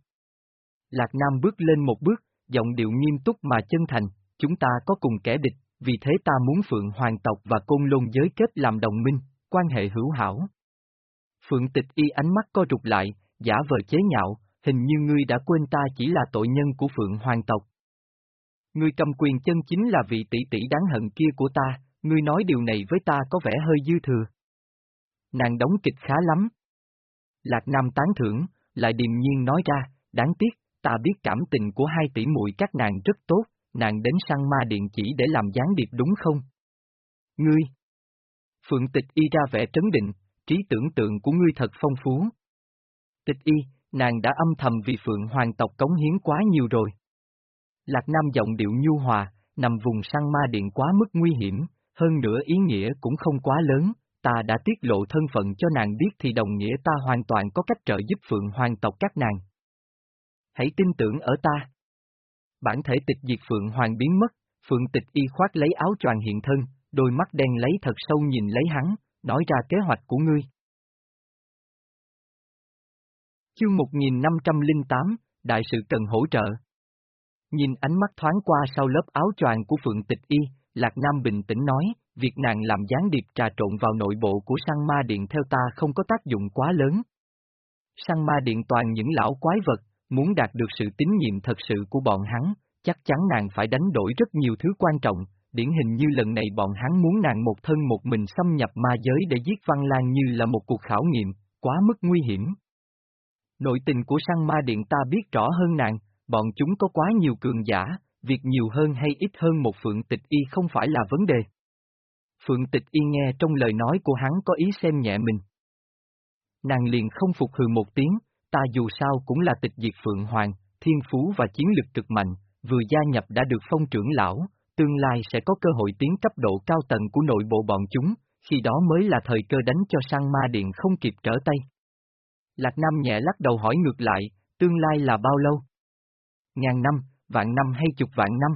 Lạc Nam bước lên một bước, giọng điệu nghiêm túc mà chân thành, chúng ta có cùng kẻ địch, vì thế ta muốn Phượng Hoàng tộc và Côn Lôn giới kết làm đồng minh, quan hệ hữu hảo. Phượng tịch y ánh mắt co rụt lại, giả vờ chế nhạo, hình như ngươi đã quên ta chỉ là tội nhân của Phượng Hoàng tộc. Ngươi cầm quyền chân chính là vị tỷ tỷ đáng hận kia của ta, ngươi nói điều này với ta có vẻ hơi dư thừa. Nàng đóng kịch khá lắm. Lạc Nam tán thưởng, lại điềm nhiên nói ra, đáng tiếc, ta biết cảm tình của hai tỷ muội các nàng rất tốt, nàng đến sang ma điện chỉ để làm gián điệp đúng không? Ngươi! Phượng tịch y ra vẻ trấn định, trí tưởng tượng của ngươi thật phong phú. Tịch y, nàng đã âm thầm vì Phượng hoàng tộc cống hiến quá nhiều rồi. Lạc Nam giọng điệu nhu hòa, nằm vùng sang ma điện quá mức nguy hiểm, hơn nữa ý nghĩa cũng không quá lớn, ta đã tiết lộ thân phận cho nàng biết thì đồng nghĩa ta hoàn toàn có cách trợ giúp Phượng hoàng tộc các nàng. Hãy tin tưởng ở ta. Bản thể tịch diệt Phượng hoàng biến mất, Phượng tịch y khoát lấy áo choàng hiện thân, đôi mắt đen lấy thật sâu nhìn lấy hắn, nói ra kế hoạch của ngươi. Chương 1508, Đại sự cần hỗ trợ. Nhìn ánh mắt thoáng qua sau lớp áo choàng của Phượng Tịch Y, Lạc Nam bình tĩnh nói, việc nàng làm gián điệp trà trộn vào nội bộ của sang ma điện theo ta không có tác dụng quá lớn. Sang ma điện toàn những lão quái vật, muốn đạt được sự tín nhiệm thật sự của bọn hắn, chắc chắn nàng phải đánh đổi rất nhiều thứ quan trọng, điển hình như lần này bọn hắn muốn nàng một thân một mình xâm nhập ma giới để giết Văn Lan như là một cuộc khảo nghiệm, quá mức nguy hiểm. Nội tình của sang ma điện ta biết rõ hơn nàng, bọn chúng có quá nhiều cường giả, việc nhiều hơn hay ít hơn một phượng tịch y không phải là vấn đề. Phượng tịch y nghe trong lời nói của hắn có ý xem nhẹ mình. Nàng liền không phục hừ một tiếng, ta dù sao cũng là tịch diệt Phượng Hoàng, thiên phú và chiến lực cực mạnh, vừa gia nhập đã được phong trưởng lão, tương lai sẽ có cơ hội tiến cấp độ cao tầng của nội bộ bọn chúng, khi đó mới là thời cơ đánh cho sang ma điện không kịp trở tay. Lạc Nam nhẹ lắc đầu hỏi ngược lại, tương lai là bao lâu? Ngàn năm, vạn năm hay chục vạn năm?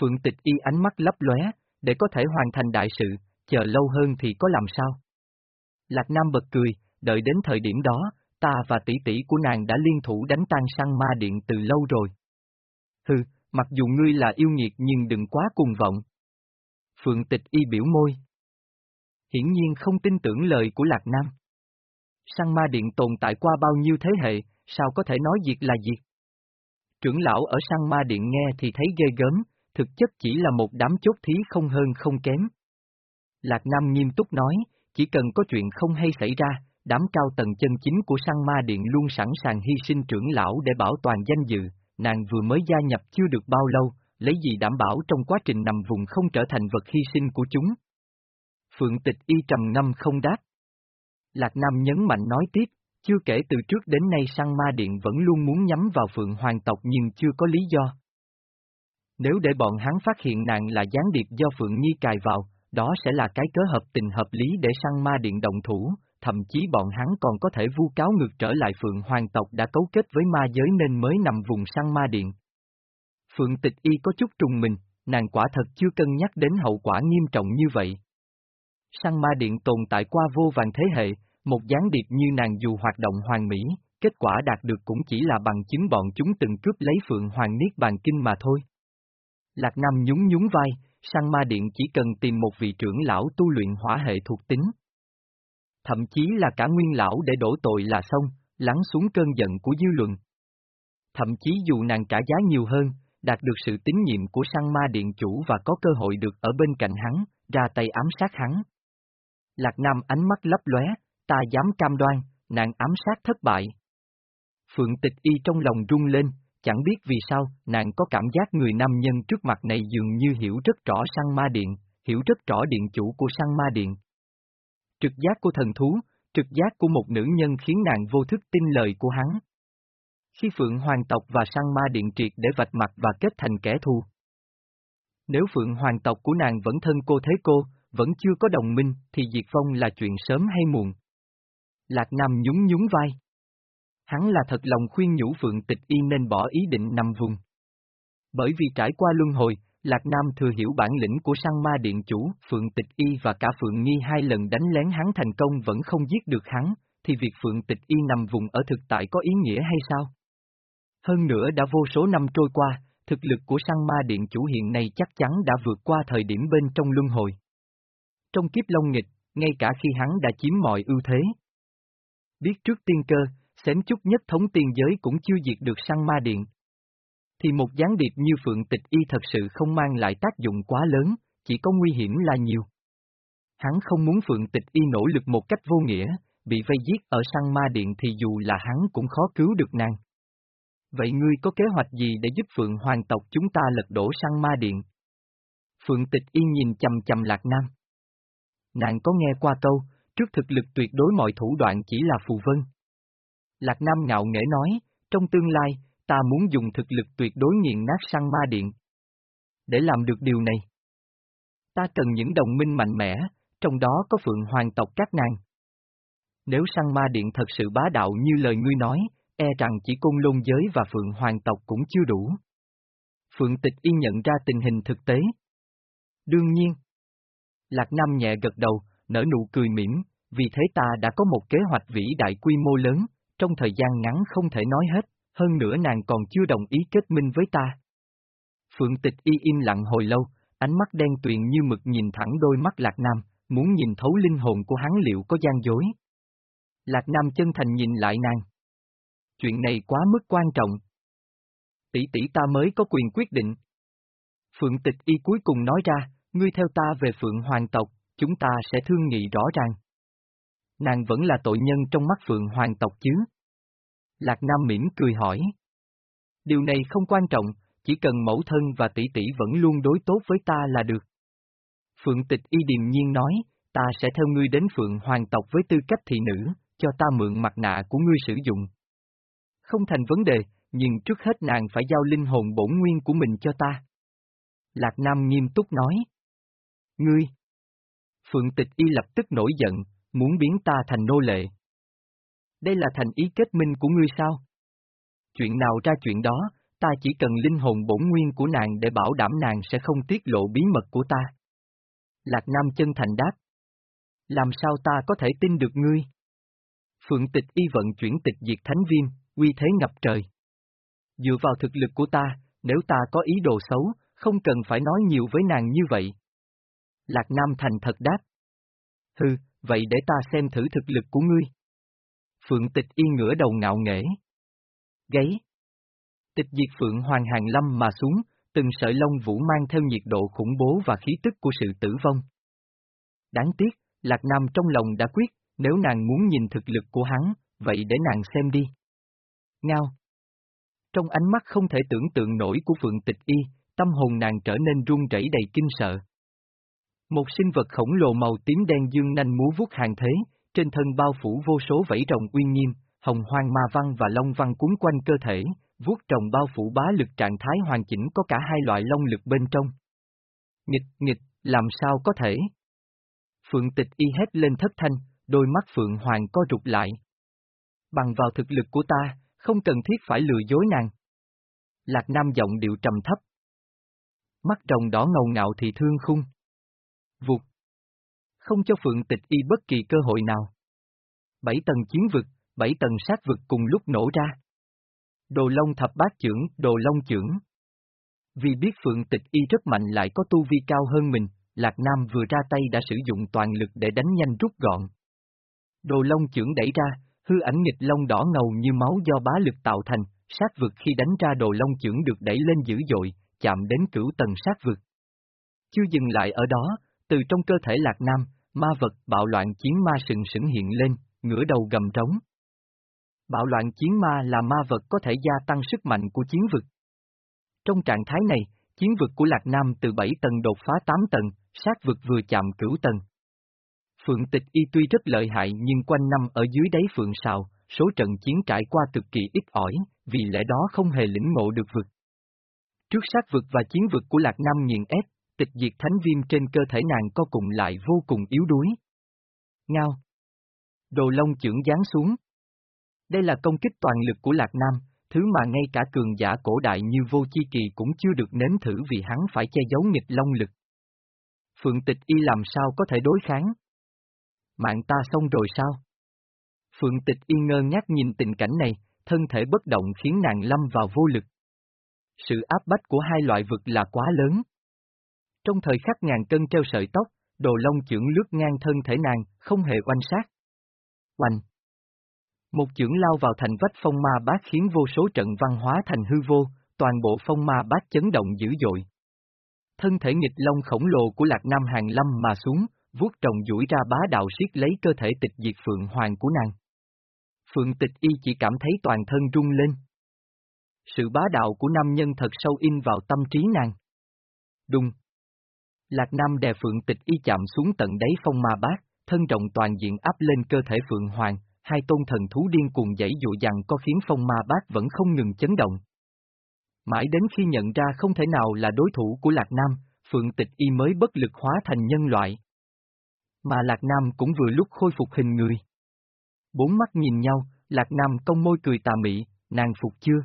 Phượng tịch y ánh mắt lấp lóe, để có thể hoàn thành đại sự, chờ lâu hơn thì có làm sao? Lạc Nam bật cười, đợi đến thời điểm đó, ta và tỷ tỷ của nàng đã liên thủ đánh tan sang ma điện từ lâu rồi. Hừ, mặc dù ngươi là yêu nghiệt nhưng đừng quá cuồng vọng. Phượng tịch y biểu môi. Hiển nhiên không tin tưởng lời của Lạc Nam. Sang ma điện tồn tại qua bao nhiêu thế hệ, sao có thể nói diệt là diệt? Trưởng lão ở sang ma điện nghe thì thấy ghê gớm, thực chất chỉ là một đám chốt thí không hơn không kém. Lạc Nam nghiêm túc nói, chỉ cần có chuyện không hay xảy ra, đám cao tầng chân chính của sang ma điện luôn sẵn sàng hy sinh trưởng lão để bảo toàn danh dự, nàng vừa mới gia nhập chưa được bao lâu, lấy gì đảm bảo trong quá trình nằm vùng không trở thành vật hy sinh của chúng. Phượng tịch y trầm ngâm không đáp. Lạc Nam nhấn mạnh nói tiếp, chưa kể từ trước đến nay sang ma điện vẫn luôn muốn nhắm vào Phượng Hoàng tộc nhưng chưa có lý do. Nếu để bọn hắn phát hiện nàng là gián điệp do Phượng Nhi cài vào, đó sẽ là cái cớ hợp tình hợp lý để săn ma điện động thủ, thậm chí bọn hắn còn có thể vu cáo ngược trở lại Phượng Hoàng tộc đã cấu kết với ma giới nên mới nằm vùng săn ma điện. Phượng tịch y có chút trùng mình, nàng quả thật chưa cân nhắc đến hậu quả nghiêm trọng như vậy. Săn ma điện tồn tại qua vô vàng thế hệ, một gián điệp như nàng dù hoạt động hoàn mỹ, kết quả đạt được cũng chỉ là bằng chứng bọn chúng từng cướp lấy Phượng Hoàng Niết Bàn Kinh mà thôi. Lạc Nam nhún nhún vai, săn ma điện chỉ cần tìm một vị trưởng lão tu luyện hỏa hệ thuộc tính. Thậm chí là cả nguyên lão để đổ tội là xong, lắng xuống cơn giận của dư luận. Thậm chí dù nàng trả giá nhiều hơn, đạt được sự tín nhiệm của sang ma điện chủ và có cơ hội được ở bên cạnh hắn, ra tay ám sát hắn. Lạc Nam ánh mắt lấp lóe, ta dám cam đoan, nàng ám sát thất bại. Phượng tịch y trong lòng rung lên, chẳng biết vì sao, nàng có cảm giác người nam nhân trước mặt này dường như hiểu rất rõ sang ma điện, hiểu rất rõ điện chủ của sang ma điện. Trực giác của thần thú, trực giác của một nữ nhân khiến nàng vô thức tin lời của hắn. Khi Phượng Hoàng tộc và Sang ma điện triệt để vạch mặt và kết thành kẻ thù. Nếu Phượng Hoàng tộc của nàng vẫn thân cô thế cô, vẫn chưa có đồng minh, thì diệt vong là chuyện sớm hay muộn. Lạc Nam nhún nhún vai. Hắn là thật lòng khuyên nhủ Phượng Tịch Y nên bỏ ý định nằm vùng. Bởi vì trải qua luân hồi, Lạc Nam thừa hiểu bản lĩnh của săn ma điện chủ, Phượng Tịch Y và cả Phượng Nghi hai lần đánh lén hắn thành công vẫn không giết được hắn, thì việc Phượng Tịch Y nằm vùng ở thực tại có ý nghĩa hay sao? Hơn nữa đã vô số năm trôi qua, thực lực của săn ma điện chủ hiện nay chắc chắn đã vượt qua thời điểm bên trong luân hồi. Trong kiếp long nghịch, ngay cả khi hắn đã chiếm mọi ưu thế. Biết trước tiên cơ, xém chút nhất thống tiên giới cũng chưa diệt được săn ma điện. Thì một gián điệp như Phượng Tịch Y thật sự không mang lại tác dụng quá lớn, chỉ có nguy hiểm là nhiều. Hắn không muốn Phượng Tịch Y nỗ lực một cách vô nghĩa, bị vây giết ở săn ma điện thì dù là hắn cũng khó cứu được nàng. Vậy ngươi có kế hoạch gì để giúp Phượng Hoàng tộc chúng ta lật đổ săn ma điện? Phượng Tịch Y nhìn chầm chầm Lạc Nam. Nàng có nghe qua câu, trước thực lực tuyệt đối mọi thủ đoạn chỉ là phù vân. Lạc Nam ngạo nghễ nói, trong tương lai, ta muốn dùng thực lực tuyệt đối nghiền nát săn ma điện. Để làm được điều này, ta cần những đồng minh mạnh mẽ, trong đó có phượng hoàng tộc các nàng. Nếu săn ma điện thật sự bá đạo như lời ngươi nói, e rằng chỉ côn lôn giới và phượng hoàng tộc cũng chưa đủ. Phượng tịch y nhận ra tình hình thực tế. Đương nhiên. Lạc Nam nhẹ gật đầu, nở nụ cười mỉm, vì thế ta đã có một kế hoạch vĩ đại quy mô lớn, trong thời gian ngắn không thể nói hết, hơn nữa nàng còn chưa đồng ý kết minh với ta. Phượng tịch y im lặng hồi lâu, ánh mắt đen tuyền như mực nhìn thẳng đôi mắt Lạc Nam, muốn nhìn thấu linh hồn của hắn liệu có gian dối. Lạc Nam chân thành nhìn lại nàng. Chuyện này quá mức quan trọng. Tỷ tỷ ta mới có quyền quyết định. Phượng tịch y cuối cùng nói ra, ngươi theo ta về Phượng Hoàng tộc, chúng ta sẽ thương nghị rõ ràng. Nàng vẫn là tội nhân trong mắt Phượng Hoàng tộc chứ? Lạc Nam mỉm cười hỏi. Điều này không quan trọng, chỉ cần mẫu thân và tỷ tỷ vẫn luôn đối tốt với ta là được. Phượng tịch y điềm nhiên nói, ta sẽ theo ngươi đến Phượng Hoàng tộc với tư cách thị nữ, cho ta mượn mặt nạ của ngươi sử dụng. Không thành vấn đề, nhưng trước hết nàng phải giao linh hồn bổn nguyên của mình cho ta. Lạc Nam nghiêm túc nói. Ngươi! Phượng tịch y lập tức nổi giận, muốn biến ta thành nô lệ. Đây là thành ý kết minh của ngươi sao? Chuyện nào ra chuyện đó, ta chỉ cần linh hồn bổn nguyên của nàng để bảo đảm nàng sẽ không tiết lộ bí mật của ta. Lạc Nam chân thành đáp. Làm sao ta có thể tin được ngươi? Phượng tịch y vận chuyển tịch diệt thánh viêm, uy thế ngập trời. Dựa vào thực lực của ta, nếu ta có ý đồ xấu, không cần phải nói nhiều với nàng như vậy. Lạc Nam thành thật đáp. Hừ, vậy để ta xem thử thực lực của ngươi. Phượng tịch y ngửa đầu ngạo nghễ. Gáy. Tịch diệt Phượng Hoàng Hàng Lâm mà xuống, từng sợi lông vũ mang theo nhiệt độ khủng bố và khí tức của sự tử vong. Đáng tiếc, Lạc Nam trong lòng đã quyết, nếu nàng muốn nhìn thực lực của hắn, vậy để nàng xem đi. Ngao. Trong ánh mắt không thể tưởng tượng nổi của Phượng Tịch Y, tâm hồn nàng trở nên run rẩy đầy kinh sợ. Một sinh vật khổng lồ màu tím đen dương nanh múa vuốt hàng thế, trên thân bao phủ vô số vảy rồng uy nghiêm, hồng hoang ma văn và long văn cuốn quanh cơ thể, vuốt rồng bao phủ bá lực trạng thái hoàn chỉnh có cả hai loại long lực bên trong. Nghịch, nghịch, làm sao có thể? Phượng tịch y hét lên thất thanh, đôi mắt Phượng Hoàng co rụt lại. Bằng vào thực lực của ta, không cần thiết phải lừa dối nàng. Lạc Nam giọng điệu trầm thấp. Mắt rồng đỏ ngầu ngạo thì thương khung. Vụt. Không cho Phượng tịch y bất kỳ cơ hội nào. Bảy tầng chiến vực, bảy tầng sát vực cùng lúc nổ ra. Đồ Long thập bát trưởng, Đồ Long trưởng. Vì biết Phượng Tịch Y rất mạnh lại có tu vi cao hơn mình, Lạc Nam vừa ra tay đã sử dụng toàn lực để đánh nhanh rút gọn. Đồ Long trưởng đẩy ra, hư ảnh nghịch long đỏ ngầu như máu do bá lực tạo thành, sát vực khi đánh ra Đồ Long trưởng được đẩy lên dữ dội, chạm đến cửu tầng sát vực. Chưa dừng lại ở đó, từ trong cơ thể Lạc Nam, ma vật bạo loạn chiến ma sừng sững hiện lên, ngửa đầu gầm trống. Bạo loạn chiến ma là ma vật có thể gia tăng sức mạnh của chiến vực. Trong trạng thái này, chiến vực của Lạc Nam từ 7 tầng đột phá 8 tầng, sát vực vừa chạm cửu tầng. Phượng tịch y tuy rất lợi hại nhưng quanh năm ở dưới đáy phượng sào, số trận chiến trải qua cực kỳ ít ỏi, vì lẽ đó không hề lĩnh ngộ được vực. Trước sát vực và chiến vực của Lạc Nam nghiền ép, tịch diệt thánh viêm trên cơ thể nàng co cùng lại vô cùng yếu đuối. Ngao. Đồ lông trưởng giáng xuống. Đây là công kích toàn lực của Lạc Nam, thứ mà ngay cả cường giả cổ đại như vô chi kỳ cũng chưa được nếm thử vì hắn phải che giấu nghịch long lực. Phượng tịch y làm sao có thể đối kháng? Mạng ta xong rồi sao? Phượng tịch y ngơ ngác nhìn tình cảnh này, thân thể bất động khiến nàng lâm vào vô lực. Sự áp bách của hai loại vực là quá lớn. Trong thời khắc ngàn cân treo sợi tóc, đồ long chưởng lướt ngang thân thể nàng, không hề oanh sát. Oanh! Một chưởng lao vào thành vách phong ma bát khiến vô số trận văn hóa thành hư vô, toàn bộ phong ma bát chấn động dữ dội. Thân thể nghịch long khổng lồ của Lạc Nam hàng lâm mà xuống, vuốt trồng duỗi ra bá đạo siết lấy cơ thể tịch diệt Phượng Hoàng của nàng. Phượng tịch y chỉ cảm thấy toàn thân rung lên. Sự bá đạo của nam nhân thật sâu in vào tâm trí nàng. Đùng. Lạc Nam đè Phượng tịch y chạm xuống tận đáy phong ma bát, thân rộng toàn diện áp lên cơ thể Phượng Hoàng, hai tôn thần thú điên cuồng dãy dụ dằn có khiến phong ma bát vẫn không ngừng chấn động. Mãi đến khi nhận ra không thể nào là đối thủ của Lạc Nam, Phượng Tịch Y mới bất lực hóa thành nhân loại. Mà Lạc Nam cũng vừa lúc khôi phục hình người. Bốn mắt nhìn nhau, Lạc Nam cong môi cười tà mị, nàng phục chưa?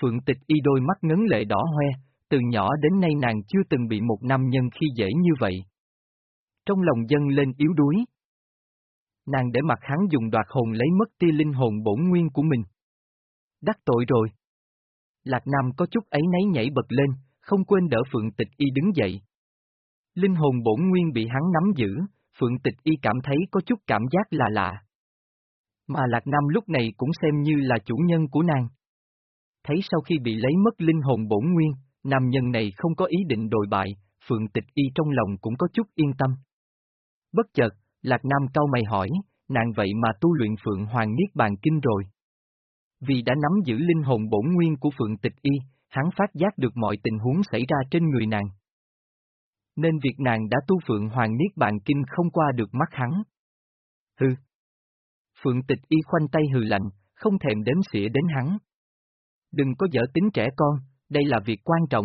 Phượng Tịch Y đôi mắt ngấn lệ đỏ hoe, từ nhỏ đến nay nàng chưa từng bị một nam nhân khi dễ như vậy. Trong lòng dân lên yếu đuối. Nàng để mặt hắn dùng đoạt hồn lấy mất tia linh hồn bổn nguyên của mình. Đắc tội rồi. Lạc Nam có chút ấy nấy nhảy bật lên, không quên đỡ Phượng Tịch Y đứng dậy. Linh hồn bổn nguyên bị hắn nắm giữ, Phượng Tịch Y cảm thấy có chút cảm giác là lạ. Mà Lạc Nam lúc này cũng xem như là chủ nhân của nàng. Thấy sau khi bị lấy mất linh hồn bổn nguyên, nam nhân này không có ý định đồi bại, Phượng Tịch Y trong lòng cũng có chút yên tâm. Bất chợt, Lạc Nam cau mày hỏi, nàng vậy mà tu luyện Phượng Hoàng Niết Bàn Kinh rồi. Vì đã nắm giữ linh hồn bổn nguyên của Phượng Tịch Y, hắn phát giác được mọi tình huống xảy ra trên người nàng. Nên việc nàng đã tu Phượng Hoàng Niết Bàn Kinh không qua được mắt hắn. Hừ. Phượng Tịch Y khoanh tay hừ lạnh, không thèm đếm xỉa đến hắn. Đừng có dở tính trẻ con, đây là việc quan trọng.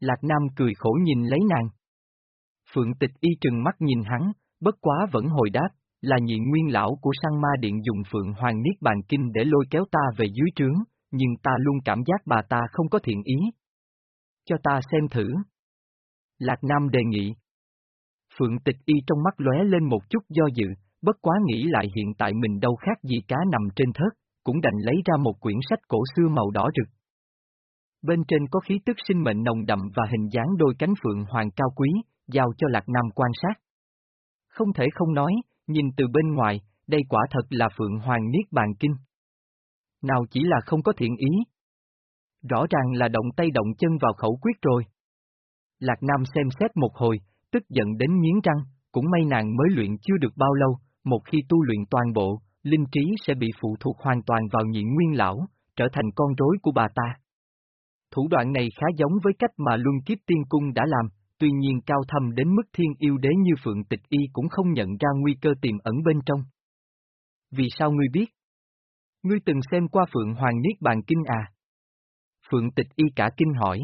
Lạc Nam cười khổ nhìn lấy nàng. Phượng Tịch Y trừng mắt nhìn hắn, bất quá vẫn hồi đáp, là nhị nguyên lão của sang ma điện dùng phượng hoàng niết bàn kinh để lôi kéo ta về dưới trướng, nhưng ta luôn cảm giác bà ta không có thiện ý. Cho ta xem thử. Lạc Nam đề nghị. Phượng tịch y trong mắt lóe lên một chút do dự, bất quá nghĩ lại hiện tại mình đâu khác gì cá nằm trên thớt, cũng đành lấy ra một quyển sách cổ xưa màu đỏ rực. Bên trên có khí tức sinh mệnh nồng đậm và hình dáng đôi cánh phượng hoàng cao quý, giao cho Lạc Nam quan sát. Không thể không nói, nhìn từ bên ngoài, đây quả thật là Phượng Hoàng Niết Bàn Kinh. Nào chỉ là không có thiện ý. Rõ ràng là động tay động chân vào khẩu quyết rồi. Lạc Nam xem xét một hồi, tức giận đến nghiến răng, cũng may nàng mới luyện chưa được bao lâu, một khi tu luyện toàn bộ, linh trí sẽ bị phụ thuộc hoàn toàn vào nhị nguyên lão, trở thành con rối của bà ta. Thủ đoạn này khá giống với cách mà Luân Kiếp Tiên Cung đã làm, tuy nhiên cao thâm đến mức thiên yêu đế như Phượng Tịch Y cũng không nhận ra nguy cơ tiềm ẩn bên trong. Vì sao ngươi biết? Ngươi từng xem qua Phượng Hoàng Niết Bàn Kinh à? Phượng Tịch Y cả kinh hỏi.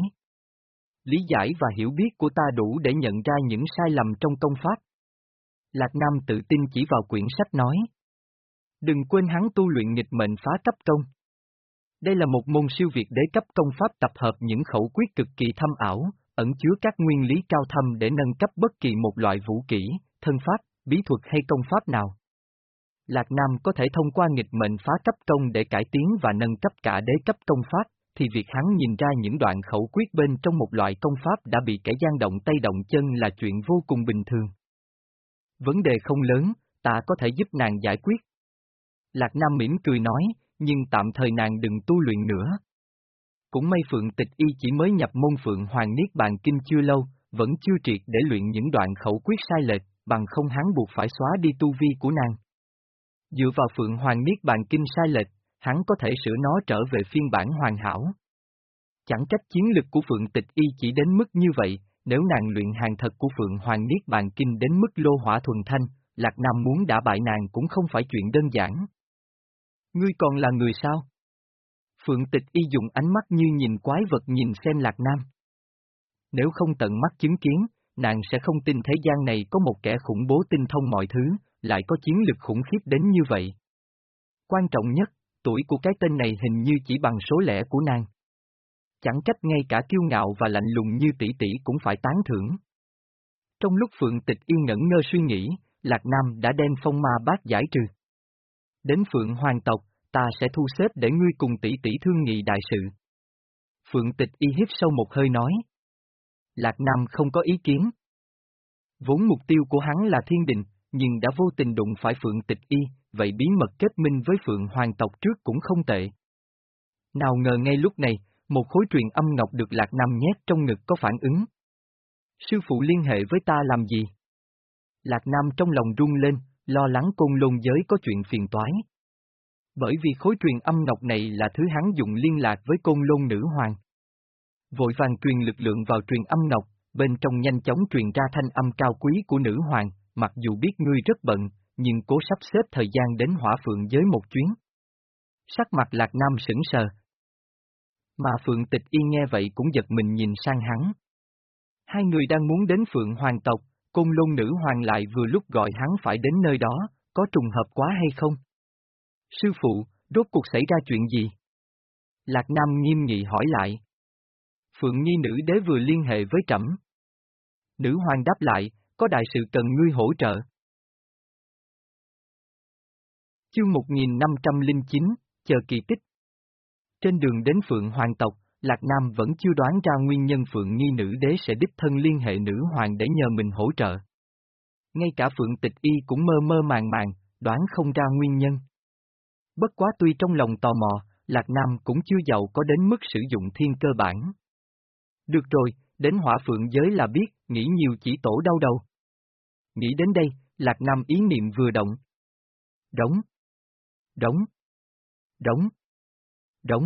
Lý giải và hiểu biết của ta đủ để nhận ra những sai lầm trong công pháp. Lạc Nam tự tin chỉ vào quyển sách nói. Đừng quên hắn tu luyện nghịch mệnh phá cấp công. Đây là một môn siêu việt đế cấp công pháp tập hợp những khẩu quyết cực kỳ thâm ảo, ẩn chứa các nguyên lý cao thâm để nâng cấp bất kỳ một loại vũ kỹ, thân pháp, bí thuật hay công pháp nào. Lạc Nam có thể thông qua nghịch mệnh phá cấp công để cải tiến và nâng cấp cả đế cấp công pháp, thì việc hắn nhìn ra những đoạn khẩu quyết bên trong một loại công pháp đã bị kẻ gian động tay động chân là chuyện vô cùng bình thường. Vấn đề không lớn, ta có thể giúp nàng giải quyết. Lạc Nam mỉm cười nói, nhưng tạm thời nàng đừng tu luyện nữa. Cũng may Phượng Tịch Y chỉ mới nhập môn Phượng Hoàng Niết Bàn Kinh chưa lâu, vẫn chưa triệt để luyện những đoạn khẩu quyết sai lệch, bằng không hắn buộc phải xóa đi tu vi của nàng. Dựa vào Phượng Hoàng Niết Bàn Kinh sai lệch, hắn có thể sửa nó trở về phiên bản hoàn hảo. Chẳng trách chiến lực của Phượng Tịch Y chỉ đến mức như vậy, nếu nàng luyện hàng thật của Phượng Hoàng Niết Bàn Kinh đến mức lô hỏa thuần thanh, Lạc Nam muốn đã bại nàng cũng không phải chuyện đơn giản. Ngươi còn là người sao? Phượng Tịch Y dùng ánh mắt như nhìn quái vật nhìn xem Lạc Nam. Nếu không tận mắt chứng kiến, nàng sẽ không tin thế gian này có một kẻ khủng bố tinh thông mọi thứ, lại có chiến lực khủng khiếp đến như vậy. Quan trọng nhất, tuổi của cái tên này hình như chỉ bằng số lẻ của nàng. Chẳng trách ngay cả kiêu ngạo và lạnh lùng như tỷ tỷ cũng phải tán thưởng. Trong lúc Phượng Tịch yên ngẩn ngơ suy nghĩ, Lạc Nam đã đem phong ma bát giải trừ. Đến Phượng Hoàng tộc, ta sẽ thu xếp để ngươi cùng tỷ tỷ thương nghị đại sự. Phượng Tịch y hiếp sâu một hơi nói. Lạc Nam không có ý kiến. Vốn mục tiêu của hắn là thiên đình, nhưng đã vô tình đụng phải Phượng Tịch y, vậy bí mật kết minh với Phượng Hoàng tộc trước cũng không tệ. Nào ngờ ngay lúc này, một khối truyền âm ngọc được Lạc Nam nhét trong ngực có phản ứng. Sư phụ liên hệ với ta làm gì? Lạc Nam trong lòng rung lên, lo lắng côn lôn giới có chuyện phiền toái. Bởi vì khối truyền âm ngọc này là thứ hắn dùng liên lạc với côn lôn nữ hoàng. Vội vàng truyền lực lượng vào truyền âm ngọc, bên trong nhanh chóng truyền ra thanh âm cao quý của nữ hoàng, mặc dù biết ngươi rất bận, nhưng cố sắp xếp thời gian đến hỏa phượng giới một chuyến. Sắc mặt lạc nam sững sờ. Mà phượng tịch y nghe vậy cũng giật mình nhìn sang hắn. Hai người đang muốn đến phượng hoàng tộc, côn lôn nữ hoàng lại vừa lúc gọi hắn phải đến nơi đó, có trùng hợp quá hay không? Sư phụ, rốt cuộc xảy ra chuyện gì? Lạc Nam nghiêm nghị hỏi lại. Phượng Nhi nữ đế vừa liên hệ với trẫm. Nữ hoàng đáp lại, có đại sự cần ngươi hỗ trợ. Chương 1509, chờ kỳ tích. Trên đường đến Phượng Hoàng tộc, Lạc Nam vẫn chưa đoán ra nguyên nhân Phượng Nhi nữ đế sẽ đích thân liên hệ nữ hoàng để nhờ mình hỗ trợ. Ngay cả Phượng Tịch Y cũng mơ mơ màng màng, đoán không ra nguyên nhân. Bất quá tuy trong lòng tò mò, Lạc Nam cũng chưa giàu có đến mức sử dụng thiên cơ bản. Được rồi, đến hỏa phượng giới là biết, nghĩ nhiều chỉ tổ đau đầu. Nghĩ đến đây, Lạc Nam ý niệm vừa động. Đóng. Đóng. Đóng. Đóng.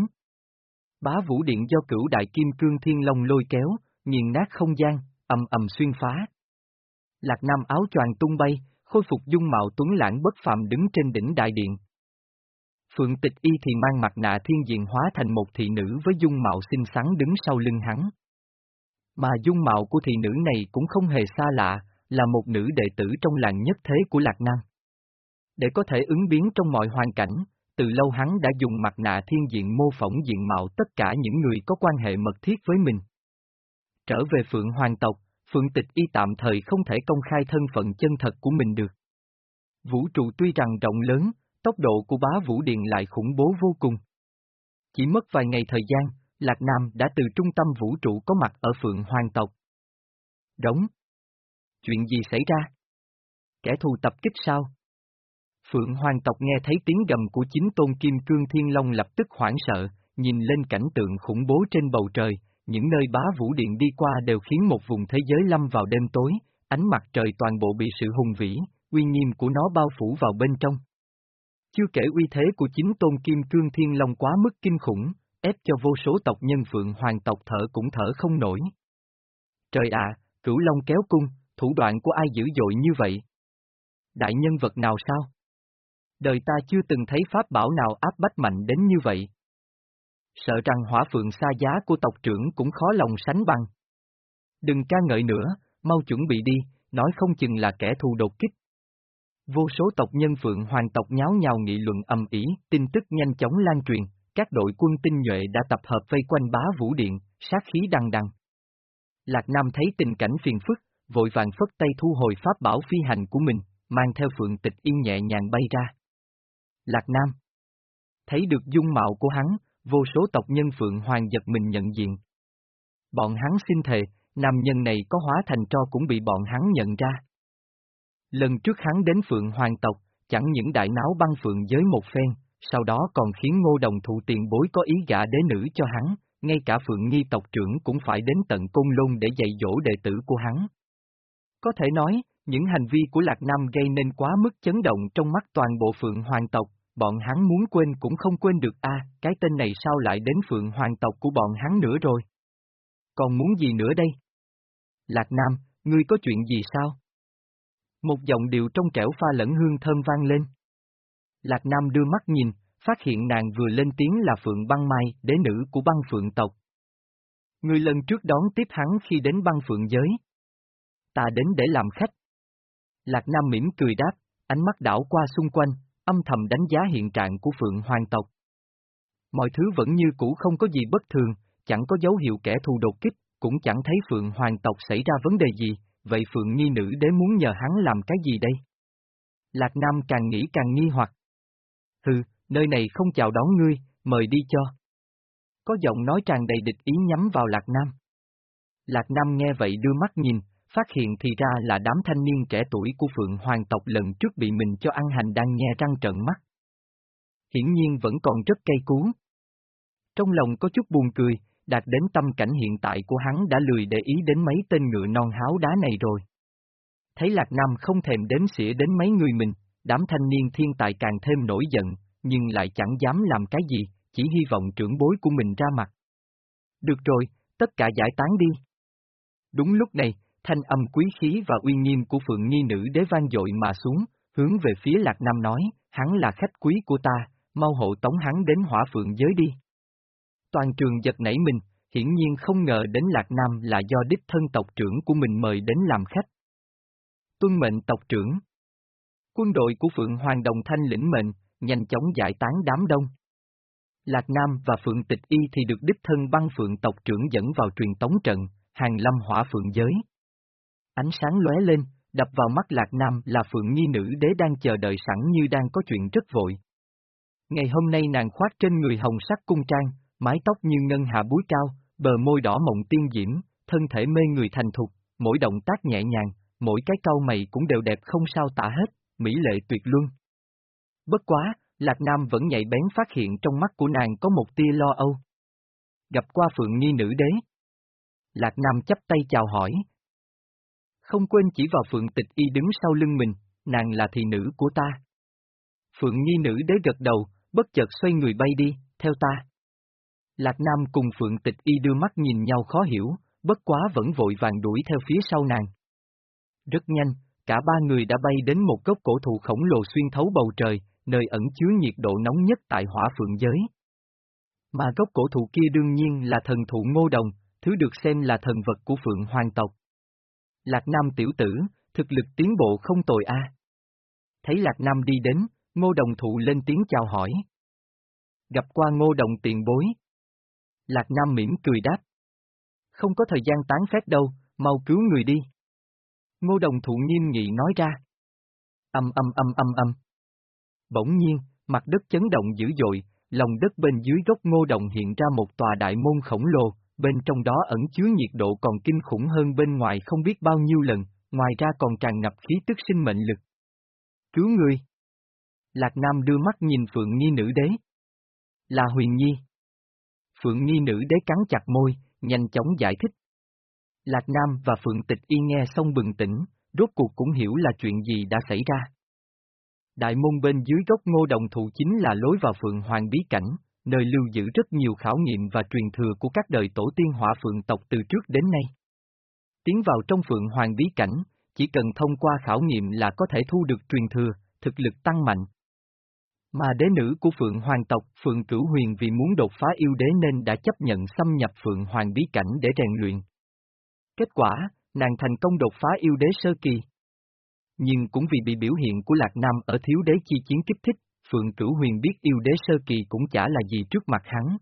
Bá vũ điện do cửu đại kim cương thiên long lôi kéo, nghiền nát không gian, ầm ầm xuyên phá. Lạc Nam áo choàng tung bay, khôi phục dung mạo tuấn lãng bất phàm đứng trên đỉnh đại điện. Phượng tịch y thì mang mặt nạ thiên diện hóa thành một thị nữ với dung mạo xinh xắn đứng sau lưng hắn. Mà dung mạo của thị nữ này cũng không hề xa lạ, là một nữ đệ tử trong làng nhất thế của Lạc Nam. Để có thể ứng biến trong mọi hoàn cảnh, từ lâu hắn đã dùng mặt nạ thiên diện mô phỏng diện mạo tất cả những người có quan hệ mật thiết với mình. Trở về Phượng Hoàng tộc, Phượng Tịch Y tạm thời không thể công khai thân phận chân thật của mình được. Vũ trụ tuy rằng rộng lớn, tốc độ của bá Vũ Điện lại khủng bố vô cùng. Chỉ mất vài ngày thời gian, Lạc Nam đã từ trung tâm vũ trụ có mặt ở Phượng Hoàng tộc. Đóng. Chuyện gì xảy ra? Kẻ thù tập kích sao? Phượng Hoàng tộc nghe thấy tiếng gầm của chính tôn Kim Cương Thiên Long lập tức hoảng sợ, nhìn lên cảnh tượng khủng bố trên bầu trời, những nơi bá vũ điện đi qua đều khiến một vùng thế giới lâm vào đêm tối, ánh mặt trời toàn bộ bị sự hùng vĩ, uy nghiêm của nó bao phủ vào bên trong. Chưa kể uy thế của chính tôn Kim Cương Thiên Long quá mức kinh khủng, ép cho vô số tộc nhân Phượng Hoàng tộc thở cũng thở không nổi. Trời ạ, cửu Long kéo cung, thủ đoạn của ai dữ dội như vậy? Đại nhân vật nào sao? Đời ta chưa từng thấy pháp bảo nào áp bách mạnh đến như vậy. Sợ rằng hỏa phượng xa giá của tộc trưởng cũng khó lòng sánh bằng. Đừng ca ngợi nữa, mau chuẩn bị đi, nói không chừng là kẻ thù đột kích. Vô số tộc nhân phượng hoàng tộc nháo nhào nghị luận ầm ĩ, tin tức nhanh chóng lan truyền, các đội quân tinh nhuệ đã tập hợp vây quanh bá vũ điện, sát khí đằng đằng. Lạc Nam thấy tình cảnh phiền phức, vội vàng phất tay thu hồi pháp bảo phi hành của mình, mang theo phượng tịch yên nhẹ nhàng bay ra. Lạc Nam Thấy được dung mạo của hắn, vô số tộc nhân phượng hoàng giật mình nhận diện. Bọn hắn xin thề, nam nhân này có hóa thành tro cũng bị bọn hắn nhận ra. Lần trước hắn đến phượng hoàng tộc, chẳng những đại náo băng phượng giới một phen, sau đó còn khiến ngô đồng thụ tiền bối có ý gả đế nữ cho hắn, ngay cả phượng nghi tộc trưởng cũng phải đến tận côn lôn để dạy dỗ đệ tử của hắn. Có thể nói, những hành vi của Lạc Nam gây nên quá mức chấn động trong mắt toàn bộ phượng hoàng tộc, bọn hắn muốn quên cũng không quên được a cái tên này sao lại đến phượng hoàng tộc của bọn hắn nữa rồi? Còn muốn gì nữa đây? Lạc Nam, ngươi có chuyện gì sao? Một giọng điệu trong trẻo pha lẫn hương thơm vang lên. Lạc Nam đưa mắt nhìn, phát hiện nàng vừa lên tiếng là Phượng Băng Mai, đế nữ của băng Phượng tộc. Người lần trước đón tiếp hắn khi đến băng Phượng giới. Ta đến để làm khách. Lạc Nam mỉm cười đáp, ánh mắt đảo qua xung quanh, âm thầm đánh giá hiện trạng của Phượng Hoàng tộc. Mọi thứ vẫn như cũ không có gì bất thường, chẳng có dấu hiệu kẻ thù đột kích, cũng chẳng thấy Phượng Hoàng tộc xảy ra vấn đề gì, vậy Phượng Nhi Nữ đế muốn nhờ hắn làm cái gì đây? Lạc Nam càng nghĩ càng nghi hoặc. Hừ, nơi này không chào đón ngươi, mời đi cho. Có giọng nói tràn đầy địch ý nhắm vào Lạc Nam. Lạc Nam nghe vậy đưa mắt nhìn, phát hiện thì ra là đám thanh niên trẻ tuổi của Phượng Hoàng tộc lần trước bị mình cho ăn hành đang nghe răng trợn mắt. Hiển nhiên vẫn còn rất cay cú. Trong lòng có chút buồn cười, đạt đến tâm cảnh hiện tại của hắn đã lười để ý đến mấy tên ngựa non háo đá này rồi. Thấy Lạc Nam không thèm đếm xỉa đến mấy người mình, đám thanh niên thiên tài càng thêm nổi giận, nhưng lại chẳng dám làm cái gì, chỉ hy vọng trưởng bối của mình ra mặt. Được rồi, tất cả giải tán đi. Đúng lúc này, thanh âm quý khí và uy nghiêm của Phượng Nhi Nữ đế vang dội mà xuống, hướng về phía Lạc Nam nói, hắn là khách quý của ta, mau hộ tống hắn đến hỏa phượng giới đi. Toàn trường giật nảy mình, hiển nhiên không ngờ đến Lạc Nam là do đích thân tộc trưởng của mình mời đến làm khách. Tuân mệnh tộc trưởng Quân đội của Phượng Hoàng Đồng Thanh lĩnh mệnh, nhanh chóng giải tán đám đông. Lạc Nam và Phượng Tịch Y thì được đích thân băng Phượng tộc trưởng dẫn vào truyền tống trận, hàng lâm hỏa Phượng giới. Ánh sáng lóe lên, đập vào mắt Lạc Nam là Phượng Nhi Nữ Đế đang chờ đợi sẵn như đang có chuyện rất vội. Ngày hôm nay nàng khoác trên người hồng sắc cung trang, mái tóc như ngân hạ búi cao, bờ môi đỏ mộng tiên diễm, thân thể mê người thành thục, mỗi động tác nhẹ nhàng, mỗi cái cau mày cũng đều đẹp không sao tả hết, mỹ lệ tuyệt luân. Bất quá, Lạc Nam vẫn nhạy bén phát hiện trong mắt của nàng có một tia lo âu. Gặp qua Phượng Nhi nữ đế. Lạc Nam chấp tay chào hỏi. Không quên chỉ vào Phượng Tịch Y đứng sau lưng mình, nàng là thị nữ của ta. Phượng Nhi nữ đế gật đầu, bất chợt xoay người bay đi, theo ta. Lạc Nam cùng Phượng Tịch Y đưa mắt nhìn nhau khó hiểu, bất quá vẫn vội vàng đuổi theo phía sau nàng. Rất nhanh, cả ba người đã bay đến một gốc cổ thụ khổng lồ xuyên thấu bầu trời, nơi ẩn chứa nhiệt độ nóng nhất tại hỏa phượng giới. Mà gốc cổ thụ kia đương nhiên là thần thụ ngô đồng, thứ được xem là thần vật của phượng hoàng tộc. Lạc Nam tiểu tử, thực lực tiến bộ không tồi a. Thấy Lạc Nam đi đến, ngô đồng thụ lên tiếng chào hỏi. Gặp qua ngô đồng tiền bối. Lạc Nam mỉm cười đáp. Không có thời gian tán phép đâu, mau cứu người đi. Ngô đồng thụ nghiêm nghị nói ra. Âm âm âm âm âm. Bỗng nhiên, mặt đất chấn động dữ dội, lòng đất bên dưới gốc ngô đồng hiện ra một tòa đại môn khổng lồ, bên trong đó ẩn chứa nhiệt độ còn kinh khủng hơn bên ngoài không biết bao nhiêu lần, ngoài ra còn tràn ngập khí tức sinh mệnh lực. Cứu người! Lạc Nam đưa mắt nhìn Phượng Nhi nữ đế. Là Huyền Nhi. Phượng Nhi nữ đế cắn chặt môi, nhanh chóng giải thích. Lạc Nam và Phượng Tịch Y nghe xong bừng tỉnh, rốt cuộc cũng hiểu là chuyện gì đã xảy ra. Đại môn bên dưới gốc ngô đồng thụ chính là lối vào Phượng Hoàng Bí Cảnh, nơi lưu giữ rất nhiều khảo nghiệm và truyền thừa của các đời tổ tiên hỏa phượng tộc từ trước đến nay. Tiến vào trong Phượng Hoàng Bí Cảnh, chỉ cần thông qua khảo nghiệm là có thể thu được truyền thừa, thực lực tăng mạnh. Mà đế nữ của Phượng Hoàng tộc Phượng Cửu Huyền vì muốn đột phá yêu đế nên đã chấp nhận xâm nhập Phượng Hoàng bí cảnh để rèn luyện. Kết quả, nàng thành công đột phá yêu đế sơ kỳ. Nhưng cũng vì bị biểu hiện của Lạc Nam ở thiếu đế chi chiến kích thích, Phượng Cửu Huyền biết yêu đế sơ kỳ cũng chả là gì trước mặt hắn.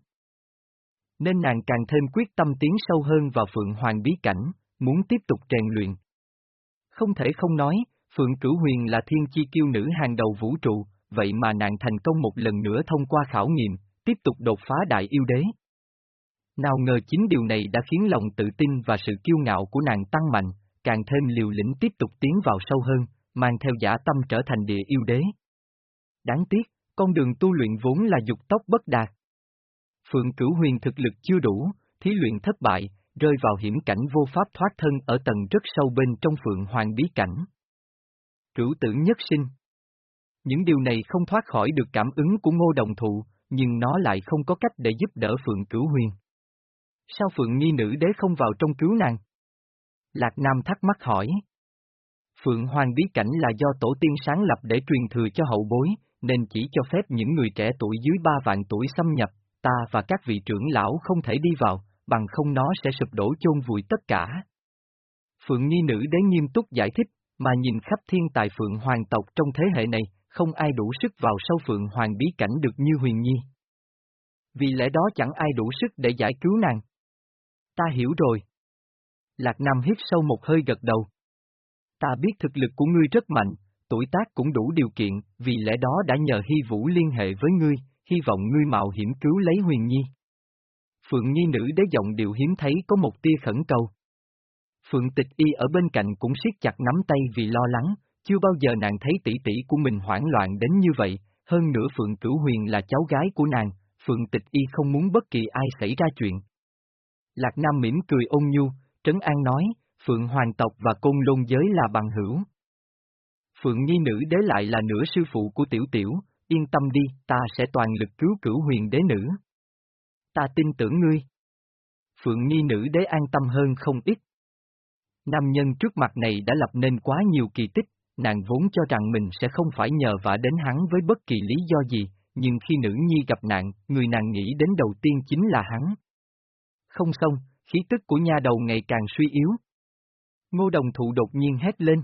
Nên nàng càng thêm quyết tâm tiến sâu hơn vào Phượng Hoàng bí cảnh, muốn tiếp tục rèn luyện. Không thể không nói, Phượng Cửu Huyền là thiên chi kiêu nữ hàng đầu vũ trụ, vậy mà nàng thành công một lần nữa thông qua khảo nghiệm, tiếp tục đột phá đại yêu đế. Nào ngờ chính điều này đã khiến lòng tự tin và sự kiêu ngạo của nàng tăng mạnh, càng thêm liều lĩnh tiếp tục tiến vào sâu hơn, mang theo giả tâm trở thành địa yêu đế. Đáng tiếc, con đường tu luyện vốn là dục tốc bất đạt. Phượng Cửu Huyền thực lực chưa đủ, thí luyện thất bại, rơi vào hiểm cảnh vô pháp thoát thân ở tầng rất sâu bên trong Phượng Hoàng bí cảnh. Cửu tử nhất sinh Những điều này không thoát khỏi được cảm ứng của ngô đồng thụ, nhưng nó lại không có cách để giúp đỡ Phượng Cửu Huyền. Sao Phượng Nhi nữ đế không vào trong cứu nàng? Lạc Nam thắc mắc hỏi. Phượng Hoàng bí cảnh là do tổ tiên sáng lập để truyền thừa cho hậu bối, nên chỉ cho phép những người trẻ tuổi dưới ba vạn tuổi xâm nhập, ta và các vị trưởng lão không thể đi vào, bằng không nó sẽ sụp đổ chôn vùi tất cả. Phượng Nhi nữ đế nghiêm túc giải thích, mà nhìn khắp thiên tài Phượng Hoàng tộc trong thế hệ này, không ai đủ sức vào sâu Phượng Hoàng bí cảnh được như Huyền Nhi. Vì lẽ đó chẳng ai đủ sức để giải cứu nàng. Ta hiểu rồi. Lạc Nam hít sâu một hơi gật đầu. Ta biết thực lực của ngươi rất mạnh, tuổi tác cũng đủ điều kiện, vì lẽ đó đã nhờ Hy Vũ liên hệ với ngươi, hy vọng ngươi mạo hiểm cứu lấy Huyền Nhi. Phượng Nhi nữ đế giọng điệu hiếm thấy có một tia khẩn cầu. Phượng tịch y ở bên cạnh cũng siết chặt nắm tay vì lo lắng, chưa bao giờ nàng thấy tỷ tỷ của mình hoảng loạn đến như vậy, hơn nữa Phượng Cửu Huyền là cháu gái của nàng, Phượng tịch y không muốn bất kỳ ai xảy ra chuyện. Lạc Nam mỉm cười ôn nhu, Trấn An nói, Phượng Hoàng tộc và Côn Lôn giới là bằng hữu. Phượng Nhi nữ đế lại là nửa sư phụ của Tiểu Tiểu, yên tâm đi, ta sẽ toàn lực cứu cửu huyền đế nữ. Ta tin tưởng ngươi. Phượng Nhi nữ đế an tâm hơn không ít. Nam nhân trước mặt này đã lập nên quá nhiều kỳ tích, nàng vốn cho rằng mình sẽ không phải nhờ vả đến hắn với bất kỳ lý do gì, nhưng khi nữ nhi gặp nạn, người nàng nghĩ đến đầu tiên chính là hắn. Không xong, khí tức của nha đầu ngày càng suy yếu. Ngô đồng thụ đột nhiên hét lên.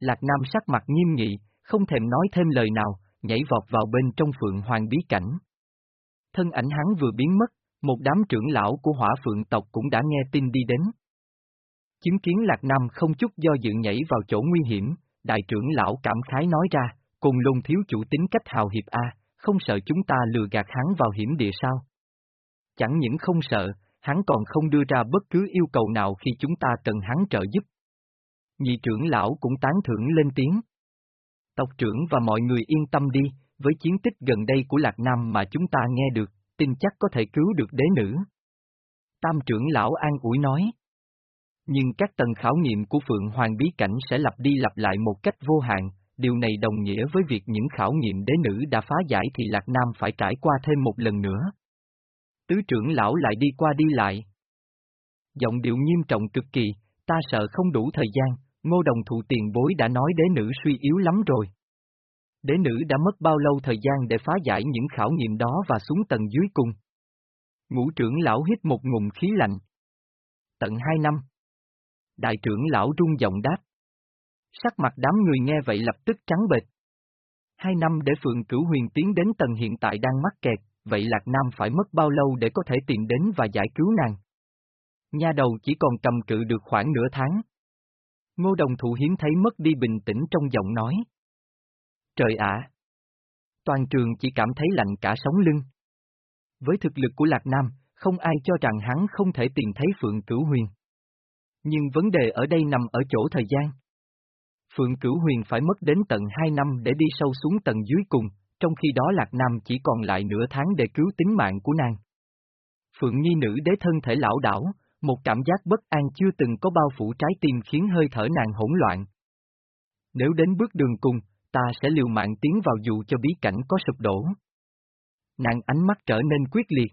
Lạc Nam sắc mặt nghiêm nghị, không thèm nói thêm lời nào, nhảy vọt vào bên trong phượng hoàng bí cảnh. Thân ảnh hắn vừa biến mất, một đám trưởng lão của hỏa phượng tộc cũng đã nghe tin đi đến. Chứng kiến Lạc Nam không chút do dự nhảy vào chỗ nguy hiểm, đại trưởng lão cảm khái nói ra, cùng lùng thiếu chủ tính cách hào hiệp A, không sợ chúng ta lừa gạt hắn vào hiểm địa sao. Chẳng những không sợ, hắn còn không đưa ra bất cứ yêu cầu nào khi chúng ta cần hắn trợ giúp. Nhị trưởng lão cũng tán thưởng lên tiếng. Tộc trưởng và mọi người yên tâm đi, với chiến tích gần đây của Lạc Nam mà chúng ta nghe được, tin chắc có thể cứu được đế nữ. Tam trưởng lão an ủi nói. Nhưng các tầng khảo nghiệm của Phượng Hoàng bí cảnh sẽ lặp đi lặp lại một cách vô hạn, điều này đồng nghĩa với việc những khảo nghiệm đế nữ đã phá giải thì Lạc Nam phải trải qua thêm một lần nữa. Tứ trưởng lão lại đi qua đi lại. Giọng điệu nghiêm trọng cực kỳ, ta sợ không đủ thời gian, ngô đồng thụ tiền bối đã nói đế nữ suy yếu lắm rồi. Đế nữ đã mất bao lâu thời gian để phá giải những khảo nghiệm đó và xuống tầng dưới cùng. Ngũ trưởng lão hít một ngụm khí lạnh. Tận hai năm. Đại trưởng lão rung giọng đáp. Sắc mặt đám người nghe vậy lập tức trắng bệch. Hai năm để Phượng Cửu Huyền tiến đến tầng hiện tại đang mắc kẹt, vậy Lạc Nam phải mất bao lâu để có thể tìm đến và giải cứu nàng? Nha đầu chỉ còn cầm cự được khoảng nửa tháng. Ngô đồng thụ hiếm thấy mất đi bình tĩnh trong giọng nói. Trời ạ! Toàn trường chỉ cảm thấy lạnh cả sống lưng. Với thực lực của Lạc Nam, không ai cho rằng hắn không thể tìm thấy Phượng Cửu Huyền. Nhưng vấn đề ở đây nằm ở chỗ thời gian. Phượng Cửu Huyền phải mất đến tận 2 năm để đi sâu xuống tầng dưới cùng, trong khi đó Lạc Nam chỉ còn lại nửa tháng để cứu tính mạng của nàng. Phượng Nhi nữ đế thân thể lão đảo, một cảm giác bất an chưa từng có bao phủ trái tim khiến hơi thở nàng hỗn loạn. Nếu đến bước đường cùng, ta sẽ liều mạng tiến vào dù cho bí cảnh có sụp đổ. Nàng ánh mắt trở nên quyết liệt.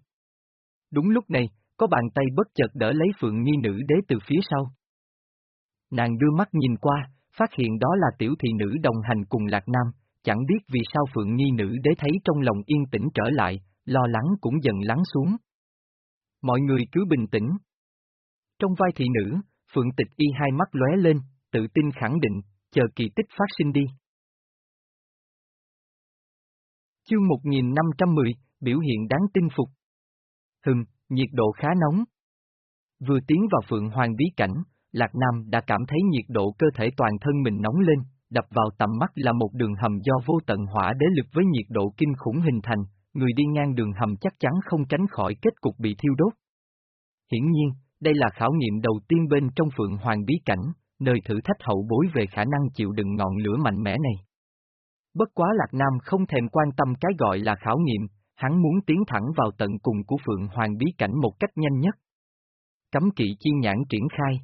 Đúng lúc này, có bàn tay bất chợt đỡ lấy Phượng Nhi nữ đế từ phía sau. Nàng đưa mắt nhìn qua, phát hiện đó là tiểu thị nữ đồng hành cùng Lạc Nam, chẳng biết vì sao Phượng Nhi nữ đế thấy trong lòng yên tĩnh trở lại, lo lắng cũng dần lắng xuống. Mọi người cứ bình tĩnh. Trong vai thị nữ, Phượng Tịch Y hai mắt lóe lên, tự tin khẳng định, chờ kỳ tích phát sinh đi. Chương 1510, biểu hiện đáng tin phục. Hừm, nhiệt độ khá nóng. Vừa tiến vào Phượng Hoàng bí cảnh, Lạc Nam đã cảm thấy nhiệt độ cơ thể toàn thân mình nóng lên, đập vào tầm mắt là một đường hầm do vô tận hỏa đế lực với nhiệt độ kinh khủng hình thành, người đi ngang đường hầm chắc chắn không tránh khỏi kết cục bị thiêu đốt. Hiển nhiên, đây là khảo nghiệm đầu tiên bên trong Phượng Hoàng bí cảnh, nơi thử thách hậu bối về khả năng chịu đựng ngọn lửa mạnh mẽ này. Bất quá Lạc Nam không thèm quan tâm cái gọi là khảo nghiệm, hắn muốn tiến thẳng vào tận cùng của Phượng Hoàng bí cảnh một cách nhanh nhất. Cấm kỵ chi nhãn triển khai.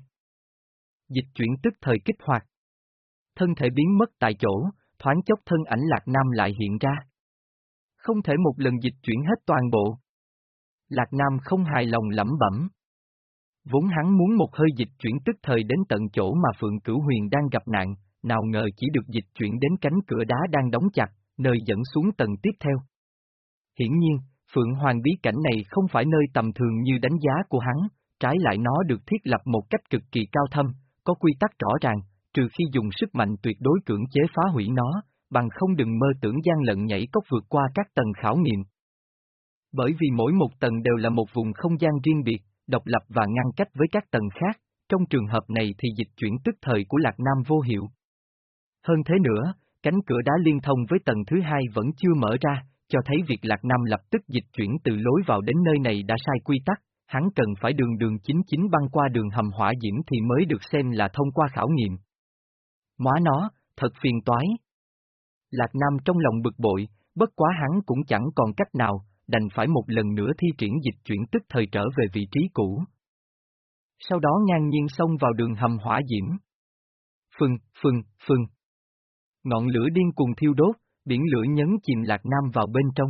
Dịch chuyển tức thời kích hoạt. Thân thể biến mất tại chỗ, thoáng chốc thân ảnh Lạc Nam lại hiện ra. Không thể một lần dịch chuyển hết toàn bộ. Lạc Nam không hài lòng lẩm bẩm. Vốn hắn muốn một hơi dịch chuyển tức thời đến tận chỗ mà Phượng Cửu Huyền đang gặp nạn, nào ngờ chỉ được dịch chuyển đến cánh cửa đá đang đóng chặt, nơi dẫn xuống tầng tiếp theo. Hiển nhiên, Phượng Hoàng bí cảnh này không phải nơi tầm thường như đánh giá của hắn, trái lại nó được thiết lập một cách cực kỳ cao thâm, có quy tắc rõ ràng, trừ khi dùng sức mạnh tuyệt đối cưỡng chế phá hủy nó, bằng không đừng mơ tưởng gian lận nhảy cốc vượt qua các tầng khảo nghiệm. Bởi vì mỗi một tầng đều là một vùng không gian riêng biệt, độc lập và ngăn cách với các tầng khác, trong trường hợp này thì dịch chuyển tức thời của Lạc Nam vô hiệu. Hơn thế nữa, cánh cửa đá liên thông với tầng thứ hai vẫn chưa mở ra, cho thấy việc Lạc Nam lập tức dịch chuyển từ lối vào đến nơi này đã sai quy tắc, hắn cần phải đường đường chính chính băng qua đường hầm hỏa diễm thì mới được xem là thông qua khảo nghiệm. Móa nó, thật phiền toái. Lạc Nam trong lòng bực bội, bất quá hắn cũng chẳng còn cách nào, đành phải một lần nữa thi triển dịch chuyển tức thời trở về vị trí cũ. Sau đó ngang nhiên xông vào đường hầm hỏa diễm. Phừng, phừng, phừng. Ngọn lửa điên cuồng thiêu đốt, biển lửa nhấn chìm Lạc Nam vào bên trong.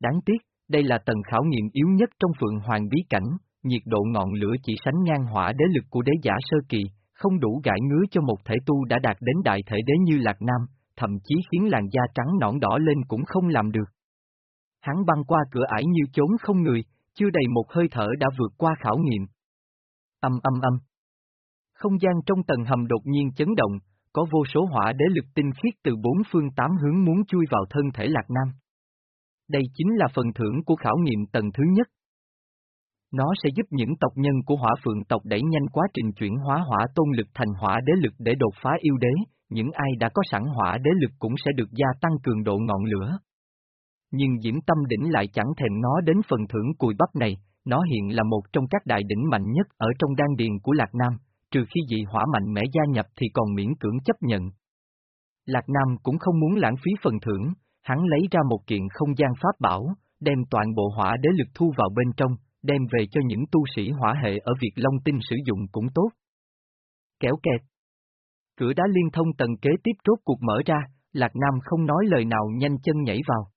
Đáng tiếc, đây là tầng khảo nghiệm yếu nhất trong Phượng Hoàng bí cảnh, nhiệt độ ngọn lửa chỉ sánh ngang hỏa đế lực của đế giả sơ kỳ, không đủ gãi ngứa cho một thể tu đã đạt đến đại thể đế như Lạc Nam, thậm chí khiến làn da trắng nõn đỏ lên cũng không làm được. Hắn băng qua cửa ải như trốn không người, chưa đầy một hơi thở đã vượt qua khảo nghiệm. Âm âm âm. Không gian trong tầng hầm đột nhiên chấn động, có vô số hỏa đế lực tinh khiết từ bốn phương tám hướng muốn chui vào thân thể Lạc Nam. Đây chính là phần thưởng của khảo nghiệm tầng thứ nhất. Nó sẽ giúp những tộc nhân của hỏa phượng tộc đẩy nhanh quá trình chuyển hóa hỏa tôn lực thành hỏa đế lực để đột phá yêu đế, những ai đã có sẵn hỏa đế lực cũng sẽ được gia tăng cường độ ngọn lửa. Nhưng Diễm Tâm Đỉnh lại chẳng thèm ngó đến phần thưởng cùi bắp này, nó hiện là một trong các đại đỉnh mạnh nhất ở trong đan điền của Lạc Nam, trừ khi dị hỏa mạnh mẽ gia nhập thì còn miễn cưỡng chấp nhận. Lạc Nam cũng không muốn lãng phí phần thưởng, hắn lấy ra một kiện không gian pháp bảo, đem toàn bộ hỏa đế lực thu vào bên trong, đem về cho những tu sĩ hỏa hệ ở Việt Long Tinh sử dụng cũng tốt. Kéo kẹt. Cửa đá liên thông tầng kế tiếp rốt cuộc mở ra, Lạc Nam không nói lời nào nhanh chân nhảy vào.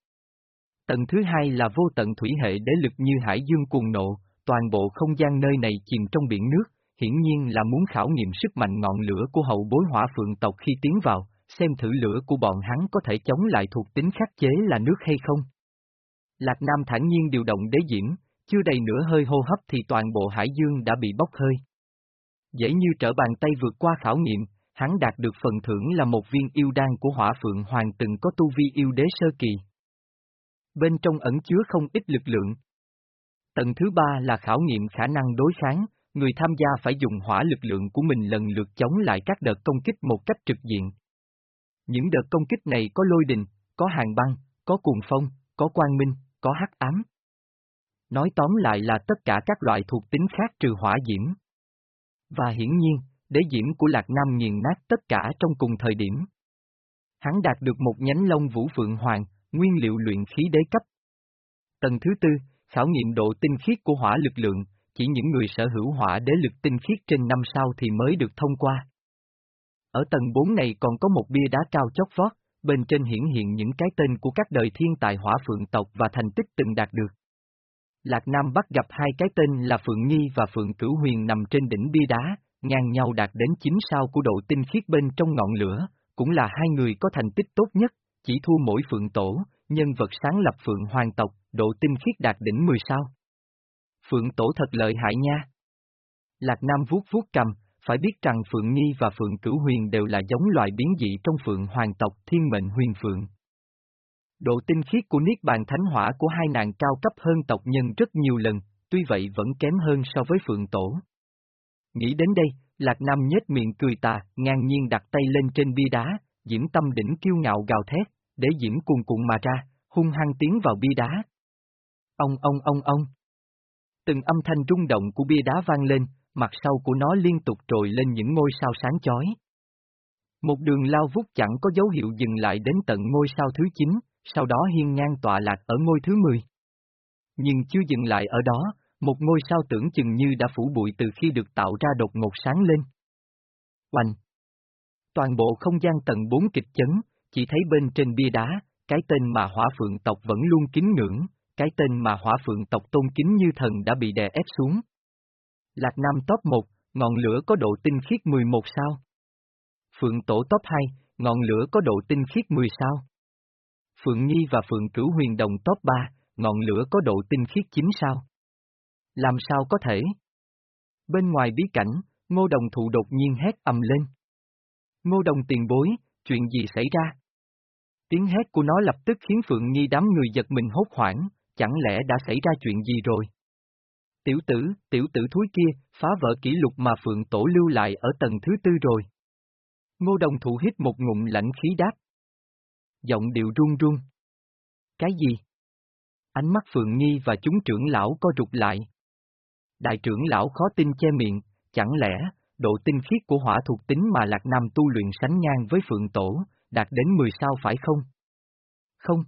Tầng thứ hai là vô tận thủy hệ đế lực như hải dương cuồng nộ, toàn bộ không gian nơi này chìm trong biển nước, hiển nhiên là muốn khảo nghiệm sức mạnh ngọn lửa của hậu bối hỏa phượng tộc khi tiến vào, xem thử lửa của bọn hắn có thể chống lại thuộc tính khắc chế là nước hay không. Lạc Nam thản nhiên điều động đế diễm, chưa đầy nửa hơi hô hấp thì toàn bộ hải dương đã bị bốc hơi. Dễ như trở bàn tay vượt qua khảo nghiệm, hắn đạt được phần thưởng là một viên yêu đan của hỏa phượng hoàng từng có tu vi yêu đế sơ kỳ. Bên trong ẩn chứa không ít lực lượng. Tầng thứ ba là khảo nghiệm khả năng đối kháng, người tham gia phải dùng hỏa lực lượng của mình lần lượt chống lại các đợt công kích một cách trực diện. Những đợt công kích này có lôi đình, có hàng băng, có cuồng phong, có quang minh, có hắc ám. Nói tóm lại là tất cả các loại thuộc tính khác trừ hỏa diễm. Và hiển nhiên, đế diễm của Lạc Nam nghiền nát tất cả trong cùng thời điểm. Hắn đạt được một nhánh lông vũ phượng hoàng, nguyên liệu luyện khí đế cấp. Tầng thứ tư, khảo nghiệm độ tinh khiết của hỏa lực lượng, chỉ những người sở hữu hỏa đế lực tinh khiết trên năm sao thì mới được thông qua. Ở tầng 4 này còn có một bia đá cao chót vót, bên trên hiển hiện những cái tên của các đời thiên tài hỏa phượng tộc và thành tích từng đạt được. Lạc Nam bắt gặp hai cái tên là Phượng Nhi và Phượng Cửu Huyền nằm trên đỉnh bia đá, ngang nhau đạt đến 9 sao của độ tinh khiết bên trong ngọn lửa, cũng là hai người có thành tích tốt nhất, chỉ thua mỗi phượng tổ, nhân vật sáng lập phượng hoàng tộc, độ tinh khiết đạt đỉnh 10 sao. Phượng tổ thật lợi hại nha. Lạc Nam vuốt vuốt cầm, phải biết rằng Phượng Nhi và Phượng Cửu Huyền đều là giống loài biến dị trong Phượng Hoàng tộc thiên mệnh huyền Phượng. Độ tinh khiết của Niết Bàn Thánh Hỏa của hai nàng cao cấp hơn tộc nhân rất nhiều lần, tuy vậy vẫn kém hơn so với Phượng Tổ. Nghĩ đến đây, Lạc Nam nhếch miệng cười tà, ngang nhiên đặt tay lên trên bia đá, Diễm Tâm đỉnh kiêu ngạo gào thét, để Diễm cuồn cuộn mà ra, hung hăng tiến vào bia đá. Ông ông ông ông. Từng âm thanh rung động của bia đá vang lên, mặt sau của nó liên tục trồi lên những ngôi sao sáng chói. Một đường lao vút chẳng có dấu hiệu dừng lại đến tận ngôi sao thứ 9, sau đó hiên ngang tọa lạc ở ngôi thứ 10. Nhưng chưa dừng lại ở đó, một ngôi sao tưởng chừng như đã phủ bụi từ khi được tạo ra đột ngột sáng lên. Oanh! Toàn bộ không gian tầng 4 kịch chấn, chỉ thấy bên trên bia đá, cái tên mà hỏa phượng tộc vẫn luôn kính ngưỡng, cái tên mà hỏa phượng tộc tôn kính như thần đã bị đè ép xuống. Lạc Nam top 1, ngọn lửa có độ tinh khiết 11 sao. Phượng Tổ top 2, ngọn lửa có độ tinh khiết 10 sao. Phượng Nhi và Phượng Cửu Huyền Đồng top 3, ngọn lửa có độ tinh khiết 9 sao. Làm sao có thể? Bên ngoài bí cảnh, ngô đồng thụ đột nhiên hét ầm lên. Ngô đồng tiền bối, chuyện gì xảy ra? Tiếng hét của nó lập tức khiến Phượng Nhi đám người giật mình hốt hoảng, chẳng lẽ đã xảy ra chuyện gì rồi? Tiểu tử, tiểu tử thúi kia, phá vỡ kỷ lục mà Phượng Tổ lưu lại ở tầng thứ tư rồi. Ngô đồng thụ hít một ngụm lạnh khí đáp. Giọng điệu run run. Cái gì? Ánh mắt Phượng Nhi và chúng trưởng lão co rụt lại. Đại trưởng lão khó tin che miệng, chẳng lẽ, độ tinh khiết của hỏa thuộc tính mà Lạc Nam tu luyện sánh ngang với Phượng Tổ, đạt đến 10 sao phải không? Không.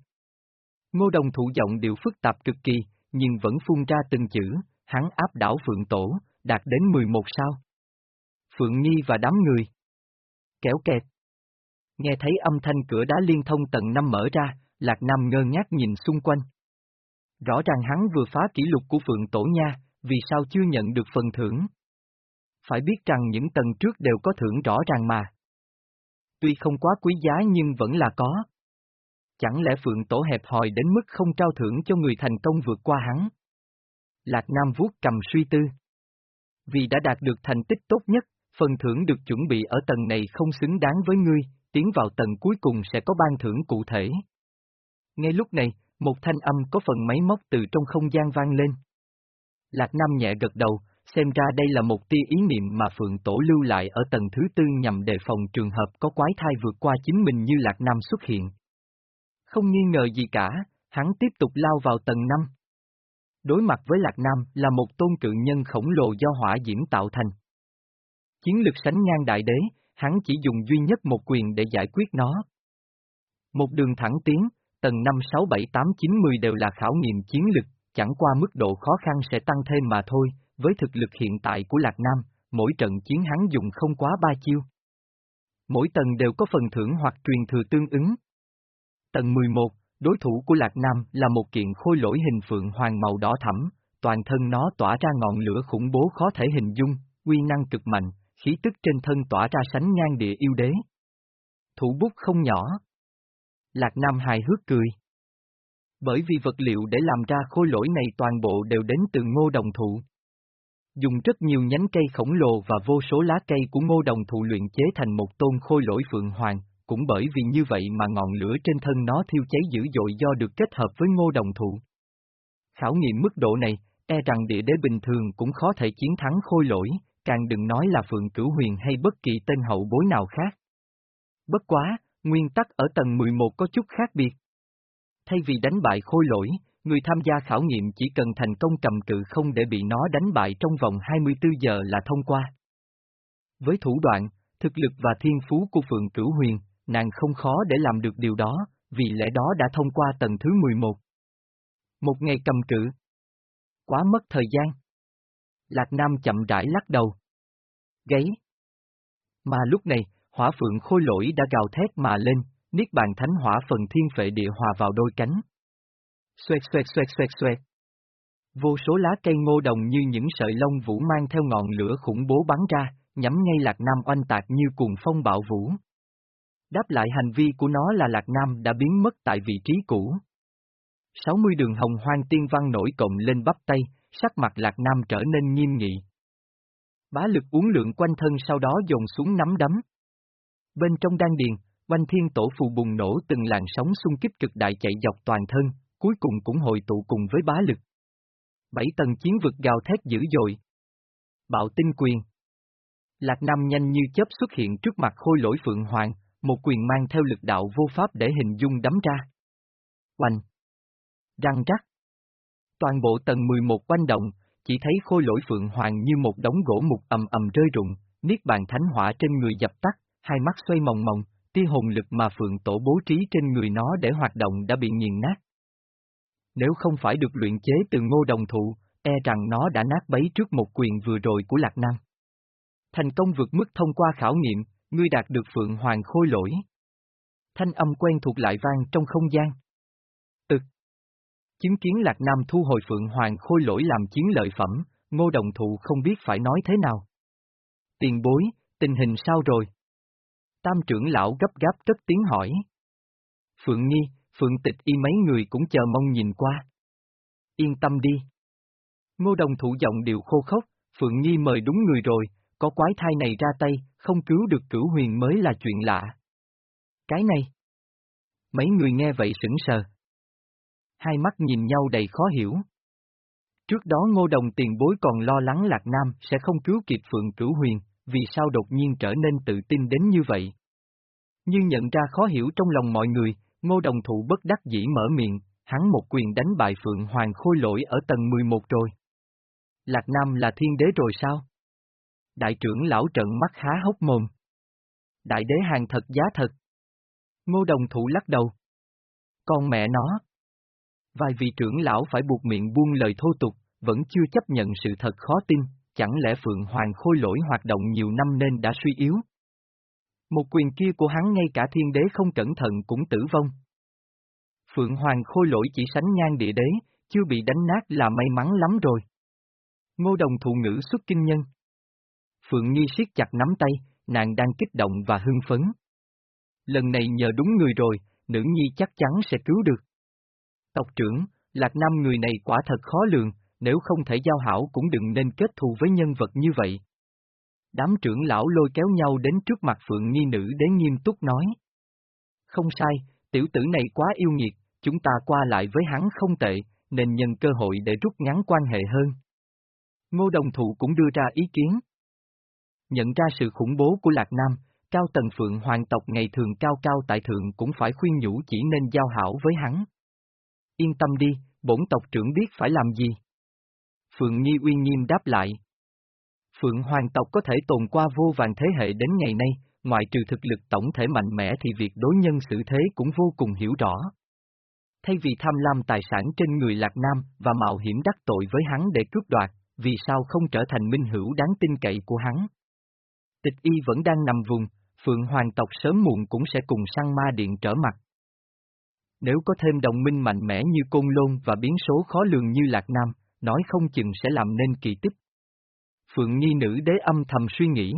Ngô đồng thụ giọng điệu phức tạp cực kỳ, nhưng vẫn phun ra từng chữ, hắn áp đảo Phượng Tổ, đạt đến 11 sao. Phượng Nhi và đám người. Kéo kẹt. Nghe thấy âm thanh cửa đá liên thông tầng năm mở ra, Lạc Nam ngơ ngác nhìn xung quanh. Rõ ràng hắn vừa phá kỷ lục của Phượng Tổ nha, vì sao chưa nhận được phần thưởng? Phải biết rằng những tầng trước đều có thưởng rõ ràng mà. Tuy không quá quý giá nhưng vẫn là có. Chẳng lẽ Phượng Tổ hẹp hòi đến mức không trao thưởng cho người thành công vượt qua hắn? Lạc Nam vuốt cầm suy tư. Vì đã đạt được thành tích tốt nhất, phần thưởng được chuẩn bị ở tầng này không xứng đáng với ngươi, tiến vào tầng cuối cùng sẽ có ban thưởng cụ thể. Ngay lúc này, một thanh âm có phần máy móc từ trong không gian vang lên. Lạc Nam nhẹ gật đầu, xem ra đây là một tia ý niệm mà Phượng Tổ lưu lại ở tầng thứ tư nhằm đề phòng trường hợp có quái thai vượt qua chính mình như Lạc Nam xuất hiện. Không nghi ngờ gì cả, hắn tiếp tục lao vào tầng 5. Đối mặt với Lạc Nam là một tôn cự nhân khổng lồ do hỏa diễm tạo thành. Chiến lực sánh ngang đại đế, hắn chỉ dùng duy nhất một quyền để giải quyết nó. Một đường thẳng tiến, tầng 5 6 7 8 9 10 đều là khảo nghiệm chiến lực, chẳng qua mức độ khó khăn sẽ tăng thêm mà thôi, với thực lực hiện tại của Lạc Nam, mỗi trận chiến hắn dùng không quá ba chiêu. Mỗi tầng đều có phần thưởng hoặc truyền thừa tương ứng. Tầng 11, đối thủ của Lạc Nam là một kiện khôi lỗi hình phượng hoàng màu đỏ thẫm, toàn thân nó tỏa ra ngọn lửa khủng bố khó thể hình dung, uy năng cực mạnh, khí tức trên thân tỏa ra sánh ngang địa yêu đế. Thủ bút không nhỏ. Lạc Nam hài hước cười. Bởi vì vật liệu để làm ra khôi lỗi này toàn bộ đều đến từ ngô đồng thụ. Dùng rất nhiều nhánh cây khổng lồ và vô số lá cây của ngô đồng thụ luyện chế thành một tôn khôi lỗi phượng hoàng, cũng bởi vì như vậy mà ngọn lửa trên thân nó thiêu cháy dữ dội do được kết hợp với ngô đồng thụ. Khảo nghiệm mức độ này, e rằng địa đế bình thường cũng khó thể chiến thắng khôi lỗi, càng đừng nói là phượng cửu huyền hay bất kỳ tên hậu bối nào khác. Bất quá, nguyên tắc ở tầng 11 có chút khác biệt. Thay vì đánh bại khôi lỗi, người tham gia khảo nghiệm chỉ cần thành công cầm cự không để bị nó đánh bại trong vòng 24 giờ là thông qua. Với thủ đoạn, thực lực và thiên phú của Phượng Cửu Huyền, nàng không khó để làm được điều đó, vì lẽ đó đã thông qua tầng thứ 11. Một ngày cầm cự. Quá mất thời gian. Lạc Nam chậm rãi lắc đầu. Gáy. Mà lúc này, hỏa phượng khôi lỗi đã gào thét mà lên, niết bàn thánh hỏa phần thiên phệ địa hòa vào đôi cánh. Xoẹt xoẹt xoẹt xoẹt xoẹt. Vô số lá cây ngô đồng như những sợi lông vũ mang theo ngọn lửa khủng bố bắn ra, nhắm ngay Lạc Nam oanh tạc như cuồng phong bạo vũ. Đáp lại hành vi của nó là Lạc Nam đã biến mất tại vị trí cũ. 60 đường hồng hoang tiên văn nổi cộng lên bắp tay, sắc mặt Lạc Nam trở nên nghiêm nghị. Bá lực uống lượng quanh thân sau đó dồn xuống nắm đấm. Bên trong đan điền, quanh thiên tổ phù bùng nổ từng làn sóng xung kích cực đại chạy dọc toàn thân, cuối cùng cũng hội tụ cùng với bá lực. Bảy tầng chiến vực gào thét dữ dội. Bạo tinh quyền. Lạc Nam nhanh như chớp xuất hiện trước mặt khôi lỗi Phượng Hoàng, một quyền mang theo lực đạo vô pháp để hình dung đấm ra. Oanh! Răng rắc! Toàn bộ tầng 11 quanh động, chỉ thấy khôi lỗi Phượng Hoàng như một đống gỗ mục ầm ầm rơi rụng, niết bàn thánh hỏa trên người dập tắt, hai mắt xoay mòng mòng, tia hồn lực mà Phượng Tổ bố trí trên người nó để hoạt động đã bị nghiền nát. Nếu không phải được luyện chế từ ngô đồng thụ, e rằng nó đã nát bấy trước một quyền vừa rồi của Lạc Nam. Thành công vượt mức thông qua khảo nghiệm, ngươi đạt được Phượng Hoàng khôi lỗi. Thanh âm quen thuộc lại vang trong không gian. Tực. Chứng kiến Lạc Nam thu hồi Phượng Hoàng khôi lỗi làm chiến lợi phẩm, ngô đồng thụ không biết phải nói thế nào. Tiền bối, tình hình sao rồi? Tam trưởng lão gấp gáp cất tiếng hỏi. Phượng Nhi, Phượng Tịch y mấy người cũng chờ mong nhìn qua. Yên tâm đi. Ngô đồng thủ giọng đều khô khốc, Phượng Nhi mời đúng người rồi, có quái thai này ra tay, không cứu được cửu huyền mới là chuyện lạ. Cái này. Mấy người nghe vậy sững sờ. Hai mắt nhìn nhau đầy khó hiểu. Trước đó ngô đồng tiền bối còn lo lắng Lạc Nam sẽ không cứu kịp Phượng Cửu Huyền, vì sao đột nhiên trở nên tự tin đến như vậy? Nhưng nhận ra khó hiểu trong lòng mọi người, ngô đồng thụ bất đắc dĩ mở miệng, hắn một quyền đánh bại Phượng Hoàng khôi lỗi ở tầng 11 rồi. Lạc Nam là thiên đế rồi sao? Đại trưởng lão trận mắt há hốc mồm. Đại đế hàng thật giá thật. Ngô đồng thụ lắc đầu. Con mẹ nó. Vài vị trưởng lão phải buộc miệng buông lời thô tục, vẫn chưa chấp nhận sự thật khó tin, chẳng lẽ Phượng Hoàng khôi lỗi hoạt động nhiều năm nên đã suy yếu. Một quyền kia của hắn ngay cả thiên đế không cẩn thận cũng tử vong. Phượng Hoàng khôi lỗi chỉ sánh ngang địa đế, chưa bị đánh nát là may mắn lắm rồi. Ngô đồng thụ ngữ xuất kinh nhân. Phượng Nhi siết chặt nắm tay, nàng đang kích động và hưng phấn. Lần này nhờ đúng người rồi, nữ nhi chắc chắn sẽ cứu được. Tộc trưởng, Lạc Nam người này quả thật khó lường, nếu không thể giao hảo cũng đừng nên kết thù với nhân vật như vậy. Đám trưởng lão lôi kéo nhau đến trước mặt Phượng Nhi nữ đến nghiêm túc nói. Không sai, tiểu tử này quá yêu nghiệt, chúng ta qua lại với hắn không tệ, nên nhân cơ hội để rút ngắn quan hệ hơn. Ngô Đồng Thụ cũng đưa ra ý kiến. Nhận ra sự khủng bố của Lạc Nam, Cao Tần Phượng hoàng tộc ngày thường cao cao tại thượng cũng phải khuyên nhủ chỉ nên giao hảo với hắn. Yên tâm đi, bổn tộc trưởng biết phải làm gì. Phượng Nhi uy nghiêm đáp lại. Phượng hoàng tộc có thể tồn qua vô vàng thế hệ đến ngày nay, ngoại trừ thực lực tổng thể mạnh mẽ thì việc đối nhân xử thế cũng vô cùng hiểu rõ. Thay vì tham lam tài sản trên người Lạc Nam và mạo hiểm đắc tội với hắn để cướp đoạt, vì sao không trở thành minh hữu đáng tin cậy của hắn? Tịch y vẫn đang nằm vùng, Phượng Hoàng tộc sớm muộn cũng sẽ cùng sang ma điện trở mặt. Nếu có thêm đồng minh mạnh mẽ như Côn Lôn và biến số khó lường như Lạc Nam, nói không chừng sẽ làm nên kỳ tích. Phượng Nhi nữ đế âm thầm suy nghĩ.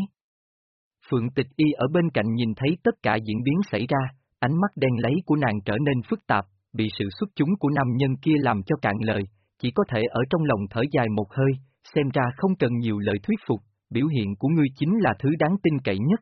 Phượng Tịch Y ở bên cạnh nhìn thấy tất cả diễn biến xảy ra, ánh mắt đen lấy của nàng trở nên phức tạp, bị sự xuất chúng của nam nhân kia làm cho cạn lời, chỉ có thể ở trong lòng thở dài một hơi, xem ra không cần nhiều lời thuyết phục, biểu hiện của ngươi chính là thứ đáng tin cậy nhất.